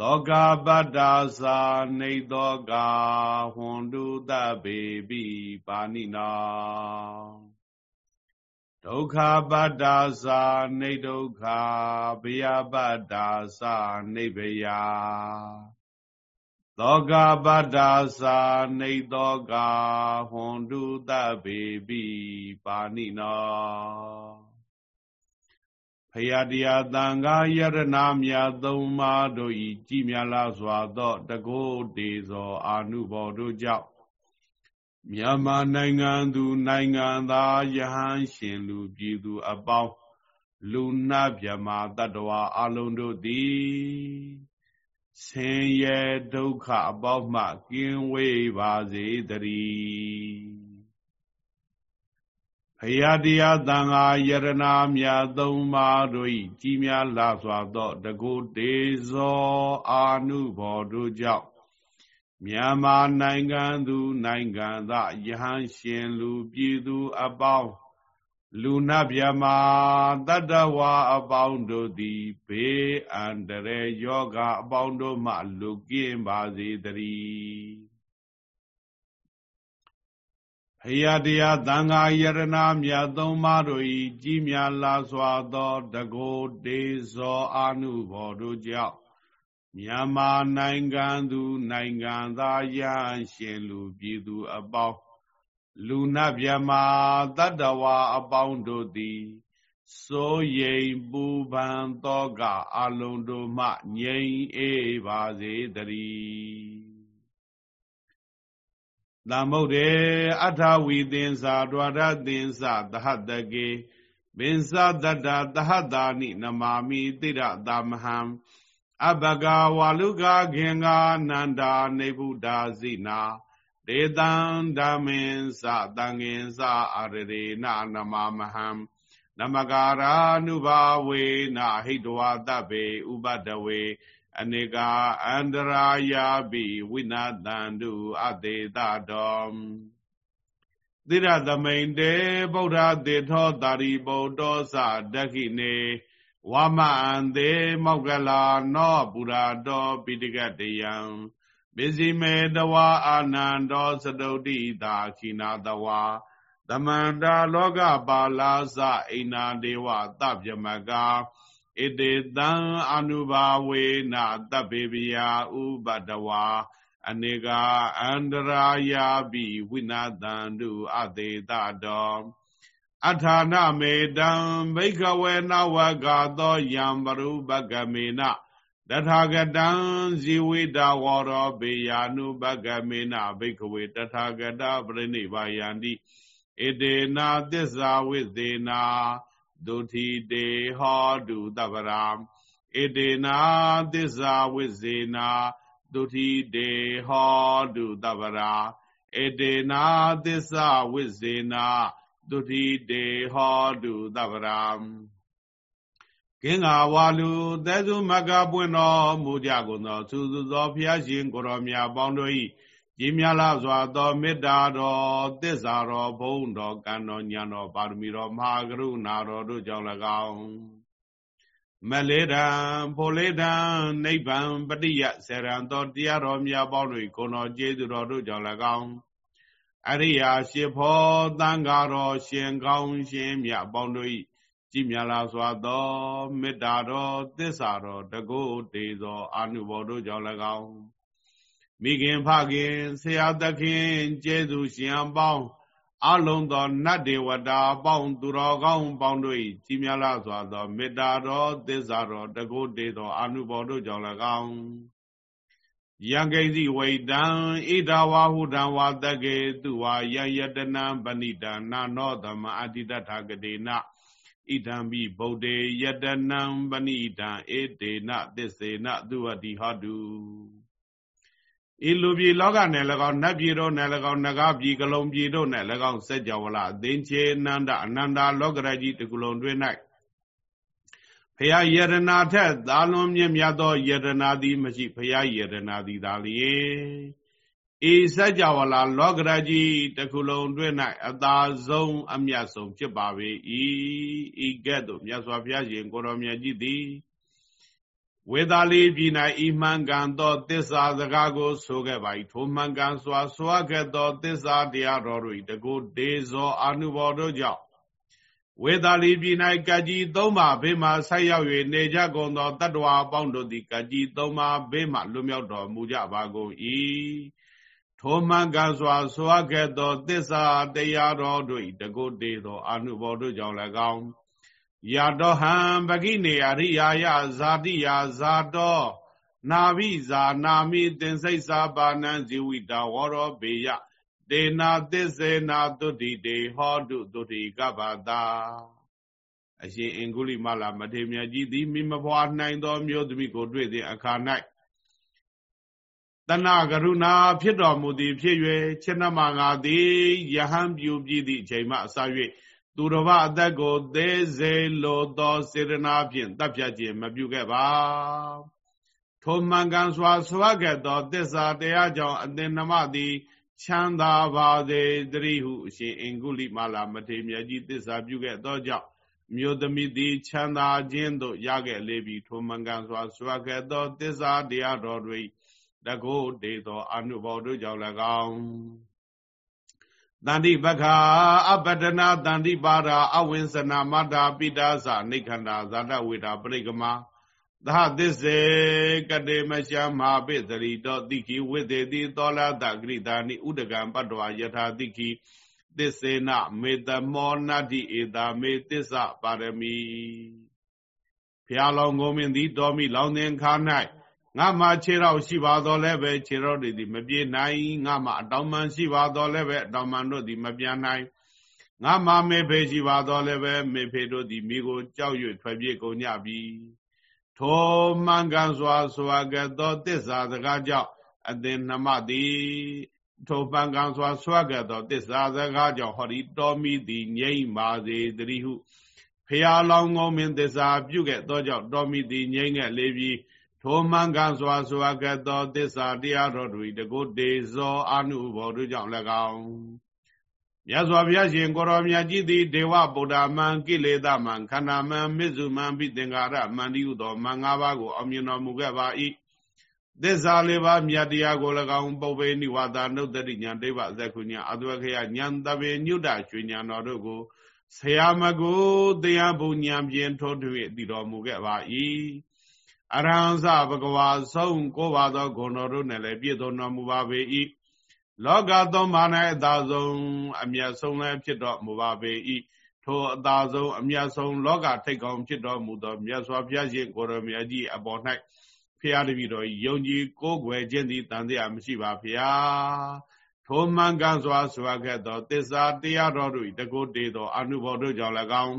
သောကပတ္တာသာနေသောကဟွန်တုတပေပိပါဏိနာဒုက္ခပတ္တာသာနေဒုက္ခဘယပတ္တာသာနေဘယသောကပတ္တာသာနေသောကဟွန်တုတပေပိပါဏိနာ ဖရာတရားတန်ခါယရနာမြတ်သုံးပါးတို့ဤကြည်မြလားစွာသောတကုတေဇောအာနုဘော်တို့ကြောင့်မြန်မာနိုင်ငံသူနိုင်ငံသားယဟန်ရှင်လူပြည်သူအပေါင်းလူနာမြမာတတ္တဝါအလုံးတို့သည်ဆင်းရဲဒုက္ခအပေါင်းမှကင်းဝေးပါစေတည်း ဖရာတရားတန်ခါယရနာမြတ်သုံးပါးတို့၏ကြီးများလာစွာသောတကုတေဇောအာနုဘော်တို့ကြောင့်မြန်မာနိုင်ငံသူနိုင်ငံသားယဟန်ရှင်လူပြည်သူအပေါင်းလူနာမြမာတတ္တဝါအပေါင်းတို့သည်ဘေးအန္တရာယ်ယောဂအပေါင်းတို့မှလွတ်ကင်းပါစေတည်း ဖရာတရားသံဃာယရနာမြတ်သုံးပါးတို့၏ကြီးမြတ်လာစွာသောတကိုယ်တေဇောအာနုဘော်တို့ကြောင့်မြန်မာနိုင်ငံသူနိုင်ငံသားရရှင်လူပြည်သူအပေါင်းလူနတ်မြမာတတ္တဝါအပေါင်းတို့သည်စိုးရိမ်ပူပန်သောကအလုံးတို့မှငြိမ်အေးပါစေတည်း သမုဒ္ဒေအထဝီသင်္စာဒွါရသင်္စာသဟတကေပင်စတတ္တသဟတာနိနမာမိတိရသမဟံအဘဂဝါလုကခင်္ဂာနန္ဒာနေဗုဒ္ဓဇိနာဒေတံဓမ္မင်္စတံငင်္စအရရေနနမမဟံနမကာရာနုဘာဝေနဟိတဝါတဗေဥပတဝေ အနေကအန္တရာယာပိဝိနာတန္တုအသေးတတော်သီရသမိန်တေဗုဒ္ဓသေထောတာရိဗုဒ္ဓောသဒခိနေဝမအံသေးမောက္ကလာနောပုရာတော်ပိဋကတယံပစ္စည်းမေတဝါအာနန္တောသတုတိတာခိနာတဝါသမန္တာလောကပါလာသအိနာဒေဝသဗြမကာ ဣတေတံအနုဘာဝေနတပ္ပေပိယဥပတဝါအနေကအန္တရာယာပိဝိနာတန္တုအသေးတတော်အထာဏမေတံဘိခဝေနဝကသောယံပရုပကမေနတထာဂတံဇီဝိတဝရောပေယာနုပကမေနဘိခဝေတထာဂတပရိနိဗ္ဗာယန္တိဣတေနာသစ္စာဝိသေနာ ဒုတိတေဟောတုတပရာဧတေနာသစ္စာဝိဇေနာဒုတိတေဟောတုတပ္ပရာဧတေနာသစ္စာဝိဇေနာဒုတိတေဟောတုတပ္ပရာကင်္ဂါဝါလူသဲစုမကပွင့်တော်မူကြကုန်သောသူသူသောဖျားရှင်ကိုရောမြတ်ပေါင်းတို့၏ ကြီးမြတ်လာစွာသောမေတ္တာတော်သစ္စာတော်ဘုံတော်ကံတော်ညာတော်ပါရမီတော်မဟာကရုဏာတော်တို့ကြောင့်၎င်းမလေးတံဖိုလေးတံနိဗ္ဗာန်ပတိယဆရံတော်တရားတော်မြတ်ပေါင်းတို့ကိုတော်ကျေးဇူးတော်တို့ကြောင့်၎င်းအရိယာရှိဖောသံဃာတော်ရှင်ကောင်းရှင်မြတ်ပေါင်းတို့၏ကြည်မြလာစွာသောမေတ္တာတော်သစ္စာတော်တကုတေသောအာနုဘော်တို့ကြောင့်၎င်း မိခင်ဖခင်ဆရာသခင်ကျေးဇူးရှင်ပေါင်းအလုံးသောနတ်ဒေဝတာပေါင်းသူတော်ကောင်းပေါင်းတို့၏ကြည်မြလာစွာသောမေတ္တာတော်သစ္စာတော်တကုတေသောအာနုဘော်တို့ကြောင့်၎င်းယံကိစီဝိတံဣဒဝါဟုတံဝါတကေသူဝါယယတနံပဏိတနာနောသမအတိတထာကတိနာဣဒံပိဗုဒ္ဓေယတနံပဏိတံဧတေနသစ္စေနသူဝတိဟောတု ဤလူပြည်လောကနယ်၎င်းနတ်ပြည်တို့နယ်၎င်းနဂါပြည်ကလုံးပြည်တို့နယ်၎င်းစัจ java လအသင်္ချေနန္ဒအနန္တာလောကရကြီးတကူလုံးတွင်၌ဖရာယရနာထက်သာလွန်မြင့်မြတ်သောယရနာသည်မရှိဖရာယရနာသည်သာလျင်ဤစัจ java လာလောကရကြီးတခုလုံးတွင်၌အသာဆုံးအမြတ်ဆုံးဖြစ်ပါပေ၏ဤကဲ့သို့မြတ်စွာဘုရားရှင်ကိုရောမြတ်ကြီးသည် ဝေသာလီပြည်၌ဤမှန်ကန်သောသစ္စာစကားကိုဆိုခဲ့ပါ၏ထိုမှန်ကန်စွာဆိုခဲ့သောသစ္စာတရားတော်တို့တကုဒေဇောအာနုဘော်တို့ကြောင့်ဝေသာလီပြည်၌ကကြီးသုံးပါဘေးမှဆက်ရောက်၍နေကြကုန်သောတတ္တဝါအပေါင်းတို့သည်ကကြီးသုံးပါဘေးမှလွတ်မြောက်တော်မူကြပါကုန်၏ထိုမှန်ကန်စွာဆိုအပ်ခဲ့သောသစ္စာတရားတော်တို့တကုတေသောအာနုဘောတို့ကြောင့်၎င်း ယတောဟံပကိနေအရိယာယဇာတိယဇာတောနာဘိဇာနာမိသင်္စိတ်စာပါဏံဇီဝိတဝရောဘေယတေနာသစ္စေနာတုတိတေဟောတုတုတိကပ္ပတာအရှင်အင်္ဂုလိမလာမထေမြတ်ကြီးသည်မိမဖွာနိုင်သောမျိုးသမီးကိုတွေ့သည်အခါ၌တဏကရုဏာဖြစ်တော်မူသည်ဖြစ်၍ခြေနမငါသည်ယဟန်ပြူပြီးသည့်အချိန်မှအစ၍ သူတော်ဘာအသက်ကိုသေးစေလိုသောစေတနာဖြင့်တပ်ဖြတ်ခြင်းမပြုခဲ့ပါထိုမှန်ကန်စွာဆွာခဲ့သောသစ္စာတရားကြောင့်အသင်နမသည်ချမ်းသာပါစေတည်းဟုအရှင်အင်္ဂုလိမာလာမထေမြတ်ကြီးသစ္စာပြုခဲ့သောကြောင့်မြို့သမီးသည်ချမ်းသာခြင်းသို့ရခဲ့လေပြီထိုမှန်ကန်စွာဆွာခဲ့သောသစ္စာတရားတော်တွေတကုတေသောအနုဘောတို့ကြောင့်၎င်း တန္တိပခာအပတနာတန္တိပါရာအဝိ ns နာမတာပိတာသနိခန္ဓာဇာတဝေတာပရိကမသဟသစ္စေကတေမရှမဟာပိသရိတောတိခိဝိသေတိသောလတဂရိတာနိဥဒကံပတ္တဝယထာတိခိသစ္စေနမေတမောနတ္တိဧတာမေသစ္စာပါရမီဖျားလောင်ကုန်မင်းသည်တော်မိလောင်သင်ခါ၌ ငါမှခြေတော့ရှိပါတော်လဲပဲခြေတော့တွေသည်မပြေနိုင်ငါမှအတောင်မှန်ရှိပါတော်လဲပဲအတောင်မှန်တို့သည်မပြန်နိုင်ငါမှမေဖေရှိပါတော်လဲပဲမေဖေတို့သည်မိကိုကြောက်ရွံ့ထွက်ပြေးကုန်ကြပြီထိုမှန်ကန်စွာစွာကသောတစ္ဆာစကားကြောင့်အသင်နှမသည်ထိုပံကံစွာဆွကသောတစ္ဆာစကားကြောင့်ဟောဒီတော်မိသည်ငြိမ့်ပါစေတည်းဟုဖျားလောင်းကောင်းမင်းတစ္ဆာပြုခဲ့သောကြောင့်တော်မိသည်ငြိမ့်ခဲ့လေပြီ ထိုမှန်ကန်စွာစွာကသောသစ္စာတရားတော်တို့တကုတေဇောအာနုဘောတို့ကြောင့်၎င်းမြတ်စွာဘုရားရှင်ကိုရောမြတ်ကြီးသည်ဒေဝဗုဒ္ဓမံကိလေသာမံခန္ဓာမံမစ္စုမံပိသင်္ကာရမန္တိဟုသောမံ၅ပါးကိုအောင်မြင်တော်မူခဲ့ပါ၏သစ္စာလေးပါးမြတ်တရားကို၎င်းပုပ္ပေနိဝါဒနုတ္တိညာဒိဗ္ဗဇက္ခုညာအသွေခယညာတပေညုတရွှေညာတော်တို့ကိုဆရာမကိုတရားဘုံညာဖြင့်ထိုးထွေတည်တော်မူခဲ့ပါ၏ အရဟံသဘဂဝါဆုံးကိုပါသောဂုဏ်တော်တို့နဲ့လည်းပြည့်စုံတော်မူပါပေ၏လောကသုံးပါး၌အသာဆုံးအမြတ်ဆုံးလည်းဖြစ်တော်မူပါပေ၏ထိုအသာဆုံးအမြတ်ဆုံးလောကထိတ်ကောင်ဖြစ်တော်မူသောမြတ်စွာဘုရားရှင်ကိုရမြတ်ကြီးအပေါ်၌ဖျားတပည့်တော်ယုံကြည်ကိုးကွယ်ခြင်းသည်တန်တရားမရှိပါဖျားထိုမှန်ကန်စွာစွာခဲ့သောသစ္စာတရားတော်တို့တကုတေသောအနုဘောတို့ကြောင့်၎င်း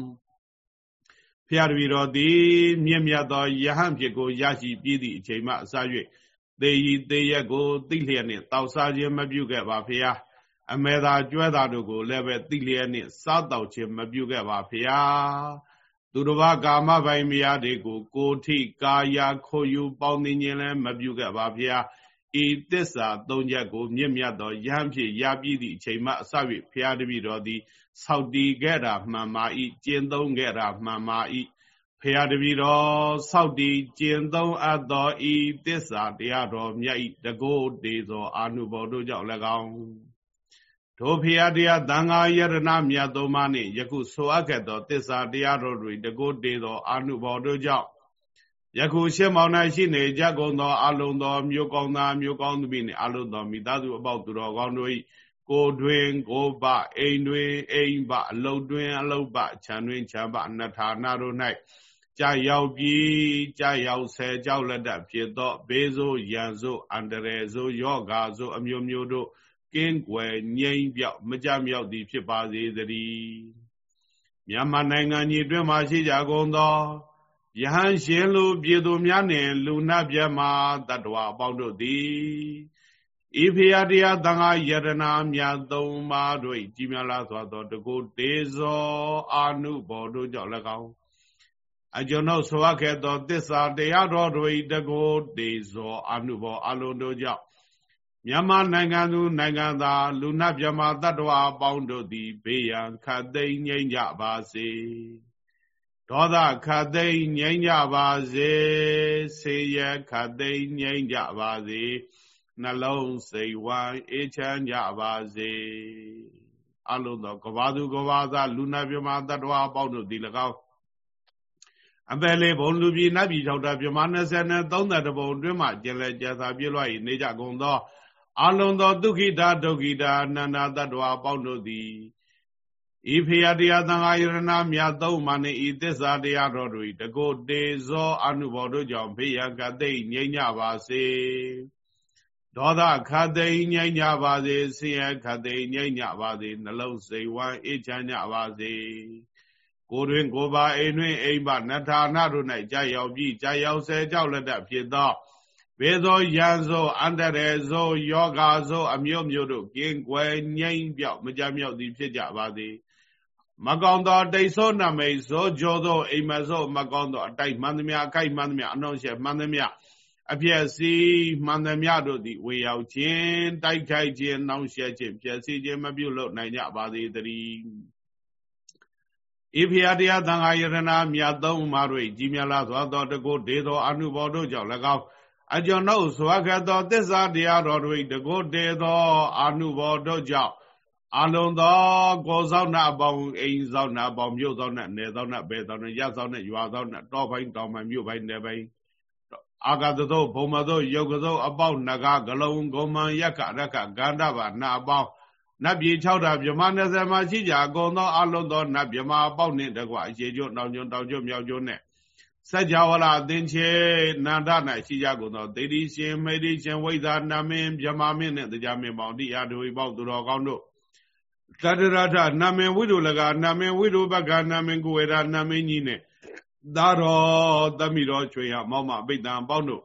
ဖျားတပည့်တော်သည်မြင့်မြတ်သောယဟန်ဖြစ်ကိုရရှိပြီးသည့်အချိန်မှအစ၍သေဤသေရက်ကိုသိလျက်နှင့်တောက်စားခြင်းမပြုခဲ့ပါဖျားအမေသာကျွဲသာတို့ကိုလည်းပဲသိလျက်နှင့်စားတောက်ခြင်းမပြုခဲ့ပါဖျားသူတစ်ပါးကာမပိုင်မယားတွေကို ကိုထိကာယာခိုယူပေါင်းသိခြင်းလည်းမပြုခဲ့ပါဖျားဤသစ္စာသုံးချက်ကိုမြင့်မြတ်သောယဟန်ဖြစ်ရပြီးသည့်အချိန်မှအစ၍ဖျားတပည့်တော်သည် ဆောက်တည်ခဲ့တာမှန်ပါ၏ကျင့်သုံးခဲ့တာမှန်ပါ၏ဖရာတပည့်တော်ဆောက်တည်ကျင့်သုံးအပ်သောဤသစ္စာတရားတော်မြတ်ဤတကုတ်တေသောအာနုဘော်တို့ကြောင့်၎င်းထိုဖရာတရားသံဃာယရဏမြတ်သုံးပါးနှင့်ယခုဆိုအပ်ခဲ့သောသစ္စာတရားတော်တွေတကုတ်တေသောအာနုဘော်တို့ကြောင့်ယခုရှင်းမောင်၌ရှိနေကြကုန်သောအလုံးသောမြို့ကောင်းသားမြို့ကောင်းသူနှင့်အလုံးသောမိသားစုအပေါက်သူတော်ကောင်းတို့၏ ကိုတွင်ကိုပအိမ်တွင်အိမ်ပအလုတ်တွင်အလုတ်ပခြံတွင်ခြံပအနထာနာတို့၌ကြာရောက်ပြီးကြာရောက်ဆယ်ကြောက်လက်တဖြစ်သောဘေးဆိုးရန်ဆိုးအန္တရာယ်ဆိုးယောဂါဆိုးအမျိုးမျိုးတို့ကင်းကွယ်ငြိမ်းပြောက်မကြမြောက်သည်ဖြစ်ပါစေသတည်းမြန်မာနိုင်ငံကြီးအတွင်းမှာရှိကြကုန်သောယဟန်ရှင်လူပြည်သူများနှင့်လူနာပြမတတ္တဝါအပေါင်းတို့သည် ဤဖေယတရားသံဃာယတနာမြတ်သုံးပါးတို့ကြီးမြတ်လာစွာသောတကုတေဇောအာနုဘောတို့ကြောင့်၎င်းအကျွန်ုပ်ဆိုအပ်ခဲ့သောသစ္စာတရားတော်တို့ဤတကုတေဇောအာနုဘောအလုံးတို့ကြောင့်မြန်မာနိုင်ငံသူနိုင်ငံသားလူနာမြမတတ္တဝါအပေါင်းတို့သည်ဘေးရန်ခတ်သိမ်းငြိမ်းကြပါစေဒေါသခတ်သိမ်းငြိမ်းကြပါစေဆေးရခတ်သိမ်းငြိမ်းကြပါစေ နှလုံးစိတ်ဝမ်းအေးချမ်းကြပါစေအလုံးသောကဘာသူကဘာသာလူနာပြမတတ္တဝါအပေါင်းတို့သည်၎င်းအပယ်လေးဘုံလူပြည်နတ်ပြည်ထောက်တာပြမ20နဲ့30ဘုံတွင်းမှကျင်လဲကျသာပြည့်လွှတ်၏နေကြကုန်သောအလုံးသောဒုက္ခိတာဒုက္ခိတာအနန္တတတ္တဝါအပေါင်းတို့သည်ဤဖေယတရားသံဃာယရဏမြတ်သုံးပါးနှင့်ဤသစ္စာတရားတော်တို့တကုတေဇောအနုဘောတို့ကြောင့်ဖေယကတိတ်ငြိမ့်ကြပါစေ ဒေါသခတ်သိမ်းငြိမ့်ကြပါစေဆင်းရဲခတ်သိမ်းငြိမ့်ကြပါစေနှလုံးစိတ်ဝမ်းအေးချမ်းကြပါစေကိုတွင်ကိုပါအိမ်တွင်အိမ်ပါနထာနာတို့၌ကြာရောက်ပြီးကြာရောက်ဆဲကြောက်လက်တဖြစ်သောဘေသောရန်သောအန္တရေသောယောဂါသောအမျိုးမျိုးတို့ကင်းကွယ်ငြိမ့်ပြောက်မကြမြောက်သည်ဖြစ်ကြပါစေမကောင်းသောတိတ်ဆိုးနမိတ်သောကြောသောအိမ်မသောမကောင်းသောအတိုက်မှန်သမျှအခိုက်မှန်သမျှအနှောင့်အယှက်မှန်သမျှ အပြည့်စီမှန်သမျှတို့သည်ဝေရောက်ခြင်းတိုက်ခိုက်ခြင်းနှောင့်ယှက်ခြင်းပြည့်စည်ခြင်းမပြုလုပ်နိုင်ကြပါသေးတည်းဣဖယာတရားသံဃာယရဏမြတ်သုံးပါးတို့ကြီးမြတ်လာသောတကုဒေသောအနုဘောတို့ကြောင့်၎င်းအကျွန်ုပ်ဆွာခတ်သောသစ္စာတရားတော်တို့တကုဒေသောအနုဘောတို့ကြောင့်အလုံးသောကိုဆောင်နာအပေါင်းအိမ်ဆောင်နာအပေါင်းမြို့ဆောင်နာနယ်ဆောင်နာဘယ်ဆောင်နာရဆောင်နာရွာဆောင်နာတောပိုင်းတောင်ပိုင်းမြို့ပိုင်းနယ်ပိုင်း အာဂတသောဘုံမသောယုတ်ကသောအပေါင်းနဂဂလုံးဂုံမံယက္ခရက္ခဂန္ဓဗနာအပေါင်းနတ်ပြည်6တာမြမ20မှာရှိကြအကုန်သောအလုံးသောနတ်မြမအပေါင်းနှင့်တကွအရှိကျွတောင်ကျွတောင်ကျွမြောက်ကျွနဲ့စัจ java လာအသင်္ချေနန္ဒ၌ရှိကြကုန်သောသေတိရှင်မေတိရှင်ဝိဇာနမင်းမြမမင်းနှင့်တရားမင်းပေါင်းတရားတို့ပေါင်းသူတော်ကောင်းတို့တတရထနာမင်ဝိဒုလကနာမင်ဝိဒုပကနာမင်ကိုဝေဒနာမင်ကြီးနဲ့ သာတော်သမိတော်ချွေရမောက်မပိတ္တံပေါင်းတို့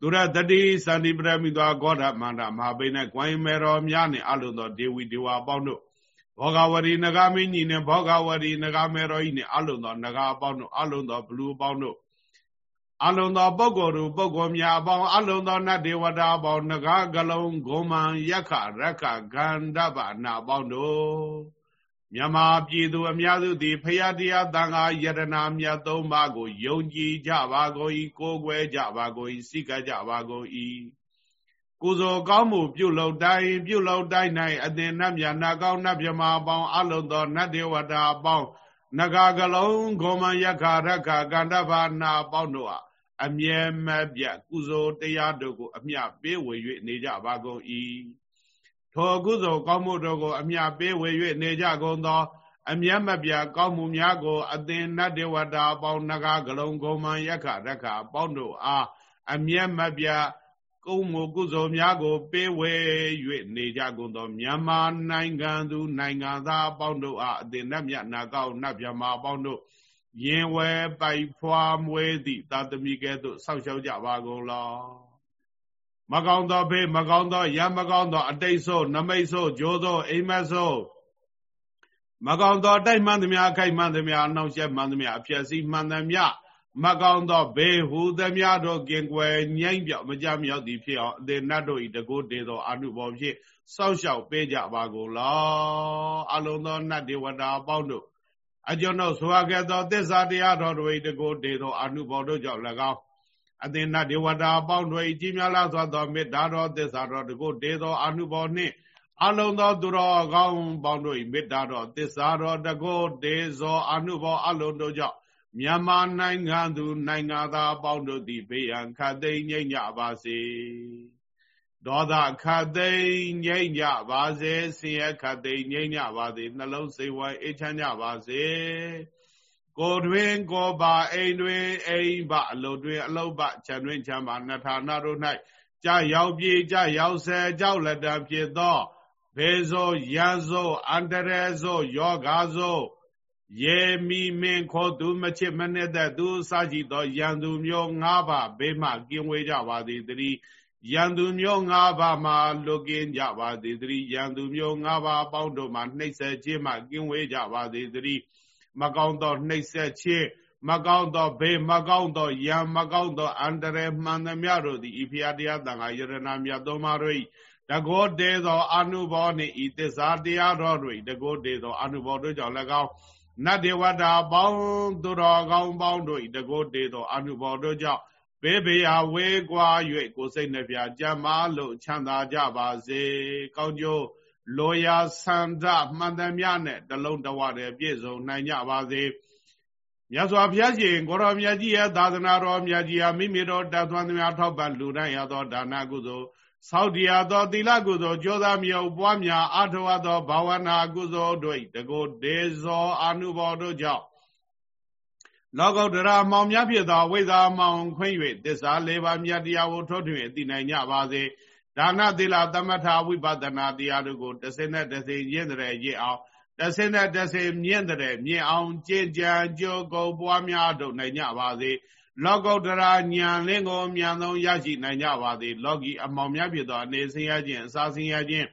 သူရတတိစန္တိပရမိသောဂေါဓမန္တမဟာပိနဲ့ကွိုင်းမေတော်များနဲ့အလုံးသောဒေဝီဒေဝပေါင်းတို့ဘောဂဝရီနဂမင်းကြီးနဲ့ဘောဂဝရီနဂမေတော်ကြီးနဲ့အလုံးသောနဂအပေါင်းတို့အလုံးသောဘလူပေါင်းတို့အလုံးသောပုဂ္ဂိုလ်တို့ပုဂ္ဂိုလ်များအပေါင်းအလုံးသောနတ်ဒေဝတာအပေါင်းနဂကလုံးဂုံမံယက္ခရက္ခဂန္ဓဗနာအပေါင်းတို့ မြမပြည်သူအများစုသည်ဖရာတရားတန်ခါယတနာမြတ်သုံးပါးကိုယုံကြည်ကြပါကုန်၏ကိုးကွယ်ကြပါကုန်၏စိတ်ကကြပါကုန်၏ကိုယ်စောကောင်းမှုပြုလုပ်တိုင်းပြုလုပ်တိုင်း၌အသင်နတ်မြတ်နာကောင်းနတ်မြမအပေါင်းအလုံးသောနတ်ဒေဝတာအပေါင်းနဂါကလုံးဂောမယက္ခရက္ခကန္တဘာနာအပေါင်းတို့အားအမြဲမပြတ်ကုသိုလ်တရားတို့ကို အမျှပေးဝေ၍နေကြပါကုန်၏ ထိုကုသိုလ်ကောင်းမှုတို့ကိုအမြပေးဝေ၍နေကြကုန်သော အမျက်မပြကောင်းမှုများကို အသင်နတ်ဒေဝတာအပေါင်းနဂါဂလုံးဂုံမံယက္ခရက္ခအပေါင်းတို့အားအမျက်မပြကုမှုကုသိုလ်များကို ပေးဝေ၍နေကြကုန်သောမြန်မာနိုင်ငံသူနိုင်ငံသားအပေါင်းတို့အားအသင်နတ်မြတ်နာကောက်နတ်မြမအပေါင်းတို့ရင်ဝဲပိုက်ဖွာမွေးသည့်သာသမီကဲ့သို့ဆောက်ရှောက်ကြပါကုန်လော မကောင်းသောဘေးမကောင်းသောရမကောင်းသောအတိတ်ဆိုးနမိတ်ဆိုးဂျိုးဆိုးအိမ်မက်ဆိုးမကောင်းသောတိုက်မှန်သမျှအခိုက်မှန်သမျှအနှောင့်ယှက်မှန်သမျှအဖြစ်စီမှန်သမျှမကောင်းသောဘေးဟူသမျှတို့ကင်ကွယ်ငြိမ့်ပြောက်မကြမြောက်သည်ဖြစ်အောင်အသေးနတ်တို့ဤတကုတေသောအနုဘောဖြင့်စောက်ရှောက်ပေးကြပါကုန်လောအလုံးသောနတ်ဒေဝတာအပေါင်းတို့အကျွန်ုပ်ဆိုအပ်ခဲ့သောသစ္စာတရားတော်တို့ဤတကုတေသောအနုဘောတို့ကြောင့်၎င်း အသင်္နဒေဝတာအပေါင်းတို့ဤကြီးများလားစွာသောမေတ္တာတော်သစ္စာတော်တကုတေသောအနုဘောနှင့်အလုံးသောသူတော်ကောင်းပေါင်းတို့ဤမေတ္တာတော်သစ္စာတော်တကုတေသောအနုဘောအလုံးတို့ကြောင့်မြန်မာနိုင်ငံသူနိုင်ငံသားအပေါင်းတို့သည်ဘေးရန်ခတ်သိမ်းငြိမ့်ကြပါစေဒေါသခတ်သိမ်းငြိမ့်ကြပါစေဆင်းရဲခတ်သိမ်းငြိမ့်ကြပါစေနှလုံးစိတ်ဝမ်းအေးချမ်းကြပါစေ ကိုတွင်ကိုပါအိမ်တွင်အိမ်ပအလုတ်တွင်အလုတ်ပခြံတွင်ခြံပါနှစ်ဌာနတို့၌ကြာရောက်ပြေကြာရောက်ဆဲကြောက်လက်တံဖြစ်သောဘေဇောရန်ဇောအန္တရေဇောယောဂါဇောယေမီမင်းခေါ်သူမချစ်မနစ်သက်သူစရှိသောယံသူမျိုး၅ပါးဘေးမှကင်းဝေးကြပါသည်တည်းယံသူမျိုး၅ပါးမှလွတ်ကင်းကြပါသည်တည်းယံသူမျိုး၅ပါးအပေါင်းတို့မှနှိမ့်ဆက်ခြင်းမှကင်းဝေးကြပါသည်တည်း မကောင်းသောနှိမ့်ဆက်ခြင်းမကောင်းသောဘေးမကောင်းသောယံမကောင်းသောအန္တရာယ်မှန်သမျှတို့သည်ဤဖျားတရားတန်ခါယရဏမြတ်သောမာတို့၏တကောတေသောအနုဘောနှင့်ဤသစ္စာတရားတော်တို့၏တကောတေသောအနုဘောတို့ကြောင့်၎င်းနတ်ဒေဝတာပေါင်းသူတော်ကောင်းပေါင်းတို့ဤတကောတေသောအနုဘောတို့ကြောင့်ဘေးဘေယဝေကွာ၍ကိုစိတ်နှပြကြမ်းမာလို့ချမ်းသာကြပါစေကောင်းကျိုး လောရာဆန္ဒမှန်သမျှနဲ့တလုံးတဝတည်းပြည့်စုံနိုင်ကြပါစေမြတ်စွာဘုရားရှင်ကိုရောမြတ်ကြီးရဲ့သာသနာတော်မြတ်ကြီးဟာမိမိတို့တတ်သွမ်းသမျှထောက်ပံ့လူတိုင်းရသောဒါနကုသိုလ်သောတရားသောသီလကုသိုလ်ကြိုးစားမြောက်ပွားများအထောအပ်သောဘာဝနာကုသိုလ်တို့တကုဒေဇောအာနုဘောတို့ကြောင့်လောကုတ္တရာမောင်များဖြစ်သောဝိဇ္ဇာမောင်ခွင့်၍သစ္စာလေးပါးမြတ်တရားကိုထုတ်ထွင်သိနိုင်ကြပါစေ ဒါနသီလသမထဝိပဿနာတရားတို့ကိုတစ်စင်းနဲ့တစ်စင်းရင့်တဲ့ရင့်အောင်တစ်စင်းနဲ့တစ်စင်းမြင့်တဲ့မြင့်အောင်ကြင်ကြံကြိုးကုန်ပွားများတို့နိုင်ကြပါစေလောကုတ္တရာဉာဏ်လင်းကိုမြန်ဆုံးရရှိနိုင်ကြပါသည်လောကီအမောင်များဖြစ်သောအနေဆင်းရဲခြင်းအစာဆင်းရဲခြင်း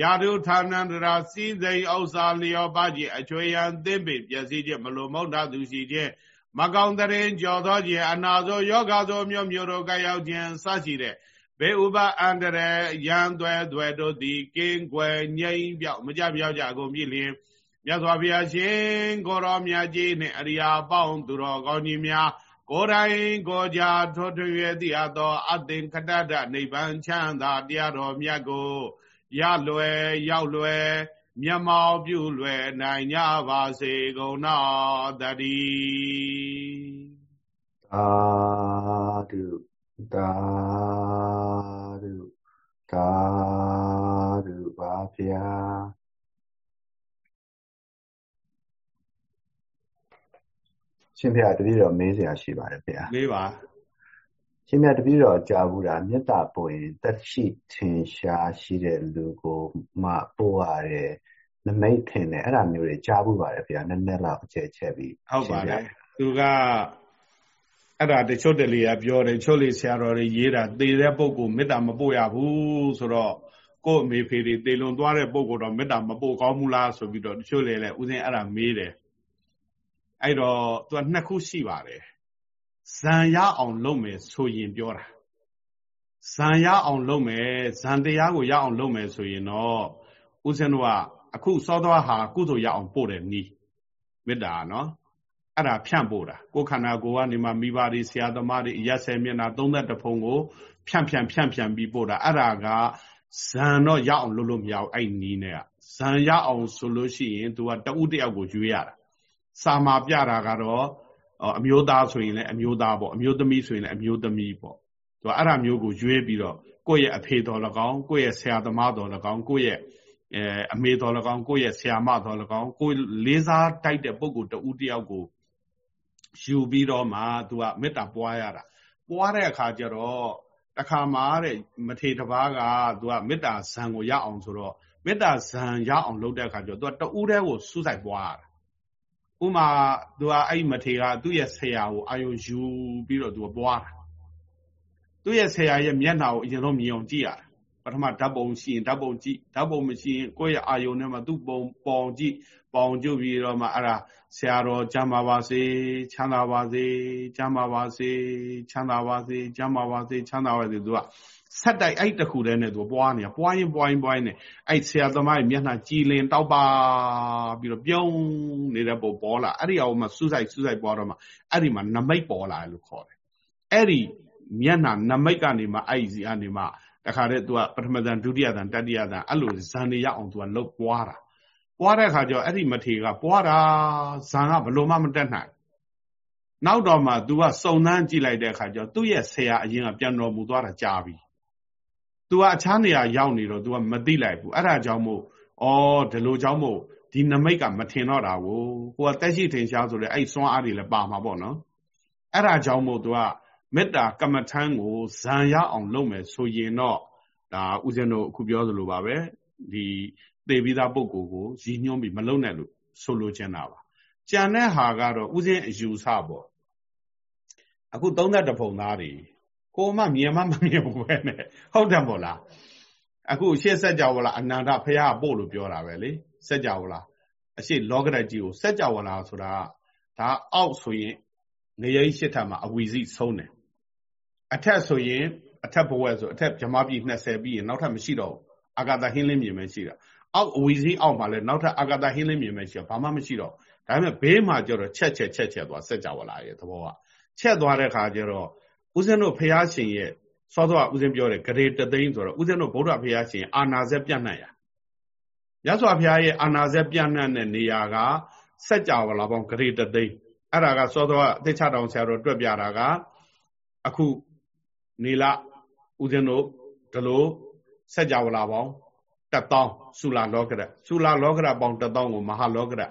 ယာတုဌာနန္တရာစီစိန်ဥစ္စာလျောပါခြင်းအချွေရန်သင့်ပေပျက်စီးခြင်းမလိုမဟုတ်တာသူရှိခြင်းမကောင်းတဲ့ကြော်သောခြင်းအနာသောယောဂသောမျိုးမျိုးတို့ကရောက်ခြင်းစရှိတဲ့ ဘေဥပအန္တရယံသွဲသွဲတို့သည်ကင်းကွယ်ငြိမ်ပြောက်မကြပြောက်ကြကုန်ပြီလျင်မြတ်စွာဘုရားရှင်ကိုရောမြတ်ကြီးနှင့်အရိယာပေါင်းသူတော်ကောင်းကြီးများကိုယ်တိုင်ကိုကြထွထွရသည့်အသောအသင်္ခတတနိဗ္ဗာန်ချမ်းသာတရားတော်မြတ်ကိုရလွယ်ရောက်လွယ်မျက်မှောက်ပြုလွယ်နိုင်ကြပါစေကုန်တော်တည်းသာဓု သာဓုသာဓုပါဗျာရှင်ဖေတပည့်တော်မေးစရာရှိပါတယ်ဖေမေးပါရှင်မြတ်တပည့်တော်ကြားဘူးတာမေတ္တာပို့ရင်တက်ရှိထင်ရှားရှိတဲ့လူကိုမှပို့ရတယ်နမိတ်ထင်တယ်အဲ့ဒါမျိုးတွေကြားဘူးပါတယ်ဖေနည်းနည်းလောက်အကျယ်ချက်ပြီးဟုတ်ပါတယ်သူက အဲ့ဒါတချို့တလေကပြောတယ်ချို့လေဆရာတော်တွေရေးတာသေတဲ့ပုဂ္ဂိုလ်မေတ္တာမပို့ရဘူးဆိုတော့ကို့အမေဖေတွေသေလွန်သွားတဲ့ပုဂ္ဂိုလ်တော့မေတ္တာမပို့ကောင်းဘူးလားဆိုပြီးတော့တချို့လေလည်းဥစဉ်အဲ့ဒါမေးတယ်အဲ့တော့သူကနှစ်ခုရှိပါတယ်ဇံရအောင်လုပ်မယ်ဆိုရင်ပြောတာဇံရအောင်လုပ်မယ်ဇံတရားကိုရအောင်လုပ်မယ်ဆိုရင်တော့ဦးဇင်းတို့ကအခုစောသွားဟာကုသိုလ်ရအောင်ပို့တယ်နီးမေတ္တာနော် အဲ့ဒါဖြန့်ပို့တာကိုယ်ခန္ဓာကိုယ်ကနေမှမိဘတွေဆရာသမားတွေရက်ဆယ်မျက်နှာ30ဖုံကိုဖြန့်ဖြန့်ဖြန့်ဖြန့်ပြီးပို့တာအဲ့ဒါကဇံတော့ရအောင်လုပ်လို့မရဘူးအဲ့နီးနဲ့ဇံရအောင်ဆိုလို့ရှိရင် तू ကတဦးတယောက်ကိုရွေးရတာစာမာပြတာကတော့အမျိုးသားဆိုရင်လည်းအမျိုးသားပေါ့အမျိုးသမီးဆိုရင်လည်းအမျိုးသမီးပေါ့သူကအဲ့ဒါမျိုးကိုရွေးပြီးတော့ကိုယ့်ရဲ့အဖေတော်၎င်းကိုယ့်ရဲ့ဆရာသမားတော်၎င်းကိုယ့်ရဲ့အဲအမေတော်၎င်းကိုယ့်ရဲ့ဆရာမတော်၎င်းကိုယ်လေးစားတိုက်တဲ့ပုဂ္ဂိုလ်တဦးတယောက်ကို ယူပြီးတော့မှသူကမေတ္တာပွားရတာပွားတဲ့အခါကျတော့တခါမှတဲ့မထေတပားကသူကမေတ္တာဇံကိုရအောင်ဆိုတော့မေတ္တာဇံရအောင်လုပ်တဲ့အခါကျတော့သူကတဦးတည်းကိုစူးစိုက်ပွားရတာဥမာသူကအဲ့မထေကသူ့ရဲ့ဆရာကိုအာယုံယူပြီးတော့သူကပွားတာသူ့ရဲ့ဆရာရဲ့မျက်နှာကိုအရင်တော့မြင်အောင်ကြည့်ရတာ ပထမဓာတ်ပုံရှိရင်ဓာတ်ပုံကြည့်ဓာတ်ပုံမရှိရင်ကိုယ့်ရဲ့အာယုံထဲမှာသူ့ပုံပေါင်ကြည့်ပေါင်ကြည့်ပြီးတော့မှအဲ့ဒါဆရာတော်ကျမ်းပါပါစေချမ်းသာပါစေကျမ်းပါပါစေချမ်းသာပါစေကျမ်းပါပါစေချမ်းသာပါစေသူကဆက်တိုက်အဲ့တခုတည်းနဲ့သူပွားနေတာပွားရင်ပွားရင်ပွားရင်နဲ့အဲ့ဆရာသမားရဲ့မျက်နှာကြည်လင်တောက်ပါပြီးတော့ပြုံးနေတဲ့ပုံပေါ်လာအဲ့ဒီအောင်မှစူးစိုက်စူးစိုက်ပွားတော့မှအဲ့ဒီမှာနမိတ်ပေါ်လာလို့ခေါ်တယ်အဲ့ဒီမျက်နှာနမိတ်ကနေမှအဲ့ဒီစီကနေမှ တခါတည်း तू ကပထမဇန်ဒုတိယဇန်တတိယဇန်အဲ့လိုဇန်တွေရအောင် तू ကလုတ်ပွားတာပွားတဲ့အခါကျတော့အဲ့ဒီမထေကပွားတာဇန်ကဘလို့မှမတက်နိုင်နောက်တော့မှ तू ကစုံစမ်းကြည့်လိုက်တဲ့အခါကျတော့သူ့ရဲ့ဆရာအရင်ကပြန်တော်မူသွားတာကြာပြီ तू ကအခြားနေရာရောက်နေတော့ तू ကမသိလိုက်ဘူးအဲ့ဒါကြောင့်မို့ဩဒီလိုကြောင့်မို့ဒီနမိတ်ကမထင်တော့တာကိုကိုကတက်ရှိထင်ရှားဆိုတဲ့အဲ့စွမ်းအားတွေလည်းပါမှာပေါ့နော်အဲ့ဒါကြောင့်မို့ तू က မေတ္တာကမ္မထမ်းကိုဇံရအောင်လုပ်မယ်ဆိုရင်တော့ဒါဥစဉ်တို့အခုပြောသလိုပါပဲဒီသေပြီးသားပုဂ္ဂိုလ်ကိုရည်ညွှန်းပြီးမလုံနဲ့လို့ဆိုလိုချင်တာပါကြံတဲ့ဟာကတော့ဥစဉ်အယူဆပေါ့အခု32ပုံသားတွေကိုမှမြင်မှမမြင်ဘူးပဲနဲ့ဟုတ်တယ်မို့လားအခုရှေ့ဆက်ကြဝဠာအနန္တဖရာပို့လို့ပြောတာပဲလေဆက်ကြဝဠာအရှိလောကရကြီးကိုဆက်ကြဝဠာဆိုတာဒါအောက်ဆိုရင်နေရိပ်ရှစ်ထပ်မှာအဝီစီဆုံးတယ် အထက်ဆိုရင်အထက်ဘဝဆိုအထက်ဗြဟ္မပြည်20ပြီးရင်နောက်ထပ်မရှိတော့ဘူးအာဂတဟင်းလင်းမြင်ပဲရှိတာအောက်အဝီစီအောက်မှာလည်းနောက်ထပ်အာဂတဟင်းလင်းမြင်ပဲရှိတော့ဘာမှမရှိတော့ဒါပေမဲ့ဘေးမှာကျတော့ချက်ချက်ချက်ချက်သွားဆက်ကြဝလာရဲ့သဘောကချက်သွားတဲ့ခါကျတော့ဦးဇင်းတို့ဖះရှင်ရဲ့စောစောကဦးဇင်းပြောတယ်ဂရေတသိန်းဆိုတော့ဦးဇင်းတို့ဗုဒ္ဓဖះရှင်အာနာဇက်ပြန့်နှံ့ရရသော်ဖះရဲ့အာနာဇက်ပြန့်နှံ့တဲ့နေရာကစัจ java လာပေါင်းဂရေတသိန်းအဲ့ဒါကစောစောကအသိချတောင်ဆရာတော်တွက်ပြတာကအခု နေလဦးဇင်းတို့ဒီလိုစัจ java လာပေါင်း1000သုလာလောကရသုလာလောကရပေါင်း1000ကိုမဟာလောကရ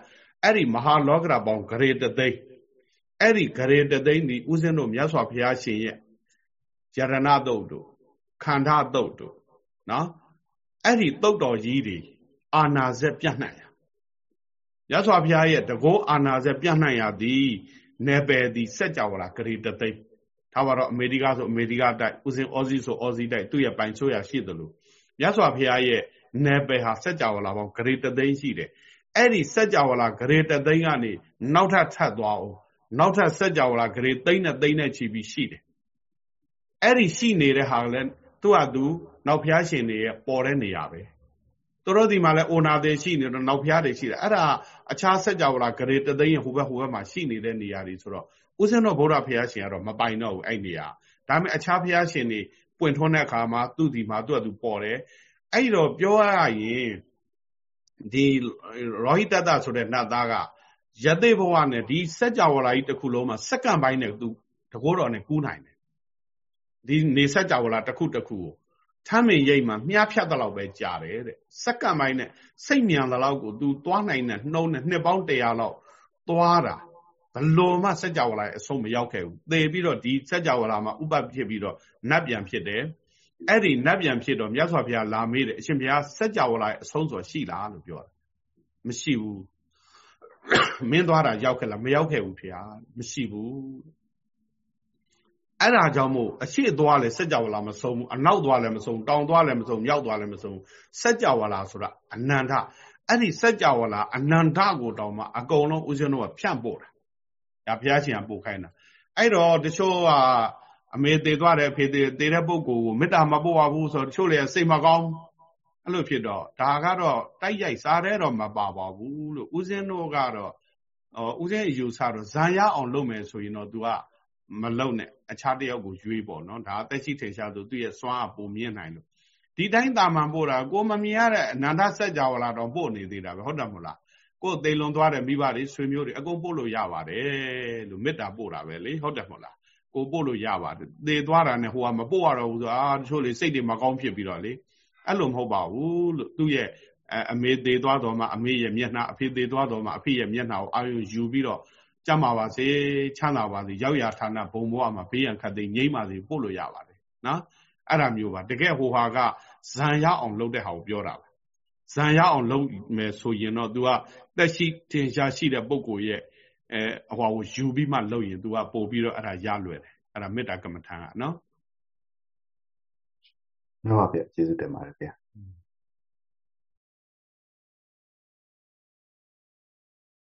အဲ့ဒီမဟာလောကရပေါင်းဂရေတသိန်းအဲ့ဒီဂရေတသိန်းဒီဦးဇင်းတို့မြတ်စွာဘုရားရှင်ရဲ့ယရဏတုတ်တို့ခန္ဓာတုတ်တို့နော်အဲ့ဒီတုတ်တော်ကြီးတွေအာနာဇက်ပြန့်နှံ့ရမြတ်စွာဘုရားရဲ့တကောအာနာဇက်ပြန့်နှံ့ရသည်နေပယ်သည်စัจ java လာဂရေတသိန်း ထားပါတော့အမေရိကဆိုအမေရိကတိုက်ဥစဉ်အော်စီဆိုအော်စီတိုက်သူ့ရဲ့ပိုင်ချိုးရရှိတယ်လို့ရသော်ဖရာရဲ့နယ်ပယ်ဟာစက်ကြဝဠာပေါင်းဂရေတသိန်းရှိတယ်အဲ့ဒီစက်ကြဝဠာဂရေတသိန်းကနေနောက်ထပ်ထပ်သွားအောင်နောက်ထပ်စက်ကြဝဠာဂရေသိန်းနဲ့သိန်းနဲ့ချီပြီးရှိတယ်အဲ့ဒီရှိနေတဲ့ဟာလည်းသူ့ဟာသူနောက်ဖျားရှင်တွေရဲ့ပေါ်တဲ့နေရာပဲသူတို့ဒီမှာလဲအိုနာတွေရှိနေတော့နောက်ဖျားတွေရှိတယ်အဲ့ဒါအခြားဆက်ကြဝဠာဂရေတသိန်းရဲ့ဟိုဘက်ဟိုဘက်မှာရှိနေတဲ့နေရာတွေဆိုတော့ ဦးဇင်းတော်ဗုဒ္ဓဘုရားရှင်ကတော့မပိုင်တော့ဘူးအဲ့နေရာဒါပေမဲ့အခြားဘုရားရှင်တွေပွင့်ထွန်းတဲ့အခါမှာသူ့ဒီမှာသူ့အတူပေါ်တယ်အဲ့တော့ပြောရရင်ဒီရောဟိတတဆိုတဲ့နတ်သားကယသိဘဝနဲ့ဒီစัจ java လာကြီးတစ်ခုလုံးမှာစက္ကန့်ပိုင်းနဲ့သူတကောတော်နဲ့ကူးနိုင်တယ်ဒီနေစัจ java လာတစ်ခုတစ်ခုကိုထမ်းမင်ရိပ်မှာမြားဖြတ်တဲ့လောက်ပဲကြာတယ်တဲ့စက္ကန့်ပိုင်းနဲ့စိတ်မြန်တဲ့လောက်ကို तू သွားနိုင်တဲ့နှုံးနဲ့နှစ်ပေါင်း100လောက်သွားတာ ဘလို့မှစัจ java လာရဲ့အဆုံးမရောက်ခဲ့ဘူးသေပြီးတော့ဒီစัจ java လာမှာဥပဖြစ်ပြီးတော့နတ်ပြန်ဖြစ်တယ်အဲ့ဒီနတ်ပြန်ဖြစ်တော့မြတ်စွာဘုရားလာမေးတယ်အရှင်ဘုရားစัจ java လာရဲ့အဆုံးဆိုရှိလားလို့ပြောတာမရှိဘူးမင်းသွားတာရောက်ခဲ့လားမရောက်ခဲ့ဘူးဖေဟာမရှိဘူးအဲ့ဒါကြောင့်မို့အရှိသွားလဲစัจ java လာမဆုံးဘူးအနောက်သွားလဲမဆုံးတောင်သွားလဲမဆုံးမြောက်သွားလဲမဆုံးစัจ java လာဆိုတာအနန္တအဲ့ဒီစัจ java လာအနန္တကိုတောင်မှအကုန်လုံးဦးဇင်းတို့ကဖြန့်ပို့တာ ဒါဘုရားရှင်ကပို့ခိုင်းတာအဲ့တော့တချို့ကအမေသေးသွားတယ်ဖေသေးသေးတဲ့ပုဂ္ဂိုလ်ကိုမေတ္တာမပို့ပါဘူးဆိုတော့တချို့လည်းစိတ်မကောင်းအဲ့လိုဖြစ်တော့ဒါကတော့တိုက်ရိုက်စားတဲ့တော့မပါပါဘူးလို့ဦးဇင်းတို့ကတော့ဦးဇင်းအယူဆတော့ဇံရအောင်လုပ်မယ်ဆိုရင်တော့ तू ကမလုံနဲ့အခြားတယောက်ကိုရွေးပေါ့နော်ဒါအသက်ရှိထေရှားဆိုသူ့ရဲ့စွမ်းအပုံမြင်နိုင်လို့ဒီတိုင်းတာမန်ပို့တာကိုမမြင်ရတဲ့အနန္တစัจ java လာတော့ပို့နေသေးတာပဲဟုတ်တယ်မဟုတ်လား ကိုယ်သိလွန်သွားတဲ့မိဘတွေဆွေမျိုးတွေအကုန်ပို့လို့ရပါတယ်လို့မေတ္တာပို့တာပဲလေဟုတ်တယ်မဟုတ်လားကိုပို့လို့ရပါတယ်သေသွားတာနဲ့ဟိုကမပို့ရတော့ဘူးဆိုအာတချို့လေစိတ်တွေမကောင်းဖြစ်ပြီးတော့လေအဲ့လိုမဟုတ်ပါဘူးလို့သူ့ရဲ့အမေသေးသွားတော့မှအမေရဲ့မျက်နှာအဖေသေးသွားတော့မှအဖေရဲ့မျက်နှာကိုအာရုံယူပြီးတော့ကြမ်းပါပါစေချမ်းသာပါစေရောက်ရဌာနဘုံဘဝမှာဘေးရန်ခတ်သိငြိမ့်ပါစေပို့လို့ရပါတယ်နော်အဲ့ဒါမျိုးပါတကယ်ဟိုဟာကဇံရအောင်လုပ်တဲ့ဟာကိုပြောတာပါဇံရအောင်လုပ်မယ်ဆိုရင်တော့ तू က တက်ရှိထင်ရှားရှိတဲ့ပုံကိုရဲ့အဲအဟွာကိုယူပြီးမှလုပ်ရင် तू ကပို့ပြီးတော့အဲ့ဒါရလွယ်တယ်အဲ့ဒါမေတ္တာကမ္မထာကနော်ဟုတ်ပါဗျကျေးဇူးတင်ပါတယ်ဗျ